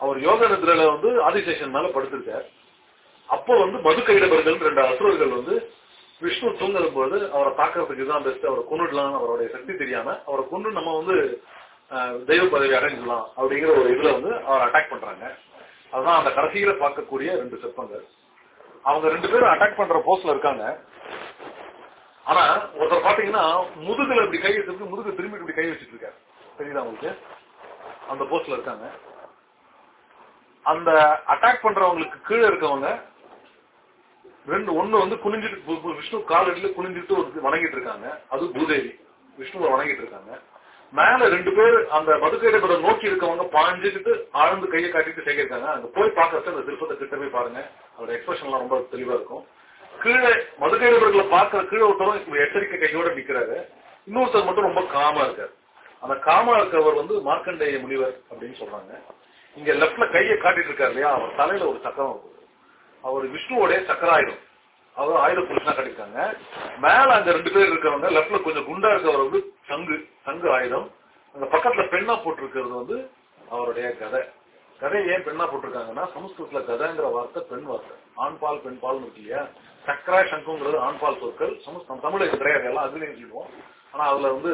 அவர் யோக நித்ரால வந்து ஆதிசேஷன் மேல படுத்திருக்கார். அப்போ வந்து மது கைடபர்கள் ரெண்டு அசுரர்கள் வந்து விஷ்ணு தூங்குற போது அவரை பாக்குறதுக்கு இதுதான் பெஸ்ட் அவரை கொண்டுடலாம் அவருடைய சக்தி தெரியாம அவரை கொண்டு நம்ம வந்து தெய்வ பதவி அடைஞ்சிடலாம் அப்படிங்கிற ஒரு இதுல வந்து அவர் அட்டாக் பண்றாங்க. அதுதான் அந்த கடைசியில பார்க்கக்கூடிய ரெண்டு சிற்பங்கள். அவங்க ரெண்டு பேரும் அட்டாக் பண்ற போஸ்ட்ல இருக்காங்க. ஆனா ஒருத்தர் பாத்தீங்கன்னா முதுகுல இப்படி கை வச்சிருக்கு முதுகு திரும்பி இப்படி கை வச்சிட்டு இருக்காரு. தெரியுதா உங்களுக்கு? அந்த போஸ்ட்ல இருக்காங்க. அந்த அட்டாக் பண்றவங்களுக்கு கீழே இருக்கவங்க ரெண்டு ஒண்ணு வந்து குனிஞ்சிட்டு விஷ்ணு காலடியில குனிஞ்சிட்டு ஒரு வணங்கிட்டு இருக்காங்க. அது பூதேவி. விஷ்ணுவை வணங்கிட்டு இருக்காங்க. மேல ரெண்டு பேர் அந்த மதுக்கையில நோக்கி இருக்கவங்க பாஞ்சுக்கிட்டு ஆழ்ந்து கையை காட்டிட்டு சேர்க்கிருக்காங்க அங்க போய் பாக்குறது அந்த சிற்பத்தை கிட்ட போய் பாருங்க. அதோட எக்ஸ்பிரஷன் ரொம்ப தெளிவா இருக்கும். கீழே மதுக்கையில பாக்குற கீழே ஒருத்தரும் எச்சரிக்கை கையோட நிக்கிறாரு. இன்னொருத்தர் மட்டும் ரொம்ப காமா இருக்காரு. அந்த காமா இருக்கவர் வந்து மார்க்கண்டேய முனிவர் அப்படின்னு சொல்றாங்க. இங்க லெப்ட்ல கையை காட்டிட்டு இருக்காரு இல்லையா? அவர் தலையில ஒரு சக்கரம் இருக்குது. அவர் விஷ்ணுவோடைய சக்கராயுதம் அவர் ஆயுத புருஷனா கிடைக்காங்க மேல அங்க ரெண்டு பேர் இருக்கிறவங்க லெப்ட்ல கொஞ்சம் குண்டா இருக்கவர் வந்து சங்கு சங்கு ஆயுதம். அந்த பக்கத்துல பெண்ணா போட்டிருக்கிறது வந்து அவருடைய கதை. கதை ஏன் பெண்ணா போட்டிருக்காங்கன்னா சமஸ்கிருதத்துல கதைங்கிற வார்த்தை பெண் வார்த்தை. ஆண் பால் பெண் பால் இருக்கு இல்லையா? சக்கரா சங்குங்கிறது ஆண் பால் சொற்கள். சமஸ்கிருதம் தமிழ் கிடையாது. எல்லாம் அதுலயும் சொல்லுவோம். ஆனா அதுல வந்து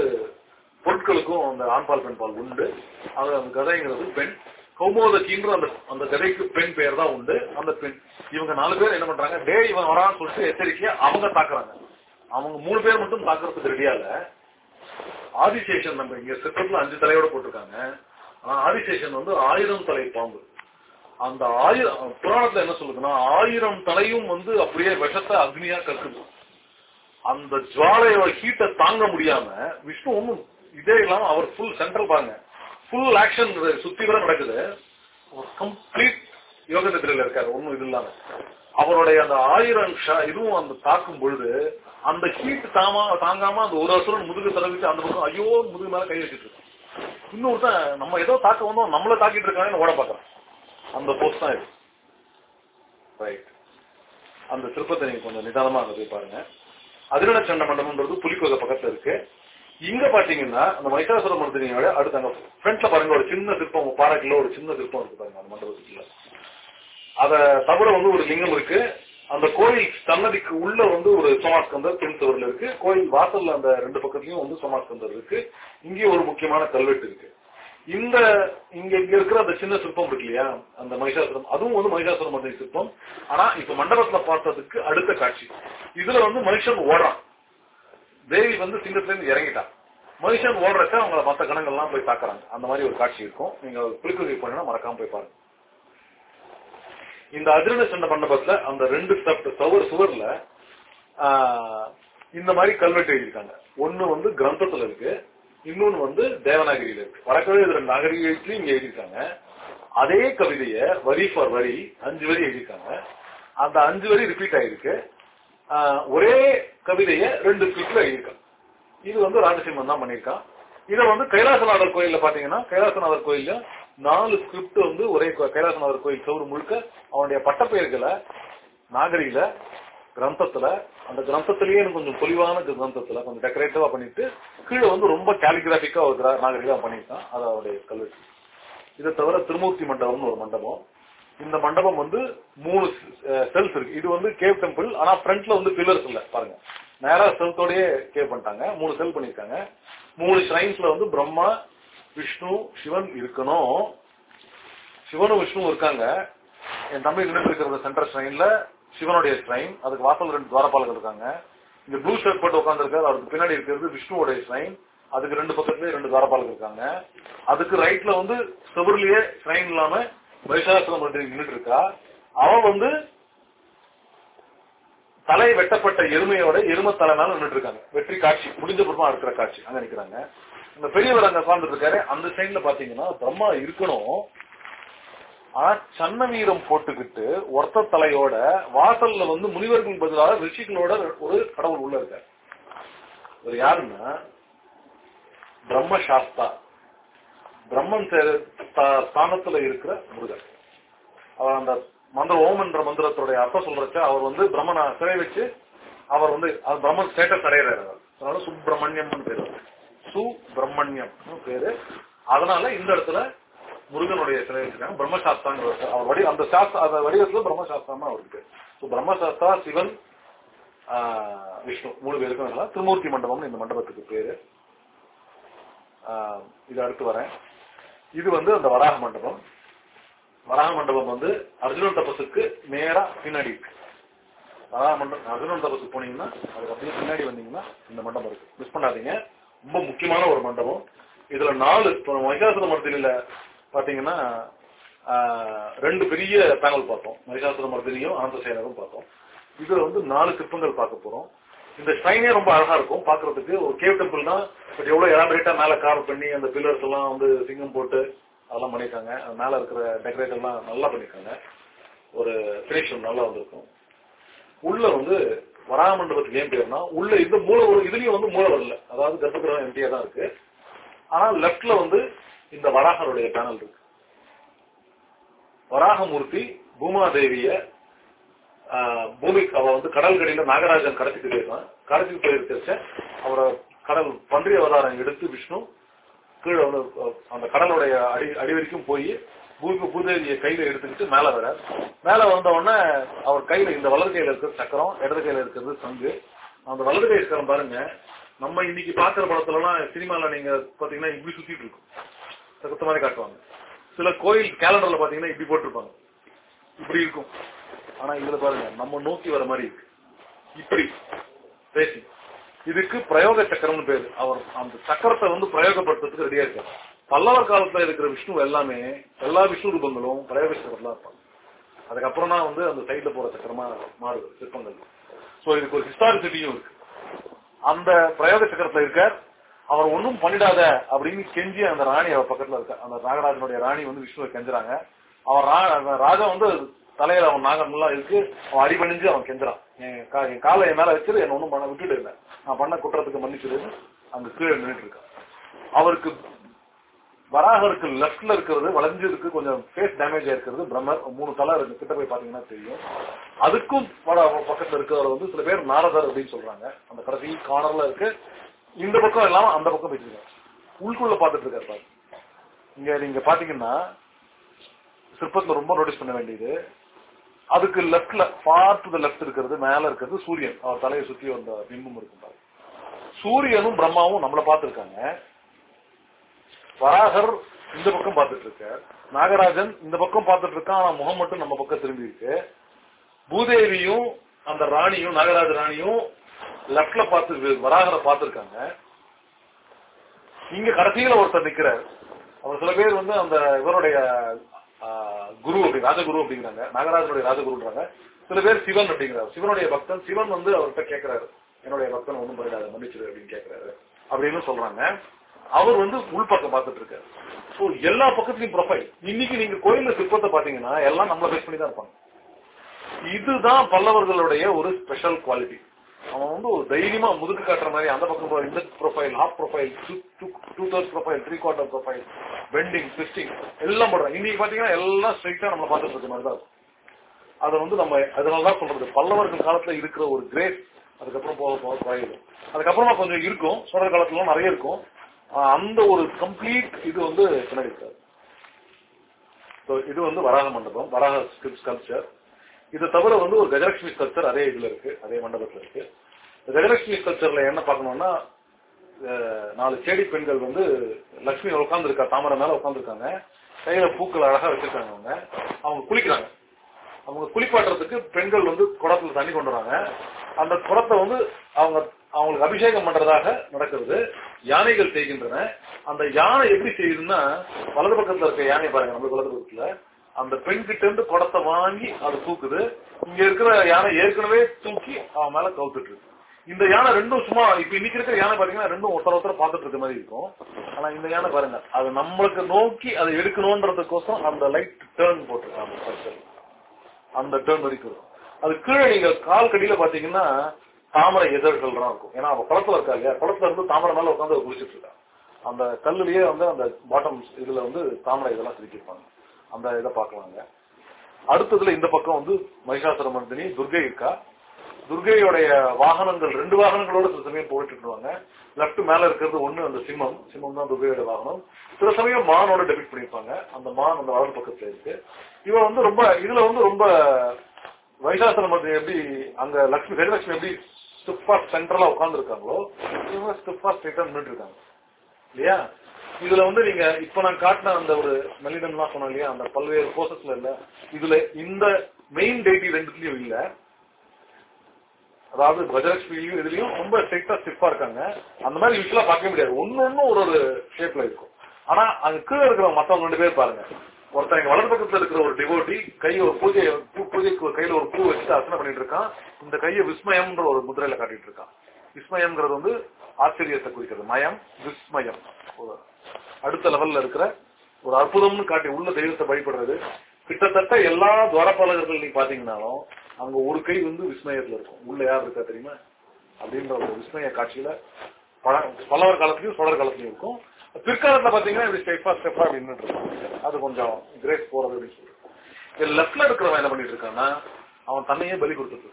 பொருட்களுக்கும் அந்த ஆண்பால் பெண்பால் உண்டு. அது அந்த கதைங்கிறது பெண் கௌமோதகின்ற அந்த அந்த கதைக்கு பெண் பெயர் தான் உண்டு. அந்த பெண் இவங்க நாலு பேர் என்ன பண்றாங்க டே இவன் வரான்னு சொல்லிட்டு எச்சரிக்கையா அவங்க தாக்குறாங்க. அவங்க மூணு பேர் மட்டும் தாக்குறதுக்கு ரெடியால இல்ல. ஆதிசேஷன் நம்ம இங்க சிற்பத்துல அஞ்சு தலையோட போட்டிருக்காங்க. ஆனா ஆதிசேஷன் வந்து ஆயிரம் தலை பாம்பு. அந்த ஆயிரம் புராணத்துல என்ன சொல்லுதுன்னா ஆயிரம் தலையும் வந்து அப்படியே விஷத்தை அக்னியா கற்குது அந்த ஜுவாலையோட ஹீட்டை தாங்க முடியாம விஷ்ணு ஒண்ணும் இதே இல்லாம அவர் ஃபுல் சென்ட்ரல் பாருங்க. ஃபுல் ஆக்ஷன் சுத்தி கூட நடக்குது. கம்ப்ளீட் யோக நிதிரையில இருக்காரு ஒண்ணும் இது இல்லாம. அவருடைய அந்த ஆயிரம் இதுவும் அந்த தாக்கும் பொழுது அந்த ஹீட் தாமா தாங்காம அந்த ஒரு அசுரன் முதுகு தடவிட்டு அந்த பக்கம் ஐயோ முதுகு மேல கை வச்சுட்டு இருக்கான். இன்னொருத்தன் நம்ம ஏதோ தாக்க வந்தோம் நம்மள தாக்கிட்டு இருக்காங்கன்னு ஓட பாக்குறான் அந்த போஸ்ட் தான் இது. ரைட் அந்த சிற்பத்தை நீங்க கொஞ்சம் நிதானமா அங்க போய் பாருங்க. அதிரண சண்ட மண்டபம்ன்றது புலிக்கோக பக்கத்துல இருக்கு. இங்க பாத்தீங்கன்னா அந்த மைசாசுர விட அடுத்து அங்க ஃப்ரண்ட்ல பாருங்க ஒரு சின்ன சிற்பம் பாறைக்குள்ள ஒரு சின்ன சிற்பம் இருக்கு பாருங்க அந்த மண்டபத்துக்குள்ள அத தவிர வந்து ஒரு லிங்கம் இருக்கு. அந்த கோயில் சன்னதிக்கு உள்ள வந்து ஒரு சோமாஸ்கந்தர் பின் இருக்கு. கோயில் வாசல்ல அந்த ரெண்டு பக்கத்துலயும் வந்து சோமாஸ்கந்தர் இருக்கு. இங்கே ஒரு முக்கியமான கல்வெட்டு இருக்கு. இந்த இங்க இங்க இருக்கிற அந்த சின்ன சிற்பம் இருக்கு இல்லையா? அந்த மகிஷாசுரம் அதுவும் வந்து மகிஷாசுரம் மந்திரி சிற்பம். ஆனா இப்ப மண்டபத்துல பார்த்ததுக்கு அடுத்த காட்சி. இதுல வந்து மனுஷன் ஓடுறான். தேவி வந்து சிங்கத்திலேருந்து இறங்கிட்டான். மனுஷன் ஓடுறச்ச அவங்கள மத்த கணங்கள்லாம் போய் தாக்குறாங்க அந்த மாதிரி ஒரு காட்சி இருக்கும். நீங்க குளிக்குகை போனீங்கன்னா மறக்காம போய் பாருங்க. இந்த அதிரண சண்டை மண்டபத்துல அந்த ரெண்டு சவர் சுவர் சுவர்ல இந்த மாதிரி கல்வெட்டு எழுதியிருக்காங்க. ஒண்ணு வந்து கிரந்தத்துல இருக்கு. இன்னொன்னு வந்து தேவநாகரியில இருக்கு. வடக்கவே இதுல நாகரிகத்திலையும் இங்க எழுதியிருக்காங்க. அதே கவிதைய வரி ஃபார் வரி அஞ்சு வரி எழுதியிருக்காங்க. அந்த அஞ்சு வரி ரிப்பீட் ஆயிருக்கு. ஒரே கவிதைய ரெண்டு ஸ்கிரிப்ட்ல எழுதியிருக்காங்க இது வந்து ராஜசிம்மன் தான் பண்ணியிருக்கான். இதை வந்து கைலாசநாதர் கோயில்ல பாத்தீங்கன்னா கைலாசநாதர் கோயில்ல நாலு ஸ்கிரிப்ட் வந்து ஒரே கைலாசநாதர் கோயில் சவுறு முழுக்க அவனுடைய பட்டப்பெயர்களை நாகரில கிரந்தத்துல அந்த கிரந்தத்திலேயே எனக்கு கொஞ்சம் பொலிவான கிரந்தத்துல கொஞ்சம் டெக்கரேட்டிவா பண்ணிட்டு கீழே வந்து ரொம்ப கேலிகிராபிக்கா ஒரு நாகரிகா பண்ணியிருக்கான். அது அவருடைய கல்லூரி இதை தவிர திருமூர்த்தி மண்டபம்னு ஒரு மண்டபம். இந்த மண்டபம் வந்து மூணு செல்ஸ் இருக்கு. இது வந்து கேவ் டெம்பிள் ஆனா ஃப்ரண்ட்ல வந்து பில்லர்ஸ் இல்ல. பாருங்க. நேரா செல்த்தோடயே கேவ் பண்ணிட்டாங்க. மூணு செல் பண்ணிருக்காங்க மூணு ஷ்ரைன்ஸ்ல வந்து பிரம்மா விஷ்ணு சிவன் இருக்கணும். சிவனும் விஷ்ணுவும் இருக்காங்க. என் தம்பி நின்று இருக்கிற சென்டர் ஷ்ரைன்ல சிவனுடைய ஷ்ரைன் அதுக்கு வாசல் ரெண்டு துவாரப்பாளர்கள் இருக்காங்க. இங்க ப்ளூ ஷர்ட் போட்டு உட்காந்துருக்காரு அவருக்கு பின்னாடி இருக்கிறது விஷ்ணுவோடைய ஷ்ரைன் அதுக்கு ரெண்டு பக்கத்துலயே ரெண்டு துவாரப்பாளர்கள் இருக்காங்க. அதுக்கு ரைட்ல வந்து செவர்லயே ஷ்ரைன் இல்லாம மகிஷாசனம் நின்றுட்டு இருக்கா அவன் வந்து தலை வெட்டப்பட்ட எருமையோட எரும தலைனால நின்றுட்டு இருக்காங்க வெற்றி காட்சி முடிஞ்ச பிறமா இருக்கிற காட்சி. அங்க நிக்கிறாங்க. இந்த பெரியவர் அங்க உட்கார்ந்துட்டு இருக்காரு அந்த சைடுல பாத்தீங்கன்னா பிரம்மா இருக்கணும். ஆனா சன்ன வீரம் போட்டுக்கிட்டு ஒருத்த தலையோட வாசல்ல வந்து முனிவர்கள் பதிலாக ரிஷிகளோட ஒரு கடவுள் உள்ள இருக்காரு. அவர் யாருன்னா? பிரம்ம சாஸ்தா பிரம்மன் ஸ்தானத்துல இருக்கிற முருகன். அவர் அந்த மந்திர ஓம் என்ற மந்திரத்துடைய அர்த்தம் சொல்றச்ச அவர் வந்து பிரம்மனை சிறை வச்சு அவர் வந்து பிரம்மன் ஸ்டேட்டஸ் அடையிறாரு அதனால சுப்பிரமணியம் பேரு சுப்பிரமணியம் பேரு. அதனால இந்த இடத்துல முருகனுடைய சிலை வச்சிருக்காங்க. பிரம்மசாஸ்தாங்கிற அவர் வடி அந்த சாஸ்திர அந்த வடிவத்துல பிரம்மசாஸ்திரம் அவருக்கு பேர் ஸோ பிரம்மசாஸ்தா சிவன் ஆஹ், விஷ்ணு மூணு பேருக்கும் திருமூர்த்தி மண்டபம்னு இந்த மண்டபத்துக்கு பேரு. இது அடுத்து வரேன். இது வந்து அந்த வராக மண்டபம். வராக மண்டபம் வந்து அர்ஜுனன் தபசுக்கு நேரா பின்னாடி இருக்கு. வராக மண்டபம் அர்ஜுனன் தபசுக்கு போனீங்கன்னா அதுக்கு அப்படியே பின்னாடி வந்தீங்கன்னா இந்த மண்டபம் இருக்கு. மிஸ் பண்ணாதீங்க. ரொம்ப முக்கியமான ஒரு மண்டபம். இதுல நாலு இப்போ மகிஷாசுர மர்தினில பாத்தீங்கன்னா ரெண்டு பெரிய பேனல் பார்த்தோம். மகிஷாசுர மர்தினியும் ஆனந்தசேனரும் பார்த்தோம். இதுல வந்து நாலு சிற்பங்கள் பார்க்க போறோம். இந்த ஸ்ட்ரைனே ரொம்ப அழகா இருக்கும். பாக்குறதுக்கு ஒரு கேவ் டெம்பிள் தான் பட் எவ்வளவு எலாபரேட்டா மேல கார் பண்ணி அந்த பில்லர்ஸ் எல்லாம் வந்து சிங்கம் போட்டு அதெல்லாம் பண்ணிருக்காங்க அது மேல இருக்கிற டெக்கரேட் எல்லாம் நல்லா பண்ணிருக்காங்க ஒரு பினிஷ் நல்லா வந்திருக்கும். உள்ள வந்து வராமண்டபத்துக்கு ஏன் பேருனா உள்ள இந்த மூல இதுலயும் வந்து மூல வரல. அதாவது கர்ப்பகிரகம் எம்டியா தான் இருக்கு. ஆனா லெப்ட்ல வந்து இந்த வராகருடைய பேனல் இருக்கு. வராகமூர்த்தி பூமாதேவிய பூமிக்கு அவ வந்து கடல்கடியில நாகராஜன் கடத்திட்டு போயிருக்கான். கடத்திட்டு போயிருக்கிறச்ச அவரை கடல் பன்றி அவதாரம் எடுத்து விஷ்ணு கீழே வந்து அந்த கடலுடைய அடி அடி வரைக்கும் போய் பூமி பூதேவியை கையில எடுத்துக்கிட்டு மேல வர மேல வந்த உடனே அவர் கையில இந்த வலது கையில இருக்கிறது சக்கரம் இடது கையில இருக்கிறது சங்கு. அந்த வலது கை சக்கரம் பாருங்க நம்ம இன்னைக்கு பாக்குற படத்துல எல்லாம் சினிமால நீங்க பாத்தீங்கன்னா இப்படி சுத்திட்டு இருக்கும். சக்கத்த மாதிரி காட்டுவாங்க. சில கோயில் கேலண்டர்ல பாத்தீங்கன்னா இப்படி போட்டிருப்பாங்க. இப்படி இருக்கும். ஆனா இதுல பாருங்க நம்ம நோக்கி வர மாதிரி இருக்கு. இப்படி பேசி. இதுக்கு பிரயோக சக்கரம்னு பேரு. அவர் அந்த சக்கரத்தை வந்து பிரயோகப்படுத்துறதுக்கு ரெடியா இருக்காரு. பல்லவர் காலத்துல இருக்கிற விஷ்ணு எல்லாமே எல்லா விஷ்ணு ரூபங்களும் பிரயோக சக்கரம்லாம் இருப்பாங்க. அதுக்கப்புறம் தான் வந்து அந்த சைடுல போற சக்கரமா மாறுது சிற்பங்கள். சோ இதுக்கு ஒரு ஹிஸ்டாரிசிட்டியும் இருக்கு. அந்த பிரயோக சக்கரத்துல இருக்கார். அவர் ஒன்றும் பண்ணிடாத அப்படின்னு கெஞ்சி அந்த ராணி அவர் பக்கத்துல இருக்க அந்த நாகராஜனுடைய ராணி வந்து விஷ்ணுவை கெஞ்சுறாங்க. அவர் ராஜா வந்து தலையில அவன் நாகம்லாம் இருக்கு. அவன் அடிபணிஞ்சு அவன் கெஞ்சுறான் என் என் காலை என் மேல வச்சிரு என்ன ஒண்ணும் பண்ண விட்டுட்டு இல்லை நான் பண்ண குற்றத்துக்கு மன்னிச்சிருன்னு அங்க கீழே நின்றுட்டு இருக்கான். அவருக்கு வராகருக்கு லெப்ட்ல இருக்கிறது வளைஞ்சு இருக்கு கொஞ்சம் ஃபேஸ் டேமேஜ் ஆயிருக்கிறது பிரம்மர். மூணு தலை இருக்கு கிட்ட போய் பாத்தீங்கன்னா தெரியும். அதுக்கும் பக்கத்துல இருக்கிறவர் வந்து சில பேர் நாரதர் அப்படின்னு சொல்றாங்க. அந்த கடைசி கார்னர்ல இருக்கு. இந்த பக்கம் இல்லாம அந்த பக்கம் போயிட்டு உள்குள்ள பாத்துட்டு இருக்காரு பாரு. இங்க நீங்க பாத்தீங்கன்னா சிற்பத்துல ரொம்ப நோட்டீஸ் பண்ண வேண்டியது அதுக்கு லெப்ட்ல ஃபார் டு த இருக்கிறது மேல இருக்கிறது சூரியன். அவர் தலையை சுத்தி வந்த பிம்பம் இருக்கும் சூரியனும் பிரம்மாவும் நம்மள பாத்துருக்காங்க வராகர் இந்த பக்கம் பார்த்துட்டு இருக்க நாகராஜன் இந்த பக்கம் பார்த்துட்டு இருக்கான் ஆனா முகம் மட்டும் நம்ம பக்கம் திரும்பி இருக்கு பூதேவியும் அந்த ராணியும் நாகராஜ ராணியும் லெப்ட்ல பார்த்து வராகரை பார்த்திருக்காங்க. இங்க கடைசியில ஒருத்தர் நிக்கிறார். அவர் சில பேர் வந்து அந்த இவருடைய குரு அப்படி ராஜகுரு அப்படிங்கிறாங்க. நாகராஜனுடைய ராஜகுருன்றாங்க. சில பேர் சிவன் அப்படிங்கிறார். சிவனுடைய பக்தன் சிவன் வந்து அவர்கிட்ட கேட்கிறாரு என்னுடைய பக்தன் ஒண்ணும் பண்ணாத மன்னிச்சிரு அப்படின்னு கேட்கிறாரு அப்படின்னு சொல்றாங்க. அவர் வந்து உள்பக்கம் பார்த்துட்டு இருக்காரு. சோ எல்லா பக்கத்துலயும் ப்ரொஃபைல் இன்னைக்கு நீங்க கோயில்ல சிற்பத்தை பாத்தீங்கன்னா எல்லாம் நம்மள பேஸ் பண்ணி தான் இருப்பாங்க. இதுதான் பல்லவர்களுடைய ஒரு ஸ்பெஷல் குவாலிட்டி அவன் வந்து ஒரு தைரியமா முதுகு காட்டுற மாதிரி அந்த பக்கம் போற இந்த profile half profile two third profile three quarter profile bending twisting எல்லாம் போடுறான் இன்னைக்கு பாத்தீங்கன்னா எல்லாம் ஸ்ட்ரைட்டா நம்ம பாத்துட்டு இருக்க மாதிரி தான் அதை வந்து நம்ம அதனாலதான் சொல்றது பல்லவர்கள் காலத்துல இருக்கிற ஒரு கிரேஸ் அதுக்கப்புறம் போக போக குறையுது. அதுக்கப்புறமா கொஞ்சம் இருக்கும். சோழர் காலத்துல நிறைய இருக்கும். அந்த ஒரு கம்ப்ளீட் இது வந்து பின்னாடி இருக்காது. இது வந்து வராக மண்டபம் வராக ஸ்கல்ப்சர் இது தவிர வந்து ஒரு கஜலட்சுமி கல்ச்சர் அதே இதுல இருக்கு அதே மண்டபத்துல இருக்கு. கஜலட்சுமி கல்ச்சர்ல என்ன பார்க்கணும்னா நாலு சேடி பெண்கள் வந்து லட்சுமி உட்கார்ந்துருக்கா தாமரை மேல உட்கார்ந்துருக்காங்க. கையில பூக்கள் அழகா வச்சிருக்காங்க அவங்க. அவங்க குளிக்கிறாங்க. அவங்க குளிப்பாட்டுறதுக்கு பெண்கள் வந்து குடத்துல தண்ணி கொண்டு வராங்க. அந்த குடத்தை வந்து அவங்க அவங்களுக்கு அபிஷேகம் பண்றதாக நடக்கிறது. யானைகள் செய்கின்றன அந்த யானை எப்படி செய்யுதுன்னா வலது பக்கத்துல இருக்க யானை பாருங்க நம்ம வலது பக்கத்துல. அந்த பெண் கிட்ட இருந்து குடத்தை வாங்கி அதை தூக்குது. இங்க இருக்கிற யானை ஏற்கனவே தூக்கி அவன் மேல கவுத்துட்டு இருக்கு. இந்த யானை ரெண்டும் சும்மா இப்ப இன்னைக்கு இருக்கிற யானை பாத்தீங்கன்னா ரெண்டும் ஒருத்தர் ஒருத்தர் பாத்துட்டு இருக்க மாதிரி இருக்கும். ஆனா இந்த யானை பாருங்க அது நம்மளுக்கு நோக்கி அதை எடுக்கணும்ன்றதுக்கோசம் அந்த லைட் டேர்ன் போட்டிருக்காங்க அந்த டேர்ன் வரைக்கும் இருக்கும். அது கீழே நீங்க கால் கடியில பாத்தீங்கன்னா தாமரை எதிர்கள் இருக்கும். ஏன்னா அவ குளத்துல இருக்கா இல்லையா? குளத்துல இருந்து தாமரை மேல உட்காந்து குளிச்சிட்டு இருக்கா. அந்த கல்லுலயே வந்து அந்த பாட்டம் இதுல வந்து தாமரை இதெல்லாம் சிரிக்கிருப்பாங்க. அந்த இதை பார்க்கலாங்க. அடுத்ததுல இந்த பக்கம் வந்து மகிஷாசுர மர்தினி துர்கை இருக்கா? துர்கையோடைய வாகனங்கள் ரெண்டு வாகனங்களோட சில சமயம் போயிட்டு இருக்காங்க லெப்ட் மேல இருக்கிறது ஒண்ணு அந்த சிம்மம். சிம்மம் தான் துர்கையோட வாகனம். சில சமயம் மானோட டெபிட் பண்ணிருப்பாங்க அந்த மான் அந்த வலது பக்கத்துல இருக்கு. இவன் வந்து ரொம்ப இதுல வந்து ரொம்ப வைசாசன மர்தினி எப்படி அங்க லட்சுமி கஜலட்சுமி எப்படி ஸ்டிஃபா சென்ட்ரலா உட்கார்ந்து இருக்காங்களோ இவங்க ஸ்டிஃபா ஸ்ட்ரைட்டா நின்று இருக்காங்க. இல்லையா? இதுல வந்து நீங்க இப்ப நான் காட்டின அந்த ஒரு மெலிடம்லாம் சொன்னோம் இல்லையா அந்த பல்வேறு போசஸ்ல இல்ல இதுல இந்த மெயின் டேட்டி ரெண்டுலயும் இல்ல. அதாவது கஜலட்சுமியும் இதுலயும் ரொம்ப ஸ்ட்ரிக்டா ஸ்டிப்பா இருக்காங்க. அந்த மாதிரி யூஸ்வலா பார்க்க முடியாது. ஒன்னு ஒரு ஒரு ஷேப்ல இருக்கும். ஆனா அங்க கீழே இருக்கிற மத்தவங்க ரெண்டு பேர் பாருங்க. ஒருத்தன் எங்க வலது பக்கத்துல இருக்கிற ஒரு டிவோட்டி கை ஒரு பூஜை பூஜைக்கு ஒரு கையில ஒரு பூ வச்சுட்டு அர்ச்சனை பண்ணிட்டு இருக்கான். இந்த கையை விஸ்மயம்ன்ற ஒரு முதிரையில காட்டிட்டு இருக்கான். விஸ்மயம்ங்கிறது வந்து ஆச்சரியத்தை குறிக்கிறது. மயம் விஸ்மயம். அடுத்த லெவல்ல இருக்கிற ஒரு அற்புதம்னு காட்டி உள்ள தெய்வத்தை வழிபடுறது. கிட்டத்தட்ட எல்லா துவரப்பாளர்கள் நீங்க பாத்தீங்கன்னாலும் அங்க ஒரு கை வந்து விஸ்மயத்துல இருக்கும். உள்ள யார் இருக்கா தெரியுமா? அப்படின்ற ஒரு விஸ்மய காட்சியில பழ- பல்லவர் காலத்திலயும் சோழர் காலத்திலயும் இருக்கும். பிற்காலத்துல பாத்தீங்கன்னா இப்படி ஸ்டெப்பா ஸ்டெப்பா அப்படின்னு இருக்கும். அது கொஞ்சம் கிரேஸ் போறது அப்படின்னு சொல்லிட்டு லெப்ட்ல இருக்கிறவன் என்ன பண்ணிட்டு இருக்கான்னா அவன் தன்னையே பலி கொடுத்துட்டு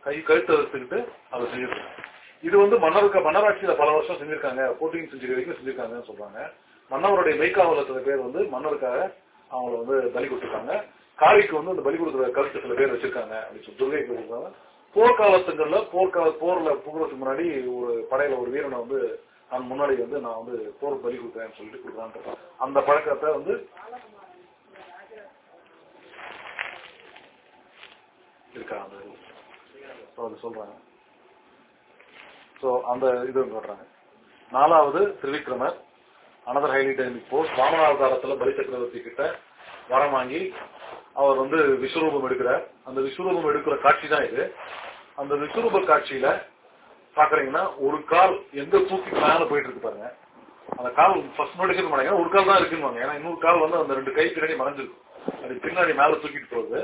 கை கழுத்து எடுத்துக்கிட்டு அதை செஞ்சிருக்கான் இது வந்து மன்னருக்கு மன்னராட்சியில பல வருஷம் செஞ்சிருக்காங்க. போர்டீன் செஞ்சுரி வரைக்கும் செஞ்சிருக்காங்கன்னு சொல்றாங்க. மன்னவருடைய மெய்க்காவல சில பேர் வந்து மன்னருக்காக அவங்கள வந்து பலி கொடுத்துருக்காங்க. காளிக்கு வந்து அந்த பலி கொடுக்குற கருத்து சில பேர் வச்சிருக்காங்க அப்படின்னு சொல்லி துர்கை கொடுத்துருக்காங்க போர்க்காலத்துங்கள்ல போர்க்கால போர்ல புகுறதுக்கு முன்னாடி ஒரு படையில ஒரு வீரனை வந்து நான் முன்னாடி வந்து நான் வந்து போர் பலி கொடுக்குறேன்னு சொல்லிட்டு கொடுக்குறான் அந்த பழக்கத்தை வந்து இருக்கா? அந்த அது சொல்றாங்க. அந்த இது சொல்றாங்க. நாலாவது திருவிக்ரமர். அனதர் ஹைலைட் இப்போ வாமனாவதாரத்துல பலி சக்கரவர்த்தி கிட்ட வரம் வாங்கி அவர் வந்து விஸ்வரூபம் எடுக்கிறார். அந்த விஸ்வரூபம் எடுக்கிற காட்சி தான் இது. அந்த விஸ்வரூப காட்சியில பாக்குறீங்கன்னா ஒரு கால் எந்த தூக்கி மேல போயிட்டு இருக்கு பாருங்க. அந்த கால் ஃபர்ஸ்ட் நோட்டிஃபிகேஷன் பண்ணாங்க ஒரு கால் தான் இருக்குன்னு ஏன்னா இன்னொரு கால் வந்து அந்த ரெண்டு கை பின்னாடி மறைஞ்சிருக்கும். அது பின்னாடி மேல தூக்கிட்டு போகுது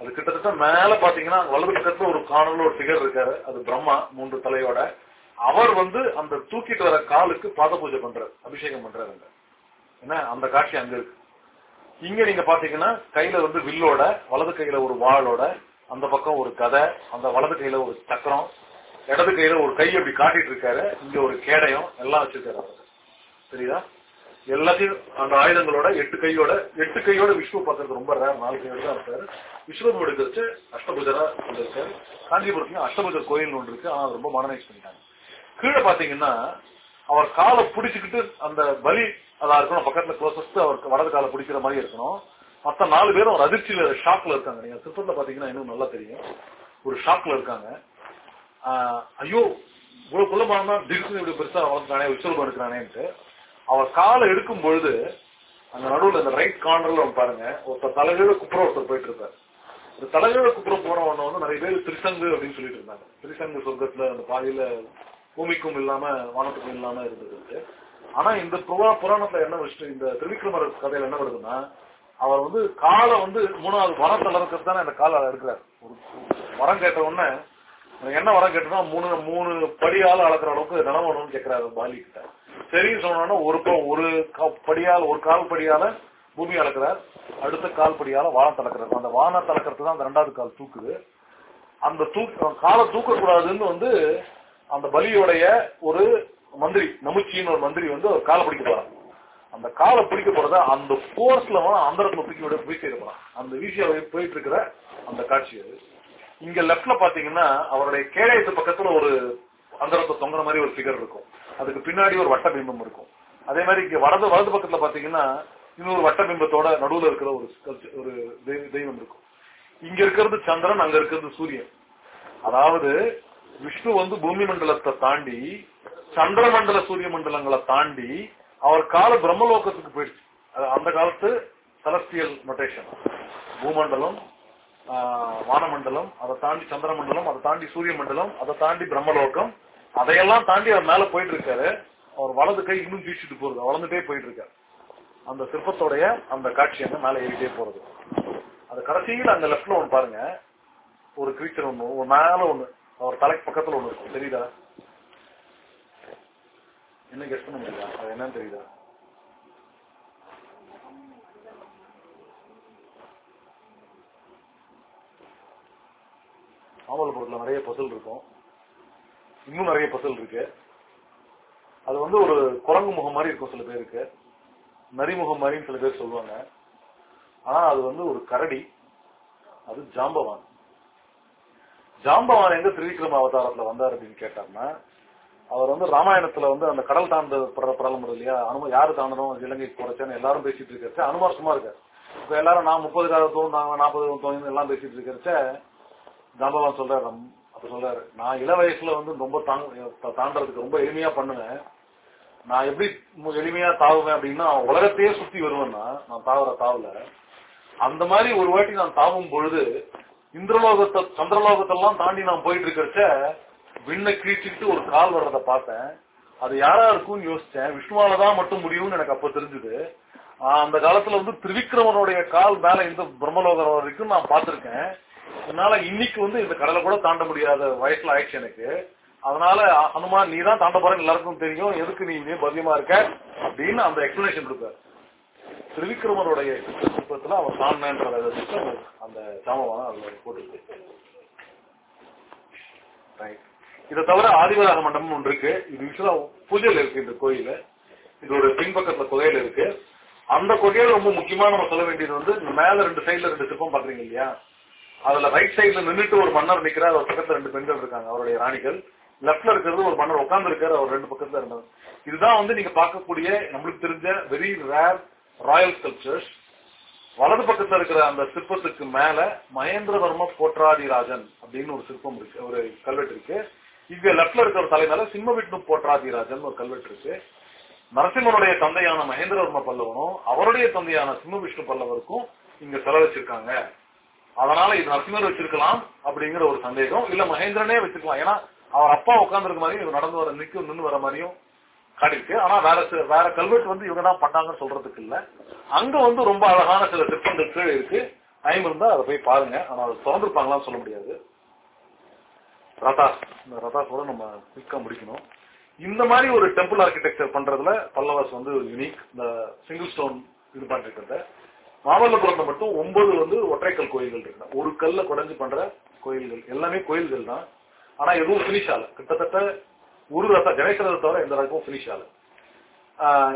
அது கிட்டத்தட்ட மேல பாத்தீங்கன்னா வலது பக்கத்துல ஒரு காணல ஒரு ஃபிகர் இருக்காரு. அது பிரம்மா மூன்று தலையோட. அவர் வந்து அந்த தூக்கிட்டு வர காலுக்கு பாத பூஜை பண்றாரு அபிஷேகம் பண்றாரு ஏன்னா என்ன? அந்த காட்சி அங்க இருக்கு. இங்க நீங்க பாத்தீங்கன்னா கையில வந்து வில்லோட வலது கையில ஒரு வாளோட அந்த பக்கம் ஒரு கதை அந்த வலது கையில ஒரு சக்கரம் இடது கையில ஒரு கை அப்படி காட்டிட்டு இருக்காரு. இங்க ஒரு கேடயம் எல்லாம் வச்சிருக்காரு அவரு. தெரியுதா? எல்லாத்தையும் அந்த ஆயுதங்களோட எட்டு கையோட எட்டு கையோட விஷ்ணு பார்க்கறது ரொம்ப ரேர் நாலு கையோட தான் இருக்காரு. விஸ்வரூபம் எடுக்கிறச்சு அஷ்டபுஜரா இருக்காரு காஞ்சிபுரத்துலயும் அஷ்டபுஜர் கோயில் ஒன்று இருக்கு. ஆனா ரொம்ப மாடர்னைஸ் பண்ணிட்டாங்க. கீழே பாத்தீங்கன்னா அவர் காலை பிடிச்சுக்கிட்டு அந்த பலி அதா இருக்கணும் பக்கத்துல க்ளோசஸ்ட் அவருக்கு வடது காலை பிடிக்கிற மாதிரி இருக்கணும். மத்த நாலு பேரும் ஒரு அதிர்ச்சியில ஷாக்ல இருக்காங்க. நீங்க சிற்பத்துல பாத்தீங்கன்னா இன்னும் நல்லா தெரியும். ஒரு ஷாக்ல இருக்காங்க. ஐயோ இவ்வளவு குள்ளமானா திடீர்னு இப்படி பெருசா வளர்ந்துட்டானே விஸ்வரூபம் எடுக்கிறானேன்ட்டு அவர் காலை எடுக்கும் பொழுது அந்த நடுவுல இந்த ரைட் கார்னர்ல பாருங்க. ஒருத்தர் தலைகீழ குப்புற ஒருத்தர் போயிட்டு இருப்பாரு இந்த தலைகீழ குப்புற போறவன வந்து நிறைய பேர் திருசங்கு அப்படின்னு சொல்லிட்டு இருந்தாங்க. திரிசங்கு சொர்க்கத்துல அந்த பாதையில பூமிக்கும் இல்லாம வானத்துக்கும் இல்லாம இருந்தது ஆனா இந்த புவா புராணத்துல என்ன விஷயம் இந்த திருவிக்ரமர் கதையில என்ன வருதுன்னா அவர் வந்து காலை வந்து மூணாவது வரத்துல இருக்கிறது தானே அந்த காலை எடுக்கிறார் ஒரு வரம் கேட்ட உடனே என்ன வரம் கேட்டா மூணு மூணு படியால அளக்குற அளவுக்கு நிலம் வேணும்னு கேட்கிறாரு பாலி கிட்ட. சரி சொன்னோன்னா ஒரு ஒரு கா- ஒரு கால் படியால பூமி அளக்குறார். அடுத்த கால் படியால வானம் தளக்குறாரு. அந்த வானம் அளக்கிறது தான் அந்த ரெண்டாவது கால் தூக்குது. அந்த தூக்கு காலை தூக்கக்கூடாதுன்னு வந்து அந்த பலியோடைய ஒரு மந்திரி நமுச்சின்னு ஒரு மந்திரி வந்து ஒரு காலை பிடிக்க போறான் அந்த காலை பிடிக்க போறத அந்த போர்ஸ்ல அந்தரத்துல தூக்கி விட போய் செய்ய போறான் அந்த வீசியா போயிட்டு இருக்கிற அந்த காட்சி அது. இங்க லெப்ட்ல பாத்தீங்கன்னா அவருடைய கேடயத்து பக்கத்துல ஒரு அந்தரத்தை தொங்குற மாதிரி ஒரு ஃபிகர் இருக்கும். அதுக்கு பின்னாடி ஒரு வட்ட பிம்பம் இருக்கும். அதே மாதிரி இங்க வலது வலது பக்கத்துல பாத்தீங்கன்னா இன்னொரு வட்ட பிம்பத்தோட நடுவுல இருக்கிற ஒரு ஒரு தெய்வ- தெய்வம் இருக்கும். இங்க இருக்கிறது சந்திரன் அங்க இருக்கிறது சூரியன். அதாவது விஷ்ணு வந்து பூமி மண்டலத்தை தாண்டி சந்திர மண்டல சூரிய மண்டலங்களை தாண்டி அவர் கால பிரம்மலோகத்துக்கு போயிடுச்சு. அந்த காலத்து செலஸ்டியல் நொட்டேஷன் பூமண்டலம் வானமண்டலம் அதை தாண்டி சந்திர மண்டலம் அதை தாண்டி சூரிய மண்டலம் அதை தாண்டி பிரம்மலோகம் அதையெல்லாம் தாண்டி அவர் மேல போயிட்டு இருக்காரு அவர் வலது கை இன்னும் வீசிட்டு போறது வளர்ந்துட்டே போயிட்டு இருக்காரு அந்த சிற்பத்தோடைய அந்த காட்சி அங்க மேல ஏறிட்டே போறது. அது கடைசியில் அந்த லெப்ட்ல ஒன்று பாருங்க. ஒரு கிரீச்சர் ஒன்று ஒரு மேல ஒன்று அவர் தலைக்கு பக்கத்துல ஒண்ணு இருக்கும் தெரியுதா? என்ன கெஸ்ட் பண்ண முடியுதா? அது என்னன்னு தெரியுதா? மாமல்லபுரத்தில் நிறைய பசல் இருக்கும். இன்னும் நிறைய பசல் இருக்கு. அது வந்து ஒரு குரங்கு முகம் மாதிரி இருக்கும் சில பேருக்கு. நரிமுகம் மாதிரின்னு சில பேர் சொல்லுவாங்க. ஆனா அது வந்து ஒரு கரடி. அது ஜாம்பவான். ஜாம்பவான் எங்க திரிவிக்ரம அவதாரத்துல வந்தார் அப்படின்னு கேட்டார்னா அவர் வந்து ராமாயணத்துல வந்து அந்த கடல் தாண்ட பிரலம் இல்லையா? அனும யாரு தாண்டணும்? இலங்கைக்கு போறச்சேன்னு எல்லாரும் பேசிட்டு இருக்கிறச்ச அனுமார் சும்மா இருக்காரு. இப்ப எல்லாரும் நான் முப்பது காலத்தோம் நாங்க நாற்பது தோணும் எல்லாம் பேசிட்டு இருக்கிறச்ச ஜாம்பவான் சொல்றாரு அப்ப சொல்றாரு நான் இள வயசுல வந்து ரொம்ப தாங்க தாண்டறதுக்கு ரொம்ப எளிமையா பண்ணுவேன். நான் எப்படி எளிமையா தாவுவேன் அப்படின்னா உலகத்தையே சுத்தி வருவேன்னா நான் தாவர தாவல அந்த மாதிரி ஒரு வாட்டி நான் தாவும் பொழுது இந்திரலோகத்தை சந்திரலோகத்தெல்லாம் தாண்டி நான் போயிட்டு இருக்கிறச்ச விண்ணை கீழ்ச்சிக்கிட்டு ஒரு கால் வர்றதை பார்த்தேன். அது யாரா இருக்கும்னு யோசிச்சேன். விஷ்ணுவால தான் மட்டும் முடியும்னு எனக்கு அப்ப தெரிஞ்சது. அந்த காலத்துல வந்து திரிவிக்ரமனுடைய கால் மேல இந்த பிரம்மலோகம் வரைக்கும் நான் பார்த்திருக்கேன். அதனால இன்னைக்கு வந்து இந்த கடலை கூட தாண்ட முடியாத வயசுல ஆயிடுச்சு எனக்கு. அதனால அனுமான் நீ தான் தாண்ட போறேன்னு எல்லாருக்கும் தெரியும். எதுக்கு நீ பதியமா இருக்க? அப்படின்னு அந்த எக்ஸ்பிளேஷன் இருப்பார் திரிவிக்ரமனுடைய சிற்பத்துல அவன் தாண்டன்ற அந்த சாமவான அதுல போட்டுருக்கு. ரைட் இதை தவிர ஆதிவராக மண்டபம் ஒன்று இருக்கு. இது யூஸ்வலா பூஜையில இருக்கு இந்த கோயில. இதோட பின்பக்கத்துல கொகையில இருக்கு. அந்த கொகையில ரொம்ப முக்கியமா நம்ம சொல்ல வேண்டியது வந்து மேல ரெண்டு சைடுல ரெண்டு சிற்பம் பாக்குறீங்க இல்லையா? அதுல ரைட் சைடுல நின்னுட்டு ஒரு மன்னர் நிக்கிறார். அவர் பக்கத்துல ரெண்டு பெண்கள் இருக்காங்க அவருடைய ராணிகள். லெப்ட்ல இருக்கிறது ஒரு மன்னர் உட்கார்ந்து இருக்காரு அவர் ரெண்டு பக்கத்துல இருந்தார். இதுதான் வந்து நீங்க பார்க்கக்கூடிய நம்மளுக்கு தெரிஞ்ச வெரி ரேர் ராயல் ஸ்கல்ப்சர்ஸ் வலது பக்கத்துல இருக்கிற அந்த சிற்பத்துக்கு மேல மகேந்திரவர்ம போற்றாதிராஜன் அப்படின்னு ஒரு சிற்பம் இருக்கு ஒரு கல்வெட்டு இருக்கு. இங்க லெப்ட்ல இருக்கிற தலை மேல சிம்ம விஷ்ணு போற்றாதிராஜன் ஒரு கல்வெட்டு இருக்கு. நரசிம்மனுடைய தந்தையான மகேந்திரவர்ம பல்லவனும் அவருடைய தந்தையான சிம்ம விஷ்ணு பல்லவருக்கும் இங்க செலவு வச்சிருக்காங்க. அதனால இது நரசிம்மர் வச்சிருக்கலாம் அப்படிங்கிற ஒரு சந்தேகம். இல்ல மகேந்திரனே வச்சிருக்கலாம். ஏன்னா அவர் அப்பா உட்கார்ந்துருக்க மாதிரியும் இவர் நடந்து வர நிக்கும் நின்று வர மாதிரியும் காட்டிருக்கு. ஆனா வேற சில- வேற கல்வெட்டு வந்து இவங்க தான் பண்ணாங்கன்னு சொல்றதுக்கு இல்ல. அங்க வந்து ரொம்ப அழகான சில சிற்பங்கள் கீழே இருக்கு. டைம் இருந்தா அதை போய் பாருங்க. ஆனா அது திறந்துருப்பாங்களான்னு சொல்ல முடியாது. ரதாஸ் இந்த ரதா கூட நம்ம குயிக்கா முடிக்கணும். இந்த மாதிரி ஒரு டெம்பிள் ஆர்கிடெக்சர் பண்றதுல பல்லவாஸ் வந்து யூனிக் இந்த சிங்கிள் ஸ்டோன் இது பண்ணிருக்கிறத. மாமல்லபுரத்துல மட்டும் ஒன்பது வந்து ஒற்றைக்கல் கோயில்கள் இருக்கு. ஒரு கல்ல குடஞ்சு பண்ற கோயில்கள். எல்லாமே கோயில்கள் தான். ஆனா எதுவும் பினிஷ் ஆகல. கிட்டத்தட்ட ஒரு ரத்தம் கணேச ரதம் எந்த ரகமும் பினிஷ் ஆகல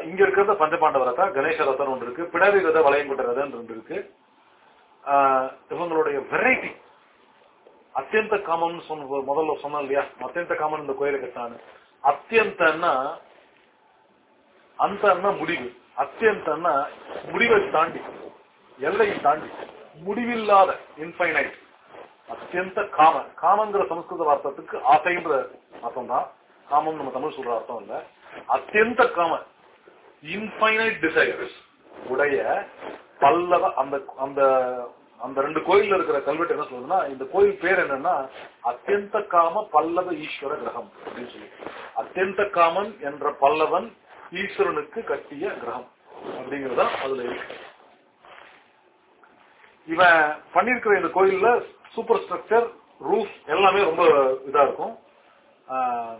இங்க இருக்கிறது பஞ்சபாண்டவ ரதம் கணேச ரதம் ஒன்று இருக்கு பிடாரி ரத வளையங்குட்ட ரதம் ரெண்டு இருக்கு. ஆஹ் இவங்களுடைய வெரைட்டி அத்தியந்த காமன் சொன்ன முதல்ல சொன்னோம் இல்லையா? அத்தியந்த காமன் இந்த கோயிலை கட்டானு அத்தியந்தன்னா அந்தன்னா முடிவு. அத்தியந்தன்னா முடிவை தாண்டி எல்லையை தாண்டி முடிவில்லாத இன்ஃபைனைட் அத்தியந்த காம காமங்கிற சமஸ்கிருத வார்த்தத்துக்கு ஆசைன்ற அர்த்தம் தான் காமம் நம்ம தமிழ் சொல்ற அர்த்தம் இல்ல. அத்தியந்த காம இன்ஃபைனைட் டிசைர்ஸ் உடைய பல்லவ அந்த அந்த அந்த ரெண்டு கோயில்ல இருக்கிற கல்வெட்டு என்ன சொல்லுதுன்னா இந்த கோயில் பேர் என்னன்னா அத்தியந்த காம பல்லவ ஈஸ்வர கிரகம் அப்படின்னு சொல்லி. அத்தியந்த காமன் என்ற பல்லவன் ஈஸ்வரனுக்கு கட்டிய கிரகம் அப்படிங்கறதா அதுல இருக்கு. இவன் பண்ணிருக்கிற இந்த கோயில்ல சூப்பர் ஸ்ட்ரக்சர் ரூஃப் எல்லாமே ரொம்ப இதா இருக்கும். ஆஹ்,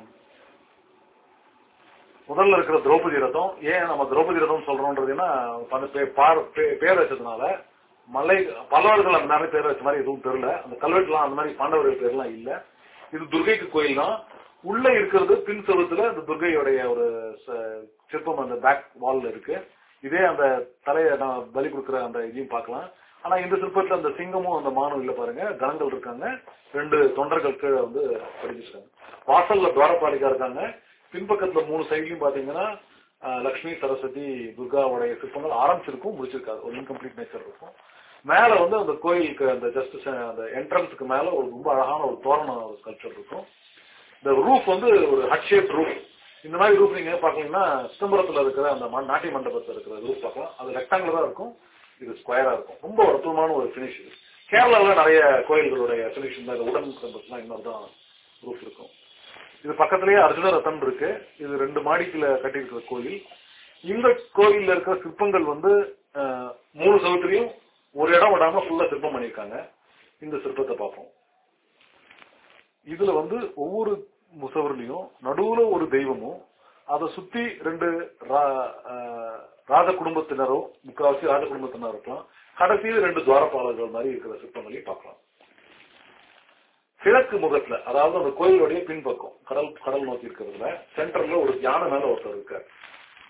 முதல்ல இருக்கிற திரௌபதி ரதம் ஏன் நம்ம திரௌபதி ரதம் சொல்றோம்ன்றதுன்னா பேர் வச்சதுனால மலை பல்லவர்கள் அந்த மாதிரி பேர் வச்ச மாதிரி எதுவும் தெரியல. அந்த கல்வெட்டுலாம் அந்த மாதிரி பாண்டவர்கள் பேர்லாம் இல்ல. இது துர்கைக்கு கோயில் தான். உள்ள இருக்கிறது பின் செவத்துல அந்த துர்கையோடைய ஒரு ச- சிற்பம் அந்த பேக் வால்ல இருக்கு. இதே அந்த தலையை நான் பலி கொடுக்குற அந்த இதையும் பார்க்கலாம். ஆனா இந்த சிற்பத்துல அந்த சிங்கமும் அந்த மானும் இல்ல பாருங்க. கணங்கள் இருக்காங்க. ரெண்டு தொண்டர்கள் கீழே வந்து படிச்சிருக்காங்க. வாசல்ல துவாரபாலிகா இருக்காங்க. பின்பக்கத்துல மூணு சைட்லயும் பாத்தீங்கன்னா லக்ஷ்மி சரஸ்வதி துர்காவுடைய சிற்பங்கள் ஆரம்பிச்சிருக்கும் முடிச்சிருக்காது. ஒரு இன்கம்ப்ளீட் நேச்சர் இருக்கும். மேல வந்து அந்த கோயிலுக்கு அந்த ஜஸ்ட் அந்த என்ட்ரன்ஸுக்கு மேல ஒரு ரொம்ப அழகான ஒரு தோரண ஒரு இருக்கும். இந்த ரூஃப் வந்து ஒரு ஹட் ஷேப் ரூஃப் இந்த மாதிரி ரூப் நீங்க பாத்தீங்கன்னா சிதம்பரத்துல இருக்கிற அந்த நாட்டிய மண்டபத்துல இருக்கிற ரூப் பார்க்கலாம் அது ரெக்டாங்குலரா இருக்கும். இது ஸ்கொயரா இருக்கும். ரொம்ப அற்புதமான ஒரு பினிஷ் கேரளாவில் கேரளால நிறைய கோயில்களுடைய சொல்யூஷன் தான். உடன் கம்பஸ்லாம் இன்னொரு தான் ரூப் இருக்கும். இது பக்கத்திலேயே அர்ஜுன ரத்தம் இருக்கு. இது ரெண்டு மாடிக்குள்ள கட்டியிருக்கிற கோயில். இந்த கோயில்ல இருக்கிற சிற்பங்கள் வந்து மூணு சவுத்துலயும் ஒரு இடம் விடாம ஃபுல்லா சிற்பம் பண்ணியிருக்காங்க. இந்த சிற்பத்தை பார்ப்போம். இதுல வந்து ஒவ்வொரு முசவர்லையும் நடுவுல ஒரு தெய்வமும் அதை சுத்தி ரெண்டு ரா- ராஜ குடும்பத்தினரோ முக்காவாசி ராஜ குடும்பத்தினரோ இருக்கலாம். கடைசியில் ரெண்டு துவாரப்பாளர்கள் மாதிரி இருக்கிற சிற்பங்களையும் பார்க்கலாம். கிழக்கு முகத்துல அதாவது அந்த கோயிலுடைய பின்பக்கம் கடல் கடல் நோக்கி இருக்கிறதுல சென்டர்ல ஒரு யானை மேல ஒருத்தர் இருக்கார்.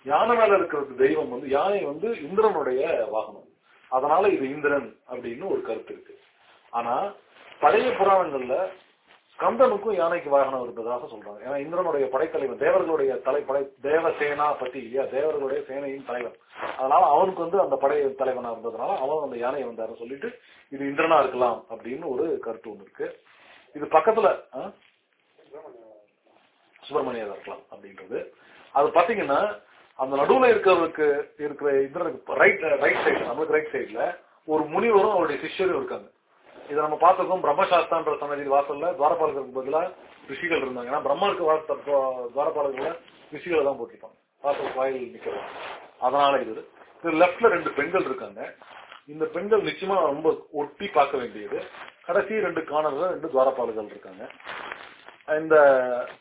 யானை மேல இருக்கிறது தெய்வம் வந்து யானை வந்து இந்திரனுடைய வாகனம். அதனால இது இந்திரன் அப்படின்னு ஒரு கருத்து இருக்கு. ஆனா பழைய புராணங்கள்ல கந்தனுக்கும் யானைக்கு வாகனம் இருந்ததாக சொல்றாங்க. ஏன்னா இந்திரனுடைய படைத்தலைவன் தேவர்களுடைய தலை படை தேவசேனா பத்தி இல்லையா? தேவர்களுடைய சேனையின் தலைவன் அதனால அவனுக்கு வந்து அந்த படை தலைவனா இருந்ததுனால அவன் அந்த யானையை வந்தாருன்னு சொல்லிட்டு இது இந்திரனா இருக்கலாம் அப்படின்னு ஒரு கருத்து ஒன்று இருக்கு. இது பக்கத்துல ஆ? சுப்பிரமணியர் இருக்கலாம் அப்படின்றது. அது பாத்தீங்கன்னா அந்த நடுவுல இருக்கிறதுக்கு இருக்கிற இந்திரனுக்கு ரைட் ரைட் சைடு நம்மளுக்கு ரைட் சைடுல ஒரு முனிவரும் அவருடைய சிஷ்யரும் இருக்காங்க. இதை நம்ம பார்த்துருக்கோம் பிரம்மசாஸ்தான்ற சன்னதி வாசல்ல துவாரபாலகருக்கு பதிலா ரிஷிகள் இருந்தாங்க. ஏன்னா பிரம்மருக்கு துவாரபாலகர்ல ரிஷிகளை தான் போட்டிருப்பாங்க. வாசல் வாயில் நிக்கிறது. அதனால இது. இது லெப்ட்ல ரெண்டு பெண்கள் இருக்காங்க. இந்த பெண்கள் நிச்சயமா ரொம்ப ஒட்டி பார்க்க வேண்டியது. கடைசி ரெண்டு காணல்கள் ரெண்டு துவாரப்பாளர்கள் இருக்காங்க. இந்த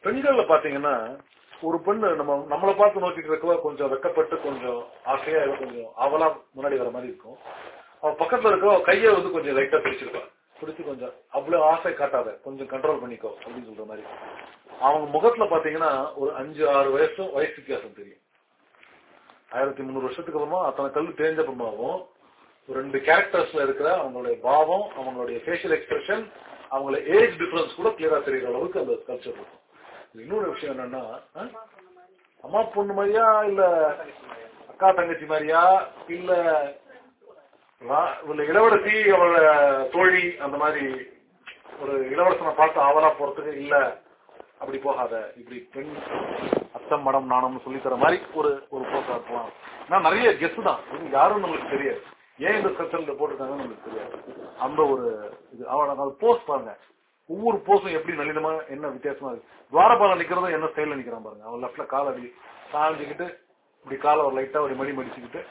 பெண்கள்ல பாத்தீங்கன்னா ஒரு பெண்ணு நம்ம நம்மளை பார்த்து நோக்கிட்டு இருக்கவா கொஞ்சம் வெக்கப்பட்டு கொஞ்சம் ஆசையா கொஞ்சம் அவலா முன்னாடி வர மாதிரி இருக்கும். அவ பக்கத்துல இருக்கவா கையை வந்து கொஞ்சம் லைட்டா பிடிச்சிருப்பா. பிடிச்சு கொஞ்சம் அவ்வளவு ஆசை காட்டாத கொஞ்சம் கண்ட்ரோல் பண்ணிக்கோ அப்படின்னு சொல்ற மாதிரி. அவங்க முகத்துல பாத்தீங்கன்னா ஒரு அஞ்சு ஆறு வயசும் வயசு வித்தியாசம் தெரியும். ஆயிரத்தி முந்நூறு வருஷத்துக்கு அப்புறமா அத்தனை கல் தேஞ்ச அப்புறமாவும் ஒரு ரெண்டு கேரக்டர்ஸ்ல இருக்கிற அவங்களுடைய பாவம் அவங்களுடைய ஃபேஷியல் எக்ஸ்பிரஷன் அவங்கள ஏஜ் டிஃபரன்ஸ் கூட கிளியரா தெரியுற அளவுக்கு அந்த கல்ச்சர் இருக்கும். இன்னொரு விஷயம் என்னன்னா ஆ? அம்மா பொண்ணு மாதிரியா இல்ல அக்கா தங்கச்சி மாதிரியா? இல்ல இல்ல இளவரசி அவள தோழி அந்த மாதிரி ஒரு இளவரசனை பார்த்து ஆவலா போறதுக்கு இல்ல அப்படி போகாத. இப்படி பெண் அத்தம் மடம் நாணம்னு சொல்லி தர மாதிரி ஒரு ஒரு போக்கா இருக்கலாம். நான் நிறைய கெஸ்ட் தான். இது யாரும் நம்மளுக்கு தெரியாது. ஏன் இந்த கல்ச்சர்ல போட்டிருக்காங்கன்னு நம்மளுக்கு தெரியாது. அந்த ஒரு இது. அவன போஸ்ட் பாருங்க. ஒவ்வொரு போஸ்டும் எப்படி நளினமா என்ன வித்தியாசமா இருக்கு. துவாரபாலம் நிக்கிறதும் என்ன ஸ்டைல நிக்கிறான் பாருங்க. அவன் லெஃப்ட்ல கால் அடி சாஞ்சிக்கிட்டு இப்படி காலை ஒரு லைட்டா ஒரு மடி மடிச்சுக்கிட்டு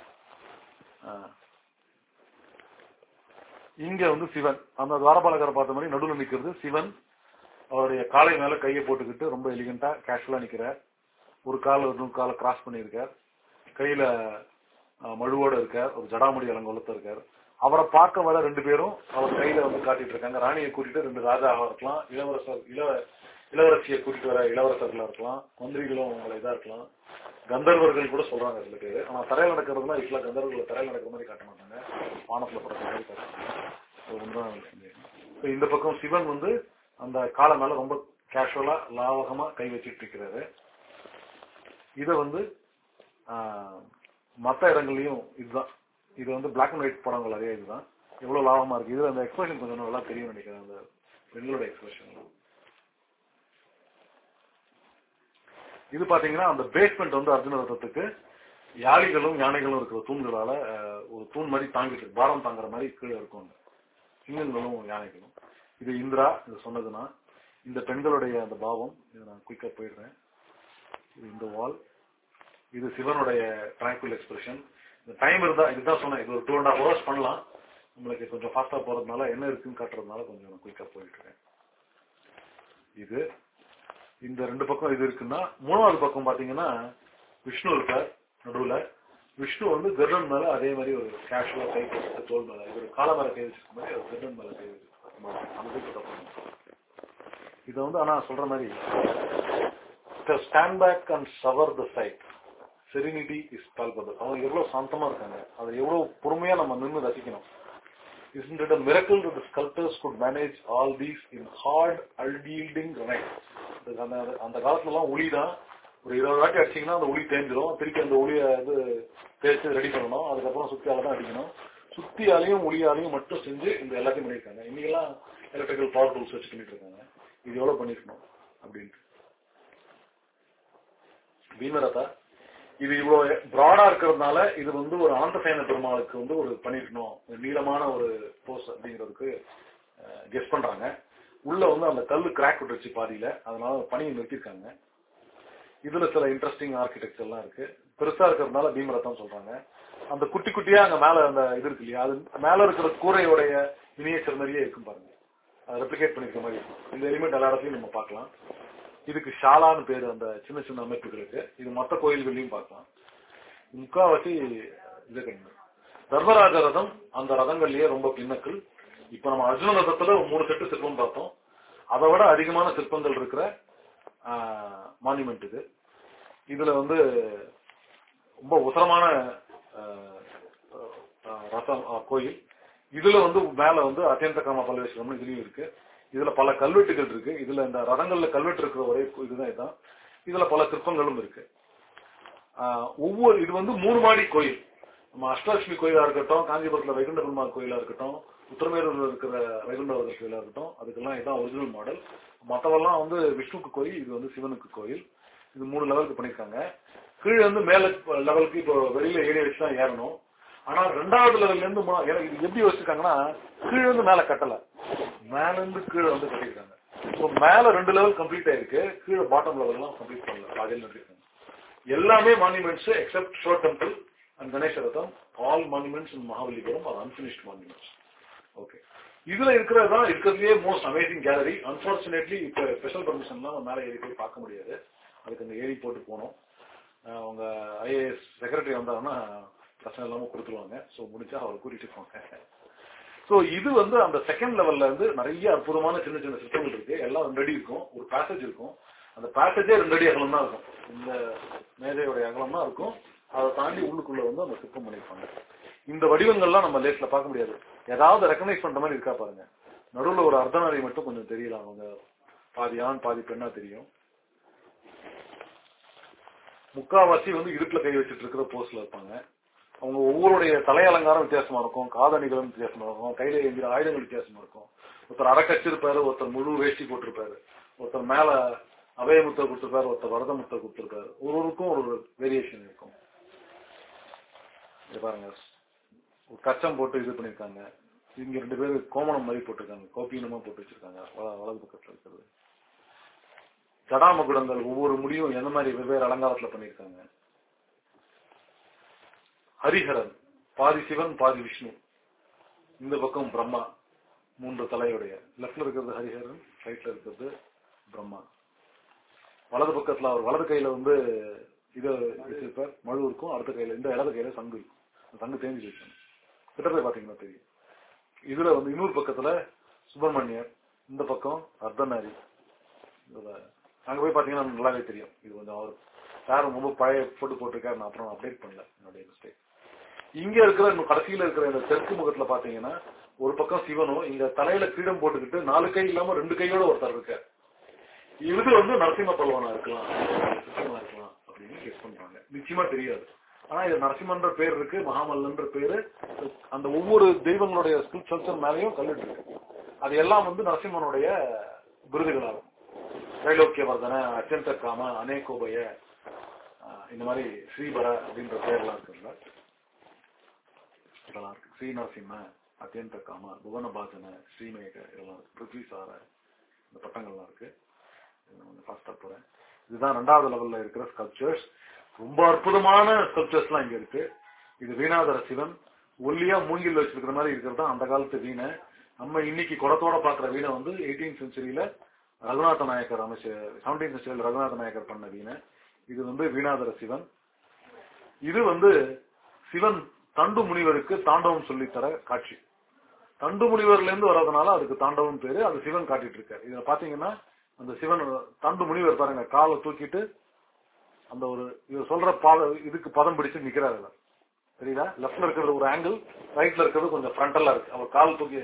இங்க வந்து சிவன். அந்த துவாரபாலகரை பார்த்த மாதிரி நடுவில் நிக்கிறது சிவன். அவருடைய காலை மேல கையை போட்டுக்கிட்டு ரொம்ப எலிகண்டா கேஷுவலா நிக்கிறார். ஒரு கால ஒரு காலை கிராஸ் பண்ணியிருக்கார். கையில மழுவோட இருக்கார் ஒரு ஜடாமுடி அலங்கோலத்த இருக்கார். அவரை பார்க்க வர ரெண்டு பேரும் அவர் கையில வந்து காட்டிட்டு இருக்காங்க. ராணியை கூட்டிட்டு ரெண்டு ராஜாவா இருக்கலாம். இளவரசர் இள இளவரசியை கூட்டிட்டு வர இளவரசர்களா இருக்கலாம். மந்திரிகளும் அவங்கள இதா இருக்கலாம். கந்தர்வர்கள் கூட சொல்றாங்க சில பேர். ஆனா தரையில் நடக்கிறதுனா இப்ப கந்தர்வர்களை தரையில் நடக்கிற மாதிரி காட்ட மாட்டாங்க. வானத்துல பறக்கிற மாதிரி காட்டுறாங்க இப்ப இந்த பக்கம் சிவன் வந்து அந்த காலை மேல ரொம்ப கேஷுவலா லாவகமா கை வச்சுட்டு இருக்கிறாரு. இத வந்து மற்ற மத்த இடங்கள்லயும் இதுதான். இது வந்து பிளாக் அண்ட் ஒயிட் படங்கள் நிறைய இதுதான். எவ்வளவு லாபமா இருக்கு? இதுல அந்த எக்ஸ்பிரஷன் கொஞ்சம் நல்லா தெரியும் நினைக்கிறேன் அந்த பெண்களோட எக்ஸ்பிரஷன் இது பாத்தீங்கன்னா அந்த பேஸ்மெண்ட் வந்து அர்ஜுன ரத்தத்துக்கு யாளிகளும் யானைகளும் இருக்கிற தூண்களால ஒரு தூண் மாதிரி தாங்கிட்டு இருக்கு. பாரம் தாங்குற மாதிரி கீழே இருக்கும் அந்த சிங்கங்களும் யானைகளும். இது இந்திரா இது சொன்னதுன்னா இந்த பெண்களுடைய அந்த பாவம் இதை நான் குயிக்கா போயிடுறேன். இது இந்த வால் இது சிவனுடைய டிராங்குவல் எக்ஸ்பிரஷன் இந்த டைம் இருந்தா இதுதான் சொன்னேன் இது ஒரு டூ அண்ட் ஹாஃப் ஹவர்ஸ் பண்ணலாம். நம்மளுக்கு கொஞ்சம் ஃபாஸ்டா போறதுனால என்ன இருக்குன்னு காட்டுறதுனால கொஞ்சம் குயிக்காக குயிக்கா போயிட்டு இது இந்த ரெண்டு பக்கம் இது இருக்குன்னா மூணாவது பக்கம் பாத்தீங்கன்னா விஷ்ணு இருக்கார் நடுவுல. விஷ்ணு வந்து கருடன் மேல அதே மாதிரி ஒரு கேஷுவலா கை வச்சு தோல் மேல இது கால காலமர கை வச்சிருக்க மாதிரி ஒரு கருடன் மேல கை வச்சிருக்காரு இதை வந்து ஆனா சொல்ற மாதிரி stand back and savour the sight serenity is பால்பது அவங்க எவ்வளவு சாந்தமா இருக்காங்க. அதை எவ்வளவு பொறுமையா நம்ம நின்று ரசிக்கணும். Isn't it a miracle that the sculptors could manage all these in hard, unyielding granite? அந்த அந்த காலத்துல எல்லாம் தான். ஒரு இருபது வாட்டி அடிச்சீங்கன்னா அந்த ஒளி தேஞ்சிடும் திருப்பி அந்த ஒளியை இது தேய்ச்சி ரெடி பண்ணணும். அதுக்கப்புறம் சுத்தியால தான் அடிக்கணும். சுத்தியாலையும் ஒளியாலையும் மட்டும் செஞ்சு இந்த எல்லாத்தையும் பண்ணியிருக்காங்க. இன்னைக்கெல்லாம் எலக்ட்ரிக்கல் பவர் டூல்ஸ் வச்சு பண்ணிட்டு இருக்காங்க. இது எவ்வளவு பண்ணிருக்கணும் அப்படின்ட்டு. பீமரதா? இது இவ்வளவு பிராடா இருக்கிறதுனால இது வந்து ஒரு ஆந்தசேன பெருமாளுக்கு வந்து ஒரு பண்ணிருக்கணும். நீளமான ஒரு போஸ் அப்படிங்கிறதுக்கு கெஸ் பண்றாங்க. உள்ள வந்து அந்த கல் கிராக் விட்டுருச்சு பாதியில. அதனால பணியை நிறுத்திருக்காங்க. இதுல சில இன்ட்ரெஸ்டிங் ஆர்கிடெக்சர் எல்லாம் இருக்கு. பெருசா இருக்கிறதுனால பீமரத்தான் சொல்றாங்க. அந்த குட்டி குட்டியா அங்க மேல அந்த இது இருக்கு இல்லையா? அது மேல இருக்கிற கூரையோடைய மினியேச்சர் மாதிரியே இருக்கும் பாருங்க. அதை ரெப்ளிகேட் பண்ணிக்கிற மாதிரி இருக்கும். இந்த எலிமெண்ட் எல்லா இடத்துலயும் நம்ம பார்க்கலாம். இதுக்கு ஷாலான்னு பேரு அந்த சின்ன சின்ன அமைப்புகளுக்கு இது மொத்த கோயில்கள்லயும் பார்க்கலாம். முக்காவாசி இது கிடையாது தர்மராஜ ரதம் அந்த ரதங்கள்லயே ரொம்ப பின்னக்கள் இப்ப நம்ம அர்ஜுன ரதத்துல மூணு செட்டு சிற்பம் பார்த்தோம். அதை விட அதிகமான சிற்பங்கள் இருக்கிற மான்யூமெண்ட் இது. இதுல வந்து ரொம்ப உசரமான ரசம் கோயில். இதுல வந்து மேல வந்து அத்தியந்த காம பல்வேஸ்வரம்னு இதுலயும் இருக்கு. இதுல பல கல்வெட்டுகள் இருக்கு. இதுல இந்த ரதங்கள்ல கல்வெட்டு இருக்கிற ஒரே இதுதான் இதுதான் இதுல பல சிற்பங்களும் இருக்கு. ஒவ்வொரு இது வந்து மூணு மாடி கோயில். நம்ம அஷ்டலட்சுமி கோயிலா இருக்கட்டும் காஞ்சிபுரத்துல வைகுண்ட பெருமாள் கோயிலா இருக்கட்டும் உத்தரமேரூர்ல இருக்கிற வைகுண்டவர் கோயிலா இருக்கட்டும் அதுக்கெல்லாம் இதுதான் ஒரிஜினல் மாடல் மற்றவெல்லாம் வந்து விஷ்ணுக்கு கோயில் இது வந்து சிவனுக்கு கோயில். இது மூணு லெவலுக்கு பண்ணிருக்காங்க. கீழே வந்து மேல லெவலுக்கு இப்போ வெளியில ஏறி வச்சு தான் ஏறணும். ஆனா ரெண்டாவது லெவல்ல இருந்து இது எப்படி வச்சிருக்காங்கன்னா கீழே இருந்து மேல கட்டல. மேல இருந்து கீழே வந்து கட்டிருக்காங்க இப்போ மேல ரெண்டு லெவல் கம்ப்ளீட் ஆயிருக்கு. கீழே பாட்டம் லெவல் எல்லாம் கம்ப்ளீட் பண்ணல. பாதியில் நிறுத்திருக்காங்க எல்லாமே monuments except shore temple and Ganesha Ratham all monuments in Mahabalipuram are unfinished monuments okay இதுல இருக்கிறது தான் இருக்கிறதுலயே மோஸ்ட் அமேசிங் கேலரி அன்பார்ச்சுனேட்லி இப்ப ஸ்பெஷல் பர்மிஷன்லாம் மேல ஏறி போய் பார்க்க முடியாது. அதுக்கு அந்த ஏறி போட்டு போனோம். அவங்க ஐஏஎஸ் செக்ரட்டரி வந்தாங்கன்னா பிரச்சனை இல்லாம கொடுத்துருவாங்க. ஸோ முடிஞ்சா அவரை கூட்டிட்டு போங்க. ஸோ இது வந்து அந்த செகண்ட் லெவல்ல இருந்து நிறைய அற்புதமான சின்ன சின்ன சிஸ்டங்கள் இருக்கு. எல்லாம் ரெண்டு அடி இருக்கும். ஒரு பேசேஜ் இருக்கும். அந்த பேசேஜே ரெண்டு அடி அகலம் தான் இருக்கும். இந்த மேதையோடைய அகலம் தான் இருக்கும். அதை தாண்டி உள்ளுக்குள்ள வந்து அந்த சிற்பம் பண்ணியிருப்பாங்க. இந்த வடிவங்கள்லாம் நம்ம லேட்ல பார்க்க முடியாது. ஏதாவது ரெக்கனைஸ் பண்ற மாதிரி இருக்கா பாருங்க. நடுவுல ஒரு அர்த்தநாரி மட்டும் கொஞ்சம் தெரியல. அவங்க பாதி ஆண் பாதி பெண்ணா தெரியும். முக்காவாசி வந்து இடுப்புல கை வச்சுட்டு இருக்கிற போஸ்ல இருப்பாங்க. அவங்க ஒவ்வொருடைய தலை அலங்காரம் வித்தியாசமா இருக்கும் காதணிகளும் வித்தியாசமா இருக்கும் கையில எங்கிற ஆயுதங்கள் வித்தியாசமா இருக்கும். ஒருத்தர் அடக்கச்சிருப்பாரு ஒருத்தர் முழு வேஷ்டி போட்டிருப்பாரு. ஒருத்தர் மேல அபயமுத்தை கொடுத்திருப்பாரு ஒருத்தர் வரதமுத்தர் கொடுத்திருப்பாரு. ஒருவருக்கும் ஒரு வேரியேஷன் இருக்கும். பாருங்க. ஒரு கச்சம் போட்டு இது பண்ணிருக்காங்க. இங்க ரெண்டு பேரு கோமணம் மாதிரி போட்டிருக்காங்க. கோபீனமா போட்டு வச்சிருக்காங்க. வலது பக்கத்துல இருக்கிறது. ஜடாமகுடங்கள் ஒவ்வொரு முடியும் எந்த மாதிரி வெவ்வேறு அலங்காரத்துல பண்ணிருக்காங்க. ஹரிஹரன் பாதி சிவன் பாதி விஷ்ணு. இந்த பக்கம் பிரம்மா மூன்று தலையுடைய. லெப்ட்ல இருக்கிறது ஹரிஹரன் ரைட்ல இருக்கிறது பிரம்மா. வலது பக்கத்துல அவர் வலது கையில வந்து இதை வச்சிருப்பார் மழு இருக்கும் அடுத்த கையில இந்த இடது கையில சங்கு இருக்கும். சங்கு தேங்கி வச்சு கிட்ட போய் பாத்தீங்கன்னா தெரியும். இதுல வந்து இன்னொரு பக்கத்துல சுப்பிரமணியர் இந்த பக்கம் அர்த்தநாரி. அங்க போய் பாத்தீங்கன்னா நல்லாவே தெரியும். இது கொஞ்சம் அவர் யாரும் ரொம்ப பழைய போட்டு போட்டிருக்காரு நான் அப்புறம் அப்டேட் பண்ணல என்னுடைய மிஸ்டேக் இங்க இருக்கிற கடைசியில இருக்கிற இந்த தெற்கு முகத்துல பாத்தீங்கன்னா ஒரு பக்கம் சிவனும் இங்க தலையில கிரீடம் போட்டுக்கிட்டு நாலு கை இல்லாம ரெண்டு கையோட ஒருத்தர் இருக்க. இது வந்து நரசிம்ம பல்வனா இருக்கலாம் சிவனா இருக்கலாம் அப்படின்னு கெஸ் பண்றாங்க. நிச்சயமா தெரியாது. ஆனா இது நரசிம்மன்ற பேர் இருக்கு மகாமல்லன்ற பேரு அந்த ஒவ்வொரு தெய்வங்களுடைய ஸ்கல்ப்சர் மேலயும் கல்லிட்டு இருக்கு. அது எல்லாம் வந்து நரசிம்மனுடைய விருதுகளாகும். தைலோக்கியவர்தன அத்தியந்த காம அநேகோபய இந்த மாதிரி ஸ்ரீபர அப்படின்ற பேர்லாம் இருக்குல்ல. இதெல்லாம் இருக்கு ஸ்ரீநரசிம்ம அத்தியந்த காம புவனபாஜன ஸ்ரீமேக இதெல்லாம் இருக்கு. பிருத்விசார இந்த பட்டங்கள்லாம் இருக்கு. ஃபர்ஸ்டா போறேன். இதுதான் ரெண்டாவது லெவல்ல இருக்கிற ஸ்கல்ப்சர்ஸ் ரொம்ப அற்புதமான ஸ்கல்ப்சர்ஸ்லாம் இங்க இருக்கு. இது வீணாதர சிவன். ஒல்லியா மூங்கில் வச்சிருக்கிற மாதிரி இருக்கிறது? தான் அந்த காலத்து வீணை. நம்ம இன்னைக்கு குடத்தோட பாக்குற வீணை வந்து எயிட்டீன் செஞ்சுரியில ரகுநாத நாயக்கர் அமைச்ச செவன்டீன் செஞ்சுரியில் ரகுநாத நாயக்கர் பண்ண வீணை. இது வந்து வீணாதர சிவன். இது வந்து சிவன் தண்டு முனிவருக்கு தாண்டவம் சொல்லித்தர காட்சி. தண்டு முனிவர்ல இருந்து வர்றதுனால அதுக்கு தாண்டவம் பேரு அது சிவன் காட்டிட்டு இருக்காரு இதுல பாத்தீங்கன்னா அந்த சிவன் தண்டு முனிவர் பாருங்க காலை தூக்கிட்டு அந்த ஒரு இவர் சொல்ற பாத இதுக்கு பதம் பிடிச்சு நிக்கிறாரு சரிதா தெரியுதா லெஃப்ட்ல இருக்கிறது ஒரு ஆங்கிள் ரைட்ல இருக்கிறது கொஞ்சம் ஃப்ரண்டலா இருக்கு. அவர் கால் தூக்கி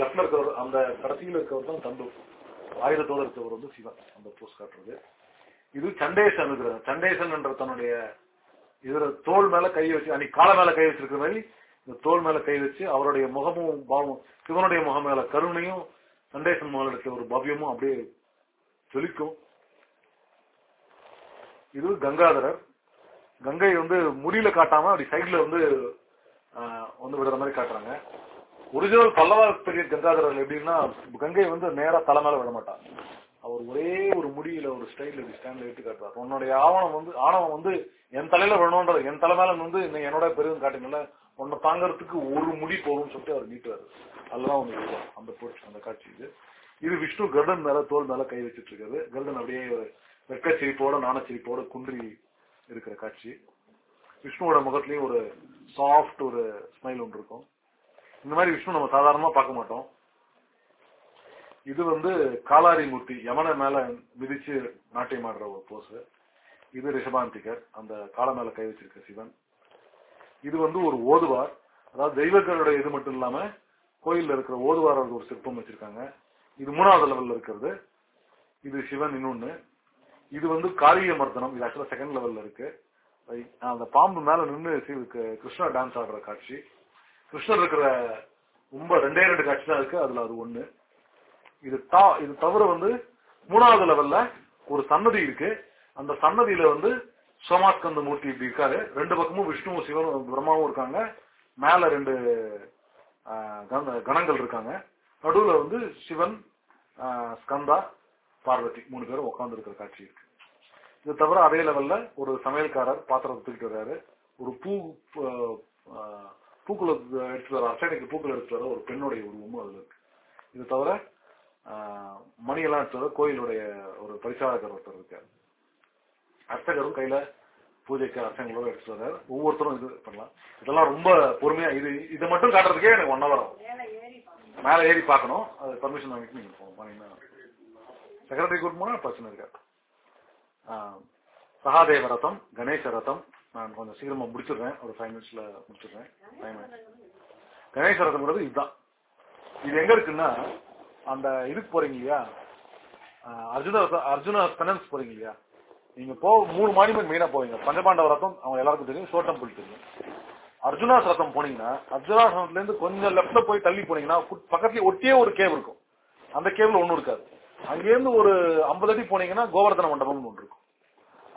லெப்ட்ல இருக்கிறவர் அந்த கடைசியில் இருக்கிறவர் தான் தண்டு. ஆயுதத்தோடு இருக்கிறவர் வந்து சிவன் அந்த போஸ்ட் காட்டுறது. இது சண்டேசன் இருக்கிறது சண்டேசன் என்ற தன்னுடைய இதுல தோல் மேல கை வச்சு அன்னைக்கு கால மேல கை வச்சிருக்கிற மாதிரி இந்த தோல் மேல கை வச்சு அவருடைய முகமும் பாவம் சிவனுடைய முகம் மேல கருணையும் சண்டேசன் முகம் இருக்கிற ஒரு பவ்யமும் அப்படியே ஜொலிக்கும். இது கங்காதரர். கங்கை வந்து முடியில காட்டாம அப்படி சைடுல வந்து ஆஹ், வந்து விடுற மாதிரி காட்டுறாங்க. ஒரிஜினல் பல்லவா பெரிய கங்காதரர் எப்படின்னா கங்கை வந்து நேரா தலை மேல விட மாட்டான். அவர் ஒரே ஒரு முடியில ஒரு ஸ்டைல் இப்படி ஸ்டாண்ட்ல எடுத்து காட்டுறாரு உன்னுடைய ஆவணம் வந்து ஆணவம் வந்து என் தலையில வேணும்ன்றது என் தலை மேல வந்து இன்னும் என்னோட பெருதும் காட்டுங்கல்ல உன்னை தாங்கறதுக்கு ஒரு முடி போகும்னு சொல்லிட்டு அவர் நீட்டுவாரு. அதுதான் ஒண்ணு அந்த போட்டு அந்த காட்சி இது. இது விஷ்ணு கருடன் மேல தோல் மேல கை வச்சிட்டு இருக்காரு கருடன் அப்படியே ஒரு வெக்க சிரிப்போட நாணச்சிரிப்போட குன்றி இருக்கிற காட்சி. விஷ்ணுவோட முகத்துலயும் ஒரு சாஃப்ட் ஒரு ஸ்மைல் ஒன்று இருக்கும். இந்த மாதிரி விஷ்ணு நம்ம சாதாரணமா பார்க்க மாட்டோம். இது வந்து காலாரி மூர்த்தி யமனை மேல மிதிச்சு நாட்டியம் ஆடுற ஒரு போஸ் இது ரிஷபாந்திகர் அந்த கால மேல கை வச்சிருக்க சிவன். இது வந்து ஒரு ஓதுவார். அதாவது தெய்வங்களுடைய இது மட்டும் இல்லாம கோயில்ல இருக்கிற ஓதுவார் ஒரு சிற்பம் வச்சிருக்காங்க. இது மூணாவது லெவல்ல இருக்கிறது. இது சிவன் இன்னொன்னு. இது வந்து காரிய மர்தனம். இது ஆக்சுவலா செகண்ட் லெவல்ல இருக்கு. அந்த பாம்பு மேல நின்று கிருஷ்ணா டான்ஸ் ஆடுற காட்சி. கிருஷ்ணர் இருக்கிற ரொம்ப ரெண்டே ரெண்டு காட்சி தான் இருக்கு. அதுல அது ஒண்ணு. இது தா- இது தவிர வந்து மூணாவது லெவல்ல ஒரு சன்னதி இருக்கு. அந்த சன்னதியில வந்து சோமாஸ்கந்த மூர்த்தி இப்படி இருக்காரு. ரெண்டு பக்கமும் விஷ்ணுவும் சிவனும் பிரம்மாவும் இருக்காங்க. மேல ரெண்டு கணங்கள் இருக்காங்க. நடுவுல வந்து சிவன் ஸ்கந்தா பார்வதி மூணு பேரும் உட்கார்ந்து இருக்கிற காட்சி இருக்கு. இது தவிர அதே லெவல்ல ஒரு சமையல்காரர் பாத்திரத்தை தூக்கிட்டு வர்றாரு. ஒரு பூ பூக்களை எடுத்து வர அர்ச்சனைக்கு பூக்கள் எடுத்து வர ஒரு பெண்ணுடைய உருவமும் அதுல இருக்கு. இது தவிர மணியெல்லாம் எடுத்து கோயிலுடைய ஒரு பரிசாரகர் ஒருத்தர் இருக்காரு. அர்ச்சகரும் கையில பூஜைக்கு அர்ச்சனைகளோட எடுத்து வர்றாரு. ஒவ்வொருத்தரும் இது பண்ணலாம். இதெல்லாம் ரொம்ப பொறுமையா இது இதை மட்டும் காட்டுறதுக்கே எனக்கு ஒன் ஹவர் ஆகும். மேல ஏறி பார்க்கணும் பார்க்கணும். அது பர்மிஷன் வாங்கிட்டு நீங்க போகணும் செக்ரட்டரி கூட்டு போனா பிரச்சனை இருக்காது. ஆஹ், சகாதேவ ரதம் கணேச ரதம். நான் கொஞ்சம் சீக்கிரமா முடிச்சிடுறேன். ஒரு ஃபைவ் மினிட்ஸ்ல முடிச்சிடுறேன். கணேச ரதம்ங்கிறது இதுதான். இது எங்க இருக்குன்னா அந்த இதுக்கு போறீங்க இல்லையா? அர்ஜுன அர்ஜுன பெனன்ஸ் போறீங்க இல்லையா? நீங்க போ மூணு மானிமெண்ட் மெயினா போவீங்க. பஞ்சபாண்டவ ரத்தம் அவங்க எல்லாருக்கும் தெரியும். சோட்டம் புல் தெரியும். அர்ஜுனாஸ் ரத்தம் போனீங்கன்னா அர்ஜுனாஸ் இருந்து கொஞ்சம் லெப்ட்ல போய் தள்ளி போனீங்கன்னா பக்கத்துல பக்கத்துலயே ஒட்டியே ஒரு கேவ் இருக்கும். அந்த கேவ்ல ஒன்னும் இருக்காது. அங்கேருந்து ஒரு ஐம்பது அடி போனீங்கன்னா கோவர்தன மண்டபம்னு ஒன்று இருக்கும்.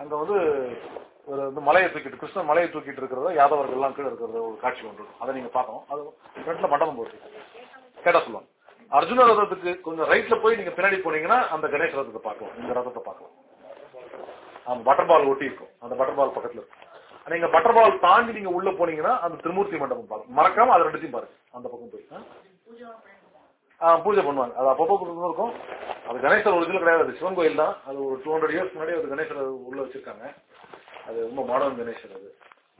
அங்க வந்து ஒரு வந்து மலையை தூக்கிட்டு கிருஷ்ணன் மலையை தூக்கிட்டு இருக்கிறத யாதவர்கள் எல்லாம் கீழே இருக்கிறத ஒரு காட்சி ஒன்று இருக்கும். அதை நீங்க பார்க்கணும். அது ஃப்ரெண்ட்ல மண்டபம் போட்டு கேட்டா சொல்லுவாங்க. அர்ஜுன ரதத்துக்கு கொஞ்சம் ரைட்ல போய் நீங்க பின்னாடி போனீங்கன்னா அந்த கணேஷ் ரதத்தை பார்க்கலாம். இந்த ரதத்தை பார்க்கலாம். ஆமா பட்டர் பால் ஒட்டி இருக்கும். அந்த பட்டர் பால் பக்கத்துல இருக்கும். நீங்க பட்டர் பால் தாண்டி நீங்க உள்ள போனீங்கன்னா அந்த திருமூர்த்தி மண்டபம் பாருங்க. மறக்காம அது ரெண்டுத்தையும் பாருங்க. அந்த பக்கம் போய். பூஜை பண்ணுவாங்க. அது அப்பப்போ இருக்கும். அது கணேசர் ஒரு இதுல கிடையாது. அது சிவன் கோயில் தான். அது ஒரு டூ ஹண்ட்ரட் இயர்ஸ் முன்னாடி அது கணேசர் உள்ள வச்சிருக்காங்க. அது ரொம்ப மாடர்ன் கணேசர் அது.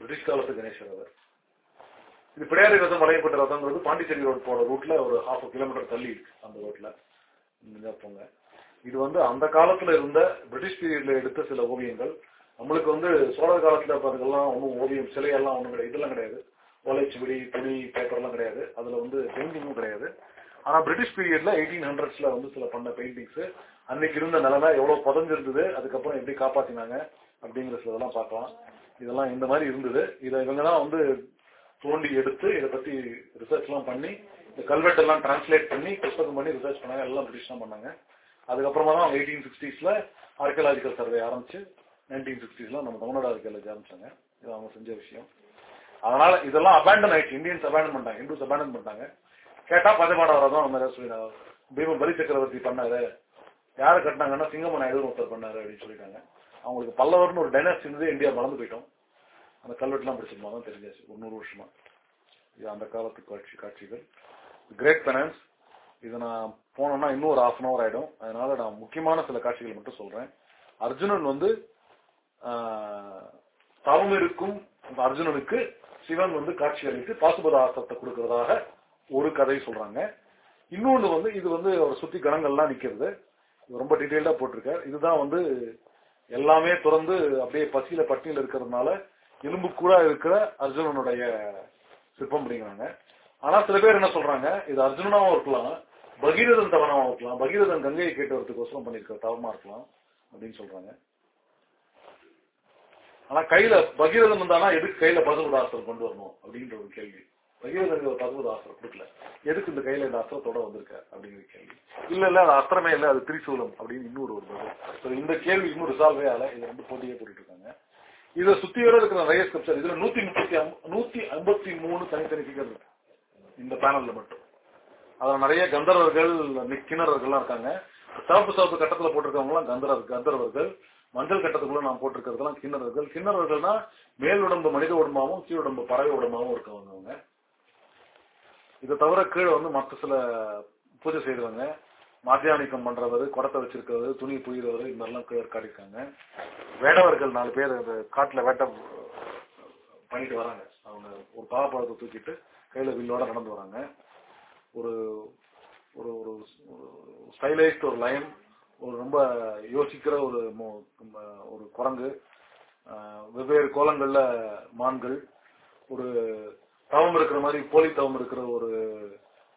பிரிட்டிஷ் காலத்து கணேசர் அது. இது பிள்ளையாரி ரதம் வளையப்பட்ட ரதங்கிறது பாண்டிச்சேரி ரோடு போற ரூட்ல ஒரு ஹாஃப் கிலோமீட்டர் தள்ளி இருக்கு அந்த ரோட்ல. போங்க. இது வந்து அந்த காலத்துல இருந்த பிரிட்டிஷ் பீரியட்ல எடுத்த சில ஓவியங்கள். நம்மளுக்கு வந்து சோழர் காலத்துல பாருங்கெல்லாம் ஒன்றும் ஓவியம் சிலையெல்லாம் ஒன்றும் கிடையாது. இதெல்லாம் கிடையாது. ஓலைச்சுவடி துணி பேப்பர்லாம் கிடையாது. அதுல வந்து பெயிண்டிங்கும் கிடையாது. ஆனா பிரிட்டிஷ் பீரியட்ல எயிட்டீன் ஹண்ட்ரட்ஸ்ல வந்து சில பண்ண பெயிண்டிங்ஸ் அன்னைக்கு இருந்த நிலைமை எவ்வளவு புதஞ்சிருந்தது அதுக்கப்புறம் எப்படி காப்பாத்தினாங்க அப்படிங்கிற சிலதெல்லாம் பார்க்கலாம். இதெல்லாம் இந்த மாதிரி இருந்தது. இதை இவங்க தான் வந்து தோண்டி எடுத்து இதை பத்தி ரிசர்ச் எல்லாம் பண்ணி இந்த கல்வெட்டு எல்லாம் டிரான்ஸ்லேட் பண்ணி புத்தகம் பண்ணி ரிசர்ச் பண்ணாங்க. எல்லாம் பிரிட்டிஷ் தான் பண்ணாங்க. அதுக்கப்புறமா தான் அவங்க எயிட்டீன் சிக்ஸ்டீஸ்ல ஆர்கியலாஜிக்கல் சர்வே ஆரம்பிச்சு நைன்டீன் சிக்ஸ்டீஸ்ல நம்ம தமிழ்நாடு ஆர்கியாலஜி ஆரம்பிச்சாங்க. இது அவங்க செஞ்ச விஷயம். அதனால இதெல்லாம் அபேண்டன் ஆயிடுச்சு. இந்தியன்ஸ் அபேண்டன் பண்ணிட்டாங்க. இந்துஸ் அபேண்டன் பண்ணிட்டாங்க. கேட்டா பஞ்சபாண்டவரை வரதான் நம்ம சொல்லிடுறாங்க பீம பலி சக்கரவர்த்தி பண்ணாரு. யாரு கட்டினாங்கன்னா சிங்கம நாயுடு ஒருத்தர் பண்ணாரு அப்படின்னு சொல்லிட்டாங்க. அவங்களுக்கு பல்லவர்னு ஒரு டைனாஸ்டி இருந்தது இந்தியா மறந்து போயிட்டோம். அந்த கல்வெட்டுலாம் படிச்சிருமா தான் தெரிஞ்சாச்சு ஒரு நூறு வருஷமா. இது அந்த காலத்து காட்சி காட்சிகள். கிரேட் பெனன்ஸ் இது நான் போனோம்னா இன்னும் ஒரு ஹாஃப் அன் அவர் ஆயிடும். அதனால நான் முக்கியமான சில காட்சிகள் மட்டும் சொல்றேன். அர்ஜுனன் வந்து தவம் இருக்கும் அர்ஜுனனுக்கு சிவன் வந்து காட்சி அளித்து பாசுபத ஆசத்தை கொடுக்கறதாக ஒரு கதை சொல்றாங்க. இன்னொன்று வந்து இது வந்து ஒரு சுத்தி கணங்கள்லாம் நிக்கிறது. இது ரொம்ப டீட்டெயில்டா போட்டிருக்காரு. இதுதான் வந்து எல்லாமே திறந்து அப்படியே பசியில பட்டினியில இருக்கிறதுனால எலும்பு கூட இருக்கிற அர்ஜுனனுடைய சிற்பம் அப்படிங்கிறாங்க. ஆனா சில பேர் என்ன சொல்றாங்க இது அர்ஜுனனாவும் இருக்கலாம் பகீரதன் தவனாவும் இருக்கலாம் பகீரதன் கங்கையை கேட்டு வரதுக்கோசரம் பண்ணிருக்கிற தவமா இருக்கலாம் அப்படின்னு சொல்றாங்க. ஆனா கையில பகீரதன் வந்தானா எதுக்கு கையில பசுபதாஸ்திரம் கொண்டு வரணும் அப்படின்ற ஒரு கேள்வி. பகீரதன் ஒரு பசுபதாஸ்திரம் கொடுக்கல. எதுக்கு இந்த கையில இந்த அஸ்திரத்தோட வந்திருக்க அப்படிங்கிற கேள்வி. இல்ல இல்ல அது அஸ்திரமே இல்ல அது திரிசூலம் அப்படின்னு இன்னொரு ஒரு பதில். இந்த கேள்வி இன்னும் ரிசால்வே ஆல இது ரெண்டு போட்டியே போட்டுட்டு இருக்காங்க. இதை சுத்தி வர இருக்கிற நிறைய ஸ்கிரிப்சர் இதுல நூத்தி முப்பத்தி நூத்தி ஐம்பத்தி மூணு தனித்தனி ஃபிகர் இருக்கு. இந்த பேனல்ல மட்டும். அதுல நிறைய கந்தர்வர்கள் நி- இருக்காங்க. சிவப்பு சிவப்பு கட்டத்துல போட்டிருக்கவங்களாம் எல்லாம் கந்தர்வர்கள் மஞ்சள் கட்டத்துக்குள்ள நான் போட்டிருக்கிறதுலாம் கிண்ணறர்கள் கிண்ணறர்கள்னா மேல் உடம்பு மனித உடம்பாவும் கீழ் உடம்பு பறவை உடம்பாவும் இருக்கவங்க அவங்க இதை தவிர கீழே வந்து மற்ற சில பூஜை செய்வாங்க மாத்தியானிக்கம் பண்றவர் குடத்தை வச்சிருக்கிறவர் துணி புயிறவர் இந்த மாதிரிலாம் கீழே காட்டியிருக்காங்க. வேடவர்கள் நாலு பேர் அந்த காட்டுல வேட்டை பண்ணிட்டு வராங்க. அவங்க ஒரு பாவப்பழத்தை தூக்கிட்டு கையில வில்லோட நடந்து வராங்க. ஒரு ஒரு ஒரு ஸ்டைலைஸ்ட் ஒரு லைன் ஒரு ரொம்ப யோசிக்கிற ஒரு மோ- ஒரு குரங்கு வெவ்வேறு கோலங்கள்ல மான்கள் ஒரு தவம் இருக்கிற மாதிரி போலி தவம் இருக்கிற ஒரு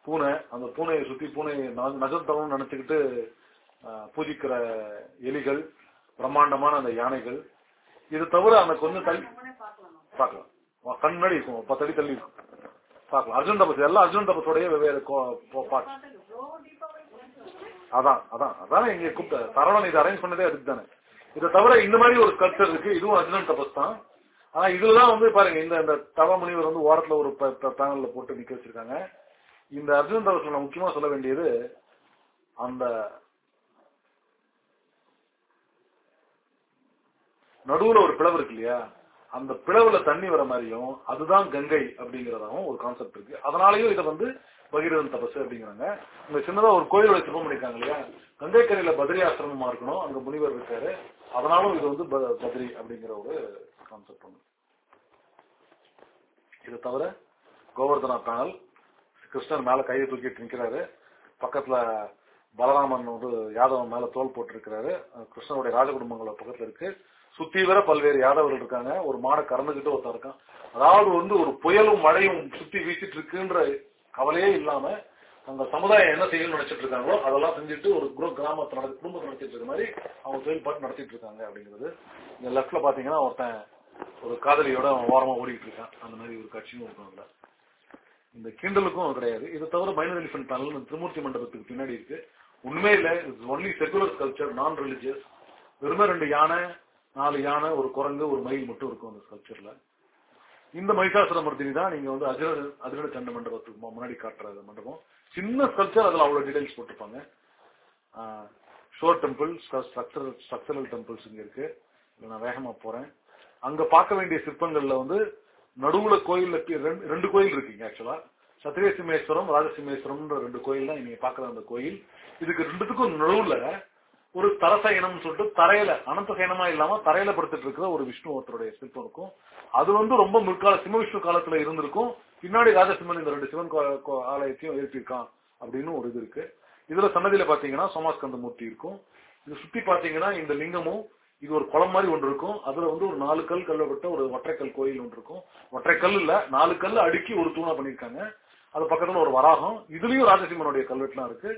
பூனை அந்த பூனையை சுத்தி பூனை ந- நஜம் நினைச்சுக்கிட்டு பூஜிக்கிற எலிகள் பிரம்மாண்டமான அந்த யானைகள். இது தவிர அந்த கொஞ்சம் தள்ளி பார்க்கலாம். கண் முன்னாடி இருக்கும். பத்தடி பத்து அடி தள்ளி இருக்கும் பார்க்கலாம். அர்ஜுன் தபஸ் எல்லாம் அர்ஜுன் தபஸோடய வெவ்வேறு அதான் அதான். அதான் இங்க கூப்பிட்ட. சரவணன் இது அரேஞ்ச் பண்ணதே அதுக்கு தானே. இதை தவிர இந்த மாதிரி ஒரு கல்ச்சர் இருக்கு. இதுவும் அர்ஜுனன் தபஸ் தான். ஆனா இதுலதான் வந்து பாருங்க இந்த இந்த தவ முனிவர் வந்து ஓரத்துல ஒரு பேனல்ல போட்டு நிக்க வச்சிருக்காங்க. இந்த அர்ஜுன் தபஸ்ல நான் முக்கியமா சொல்ல வேண்டியது அந்த நடுவுல ஒரு பிளவு இருக்கு இல்லையா? அந்த பிளவுல தண்ணி வர மாதிரியும் அதுதான் கங்கை அப்படிங்கறதாகவும் ஒரு கான்செப்ட் இருக்கு. அதனாலயும் இதை வந்து பகீரதன் தபசு அப்படிங்கிறாங்க. இங்க சின்னதா ஒரு கோயிலோட சிற்பம் பண்ணிருக்காங்க இல்லையா? கங்கை கரையில பத்ரி ஆசிரமமா இருக்கணும். அங்க முனிவர் இருக்காரு. அதனாலும் இது வந்து ப- பத்ரி அப்படிங்கிற ஒரு கான்செப்ட் ஒன்று இதை தவிர கோவர்தனா பேனல் கிருஷ்ணர் மேல கையை தூக்கிட்டு நிற்கிறாரு பக்கத்துல பலராமன் வந்து யாதவன் மேல தோல் போட்டு இருக்கிறாரு கிருஷ்ணனுடைய ராஜகுடும்பங்கள பக்கத்துல இருக்கு. சுத்தி வர பல்வேறு யாதவர்கள் இருக்காங்க. ஒரு மாடை கறந்துகிட்டு ஒருத்தன் இருக்கான். அதாவது வந்து ஒரு புயலும் மழையும் சுத்தி வீசிட்டு இருக்குன்ற கவலையே இல்லாம அந்த சமுதாயம் என்ன செய்யணும்னு நினைச்சிட்டு இருக்காங்களோ அதெல்லாம் செஞ்சுட்டு ஒரு குரு- கிராமத்தை நடத்தி குடும்பத்தை நடத்திட்டு இருக்க மாதிரி அவங்க செயல்பாட்டு நடத்திட்டு இருக்காங்க அப்படிங்கிறது. இந்த லெஃப்ட்ல பாத்தீங்கன்னா ஒருத்தன் ஒரு காதலியோட அவன் ஓரமா ஓடிட்டு இருக்கான். அந்த மாதிரி ஒரு காட்சியும் இருக்கும் இந்த கிண்டலுக்கும் அது கிடையாது. இதை தவிர மைனர் எலிஃபென்ட் பேனல் திருமூர்த்தி மண்டபத்துக்கு பின்னாடி இருக்கு. உண்மையில it's only secular culture non religious வெறுமே ரெண்டு யானை நாலு யானை ஒரு குரங்கு ஒரு மயில் மட்டும் இருக்கும் அந்த ஸ்கல்ச்சர்ல இந்த மகிஷாசுரமர்த்தினி தான் நீங்க வந்து அஜர அதிரட சண்ட மண்டபத்துக்கு முன்னாடி காட்டுற மண்டபம். சின்ன ஸ்கல்ச்சர் அதுல அவ்வளவு டீடைல்ஸ் போட்டிருப்பாங்க. Shore temple structural structural temples இங்க இருக்கு. நான் வேகமா போறேன். அங்க பார்க்க வேண்டிய சிற்பங்கள்ல வந்து நடுவுல கோயில்ல ரெண்டு- ரெண்டு கோயில் இருக்குங்க ஆக்சுவலா சத்திரிய சிம்மேஸ்வரம் ராஜசிம்மேஸ்வரம்ன்ற ரெண்டு கோயில் தான் நீங்க பாக்குற அந்த கோயில். இதுக்கு ரெண்டுத்துக்கும் நடுவுல ஒரு தரசயனம் சொல்லிட்டு தரையில அனந்த சயனமா இல்லாம தரையில படுத்துட்டு இருக்கிற ஒரு விஷ்ணு ஒருத்தருடைய சிற்பம் இருக்கும். அது வந்து ரொம்ப முற்கால சிம்ம விஷ்ணு காலத்துல இருந்திருக்கும். பின்னாடி ராஜசிம்மன் இந்த ரெண்டு சிவன் கோ- ஆலயத்தையும் எழுப்பியிருக்கான் அப்படின்னு ஒரு இது இருக்கு. இதுல சன்னதியில பாத்தீங்கன்னா சோமாஸ்கந்த மூர்த்தி இருக்கும். இது சுத்தி பாத்தீங்கன்னா இந்த லிங்கமும் இது ஒரு குளம் மாதிரி ஒன்று இருக்கும். அதுல வந்து ஒரு நாலு கல் கல்லப்பட்ட ஒரு ஒற்றைக்கல் கோயில் ஒன்று இருக்கும். ஒற்றைக்கல் இல்ல நாலு கல் அடுக்கி ஒரு தூணா பண்ணிருக்காங்க அது பக்கத்துல ஒரு வராகம். இதுலயும் ராஜசிம்மனுடைய கல்வெட்டுலாம் இருக்கு.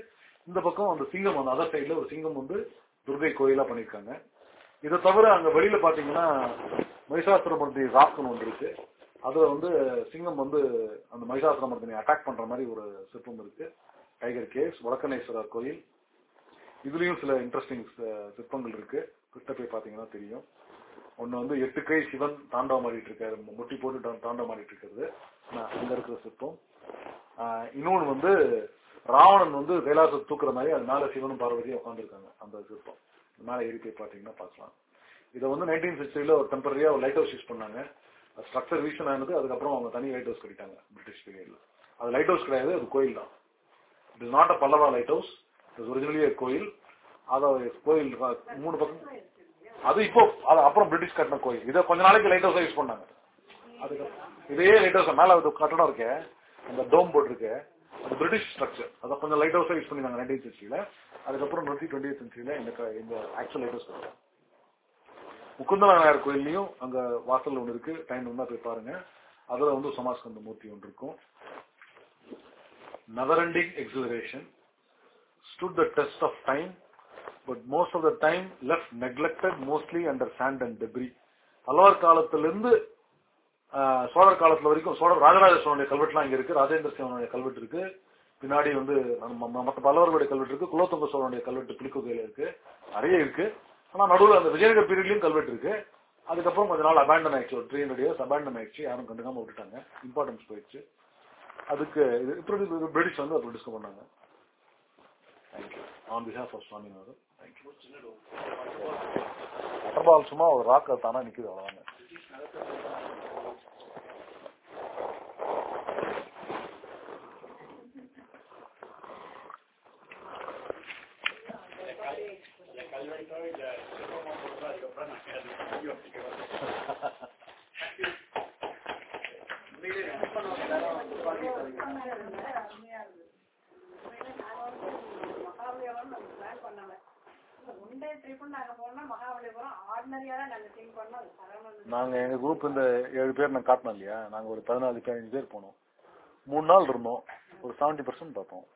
இந்த பக்கம் அந்த சிங்கம் அந்த அதர் சைட்ல ஒரு சிங்கம் வந்து துர்கை கோயிலா பண்ணிருக்காங்க இதை தவிர அங்க வெளியில பாத்தீங்கன்னா மகிஷாசுரமர்த்தி ராக்கன் ஒன்று இருக்கு. அதுல வந்து சிங்கம் வந்து அந்த மகிஷாசுரமர்த்தினை அட்டாக் பண்ற மாதிரி ஒரு சிற்பம் இருக்கு. டைகர் கேவ்ஸ் வடக்கணேஸ்வரர் கோயில். இதுலயும் சில இன்ட்ரெஸ்டிங் சிற்பங்கள் இருக்கு. கிட்ட போய் பாத்தீங்கன்னா தெரியும். ஒன்னு வந்து எட்டு கை சிவன் தாண்டவம் ஆடிட்டு இருக்காரு. முட்டி போட்டு தாண்டவம் ஆடிட்டு இருக்கிறது. அங்க இருக்கிற சிற்பம். இன்னொன்னு வந்து ராவணன் வந்து கைலாசத்தை தூக்குற மாதிரி அது மேல சிவனும் பார்வதியும் உட்காந்துருக்காங்க அந்த சிற்பம். மேல ஏறி போய் பாத்தீங்கன்னா பார்க்கலாம். இதை வந்து நைன்டீன் சிக்ஸ்டில ஒரு டெம்பரரியா ஒரு லைட் ஹவுஸ் யூஸ் பண்ணாங்க ஸ்ட்ரக்சர் வீஷன் ஆனது அதுக்கப்புறம் அவங்க தனி லைட் ஹவுஸ் கட்டிட்டாங்க பிரிட்டிஷ் பீரியட்ல அது லைட் ஹவுஸ் கிடையாது அது கோயில் தான். It is not a Pallava light house it originally கோயில். அத கோயில் மூணு பக்கம். அது இப்போ அது அப்புறம் பிரிட்டிஷ் கட்டின கோயில். இதை கொஞ்ச நாளைக்கு லைட் ஹவுஸ் யூஸ் பண்ணாங்க. அதுக்கப்புறம் இதே லைட் ஹவுஸ் மேல அது கட்டடம் இருக்கு அந்த டோம் போட்டிருக்கு அது பிரிட்டிஷ் ஸ்ட்ரக்சர் அதை கொஞ்சம் லைட் ஹவுஸா யூஸ் பண்ணிருந்தாங்க நைன்டீன் சென்ச்சுரியில அதுக்கப்புறம் நூற்றி டுவெண்ட்டி சென்ச்சுரியில இந்த இந்த ஆக்சுவல் லைட் ஹவுஸ் கட்டுறாங்க கோயில்லையும் அங்க வாசல் ஒன்று இருக்கு. டைம் இருந்தா போய் பாருங்க. அதுல வந்து சமாஸ்கந்த மூர்த்தி ஒன்று இருக்கும். Never acceleration stood the test of time but most of the time left neglected mostly under sand and debris debris பல்லவர் காலத்திலிருந்து சோழர் காலத்துல வரைக்கும் சோழர் ராஜராஜ சோழனுடைய கல்வெட்டுலாம் இங்க இருக்கு ராஜேந்திர சோழனுடைய கல்வெட்டு இருக்கு பின்னாடி வந்து மற்ற ம- மத்த பல்லவர்களுடைய கல்வெட்டு இருக்கு குலோத்துங்க சோழனுடைய கல்வெட்டு புலிக்குகையில இருக்கு நிறைய இருக்கு ஆனா நடுவுல அந்த விஜயநகர் பீரியட்லயும் கல்வெட்டு இருக்கு அதுக்கப்புறம் கொஞ்ச நாள் அபேண்டன் ஆயிடுச்சு ஒரு த்ரீ ஹண்ட்ரட் இயர்ஸ் அபேண்டன் ஆயிடுச்சு யாரும் கண்டுக்காம விட்டுட்டாங்க இம்பார்ட்டன்ஸ் போயிடுச்சு அதுக்கு இது இப்படி பிரிட்டிஷ் வந்து அப்படி டிஸ்கவர் பண்ணாங்க thank you on behalf of Swaminathan water சும்மா ஒரு ராக்க தானா நிக்குது அவ்வளவுதாங்க அருமையா இருந்தது உண்மையிலே நாங்க வந்து மகாபலிபுரம் நாங்க பிளான் பண்ணல ஒன் டே ட்ரிப் நாங்க போனோம்னா மகாபலிபுரம் ஆர்டினரியா தான் நாங்க திங்க் பண்ணோம் அது சரவணன் நாங்க எங்க குரூப் இந்த ஏழு பேர் நான் காட்டினோம் இல்லையா? நாங்க ஒரு பதினாலு பதினஞ்சு பேர் போனோம். மூணு நாள் இருந்தோம். ஒரு செவன்டி பர்சன்ட் பார்த்தோம்.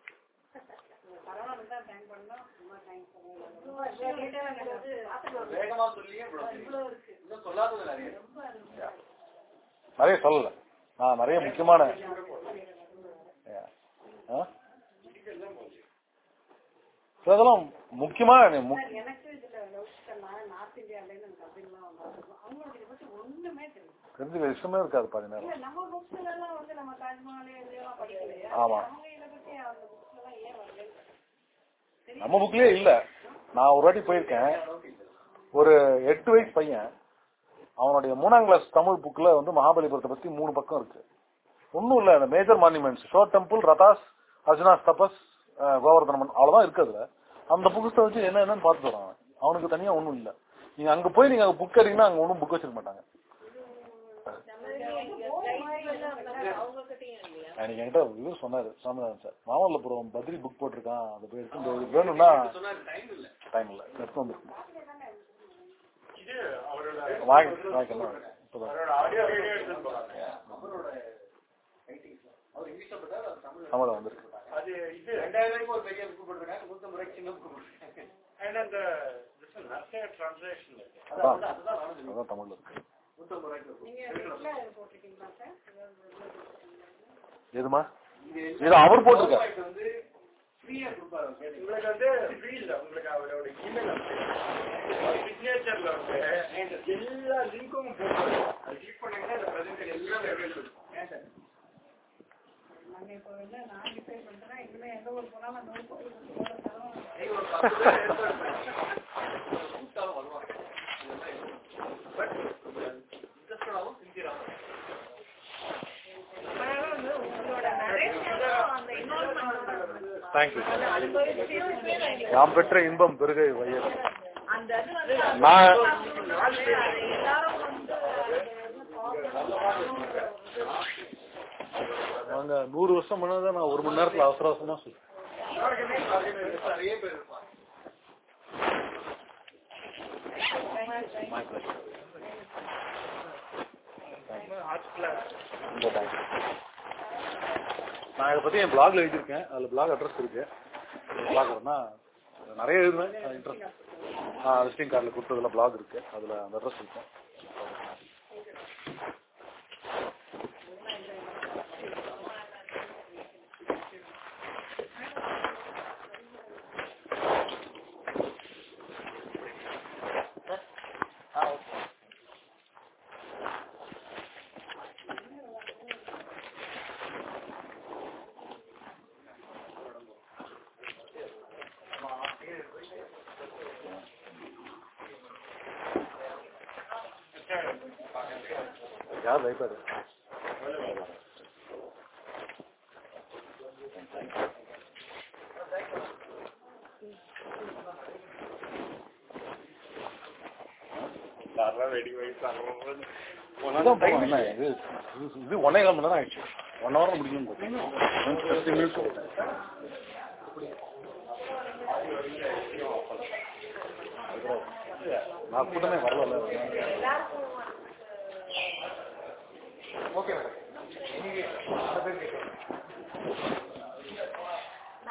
நிறைய சொல்லல. நான் நிறைய முக்கியமான அதெல்லாம் முக்கியமா தெரிஞ்சுக்க இஷ்டமே இருக்காது படிக்கலையா? ஆமா. நம்ம புக்லயே இல்ல. நான் ஒரு வாட்டி போயிருக்கேன். ஒரு எட்டு வயசு பையன் அவனுடைய மூணாம் கிளாஸ் தமிழ் புக்ல வந்து மகாபலிபுரத்தை பத்தி மூணு பக்கம் இருக்கு. ஒன்னும் இல்ல major monuments shore temple rathas Arjuna's tapas கோவர்தனமன் அவ்வளவுதான் இருக்கு அதுல. அந்த புக்ஸை வச்சு என்ன என்னன்னு பார்த்துட்டு வரான் அவன். அவனுக்கு தனியா ஒண்ணும் இல்ல. நீங்க அங்க போய் நீங்க புக் எடுத்தீங்கன்னா அங்க ஒன்றும் புக் வச்சிருக்க மாட்டாங்க. அன்னைக்கு என்கிட்ட இவர் சொன்னாரு சாமிநாதன் சார். மாமல்லபுரம் பத்ரி புக் போட்டிருக்கான். அது போய் எடுத்து வேணும்னா டைம் இல்ல. எடுத்து வந்துருக்கோம் வாங்கி வாங்கிக்கலாம் இப்பதான். தமிழ்ல வந்திருக்கு. அது இது ரெண்டாயிரம் ரூபாய்க்கு ஒரு பெரிய புக் போட்டிருக்காங்க நூத்தம்பது ரூபாய்க்கு சின்ன புக் போட்டிருக்காங்க அண்ட் அந்த நிறைய டிரான்ஸ்லேஷன் அதுதான் தமிழ்ல இருக்கு. book. வீட்டுல போட்டிருக்கீங்களா சார்? எதுமா? இது அவர் போட்டிருக்காரு. வந்து ஃப்ரீயா கொடுப்பாரு அவர் கேட்டீங்க. உங்களுக்கு வந்து ஃப்ரீ இல்ல. உங்களுக்கு அவரோட இமெயில் சிக்னேச்சர்ல வந்து எல்லா லிங்க்கும் போட்டு அது கிளிக் பண்ணீங்கன்னா இந்த பிரசன்ட் எல்லாம் available. ஏன் இப்ப வந்து நான் டிசைட் பண்றேன் இனிமே எந்த ஊர் போனாலும் அந்த ஊர் தேங்க்யூ யாம் பெற்ற இன்பம் பெருகை வையர் நான் அங்க நூறு வருஷம் முன்னாடி நான் ஒரு மணி நேரத்துல அவசர அவசரமா சொல்றேன். நான் இதை பத்தி என் பிளாக்ல எழுதியிருக்கேன். அதுல பிளாக் அட்ரஸ் இருக்கு. பிளாக்னா நிறைய எழுதுவேன். இன்ட்ரெஸ்ட் விசிட்டிங் கார்டில் கொடுத்ததுல பிளாக் இருக்கு. அதுல அந்த அட்ரஸ் இருக்கும். என்ன இது ஒன்னே கால் மணி நேரம் ஆயிடுச்சு ஒன் ஹவர் முடியும் நான் கூட்டமே வரல. Okay madam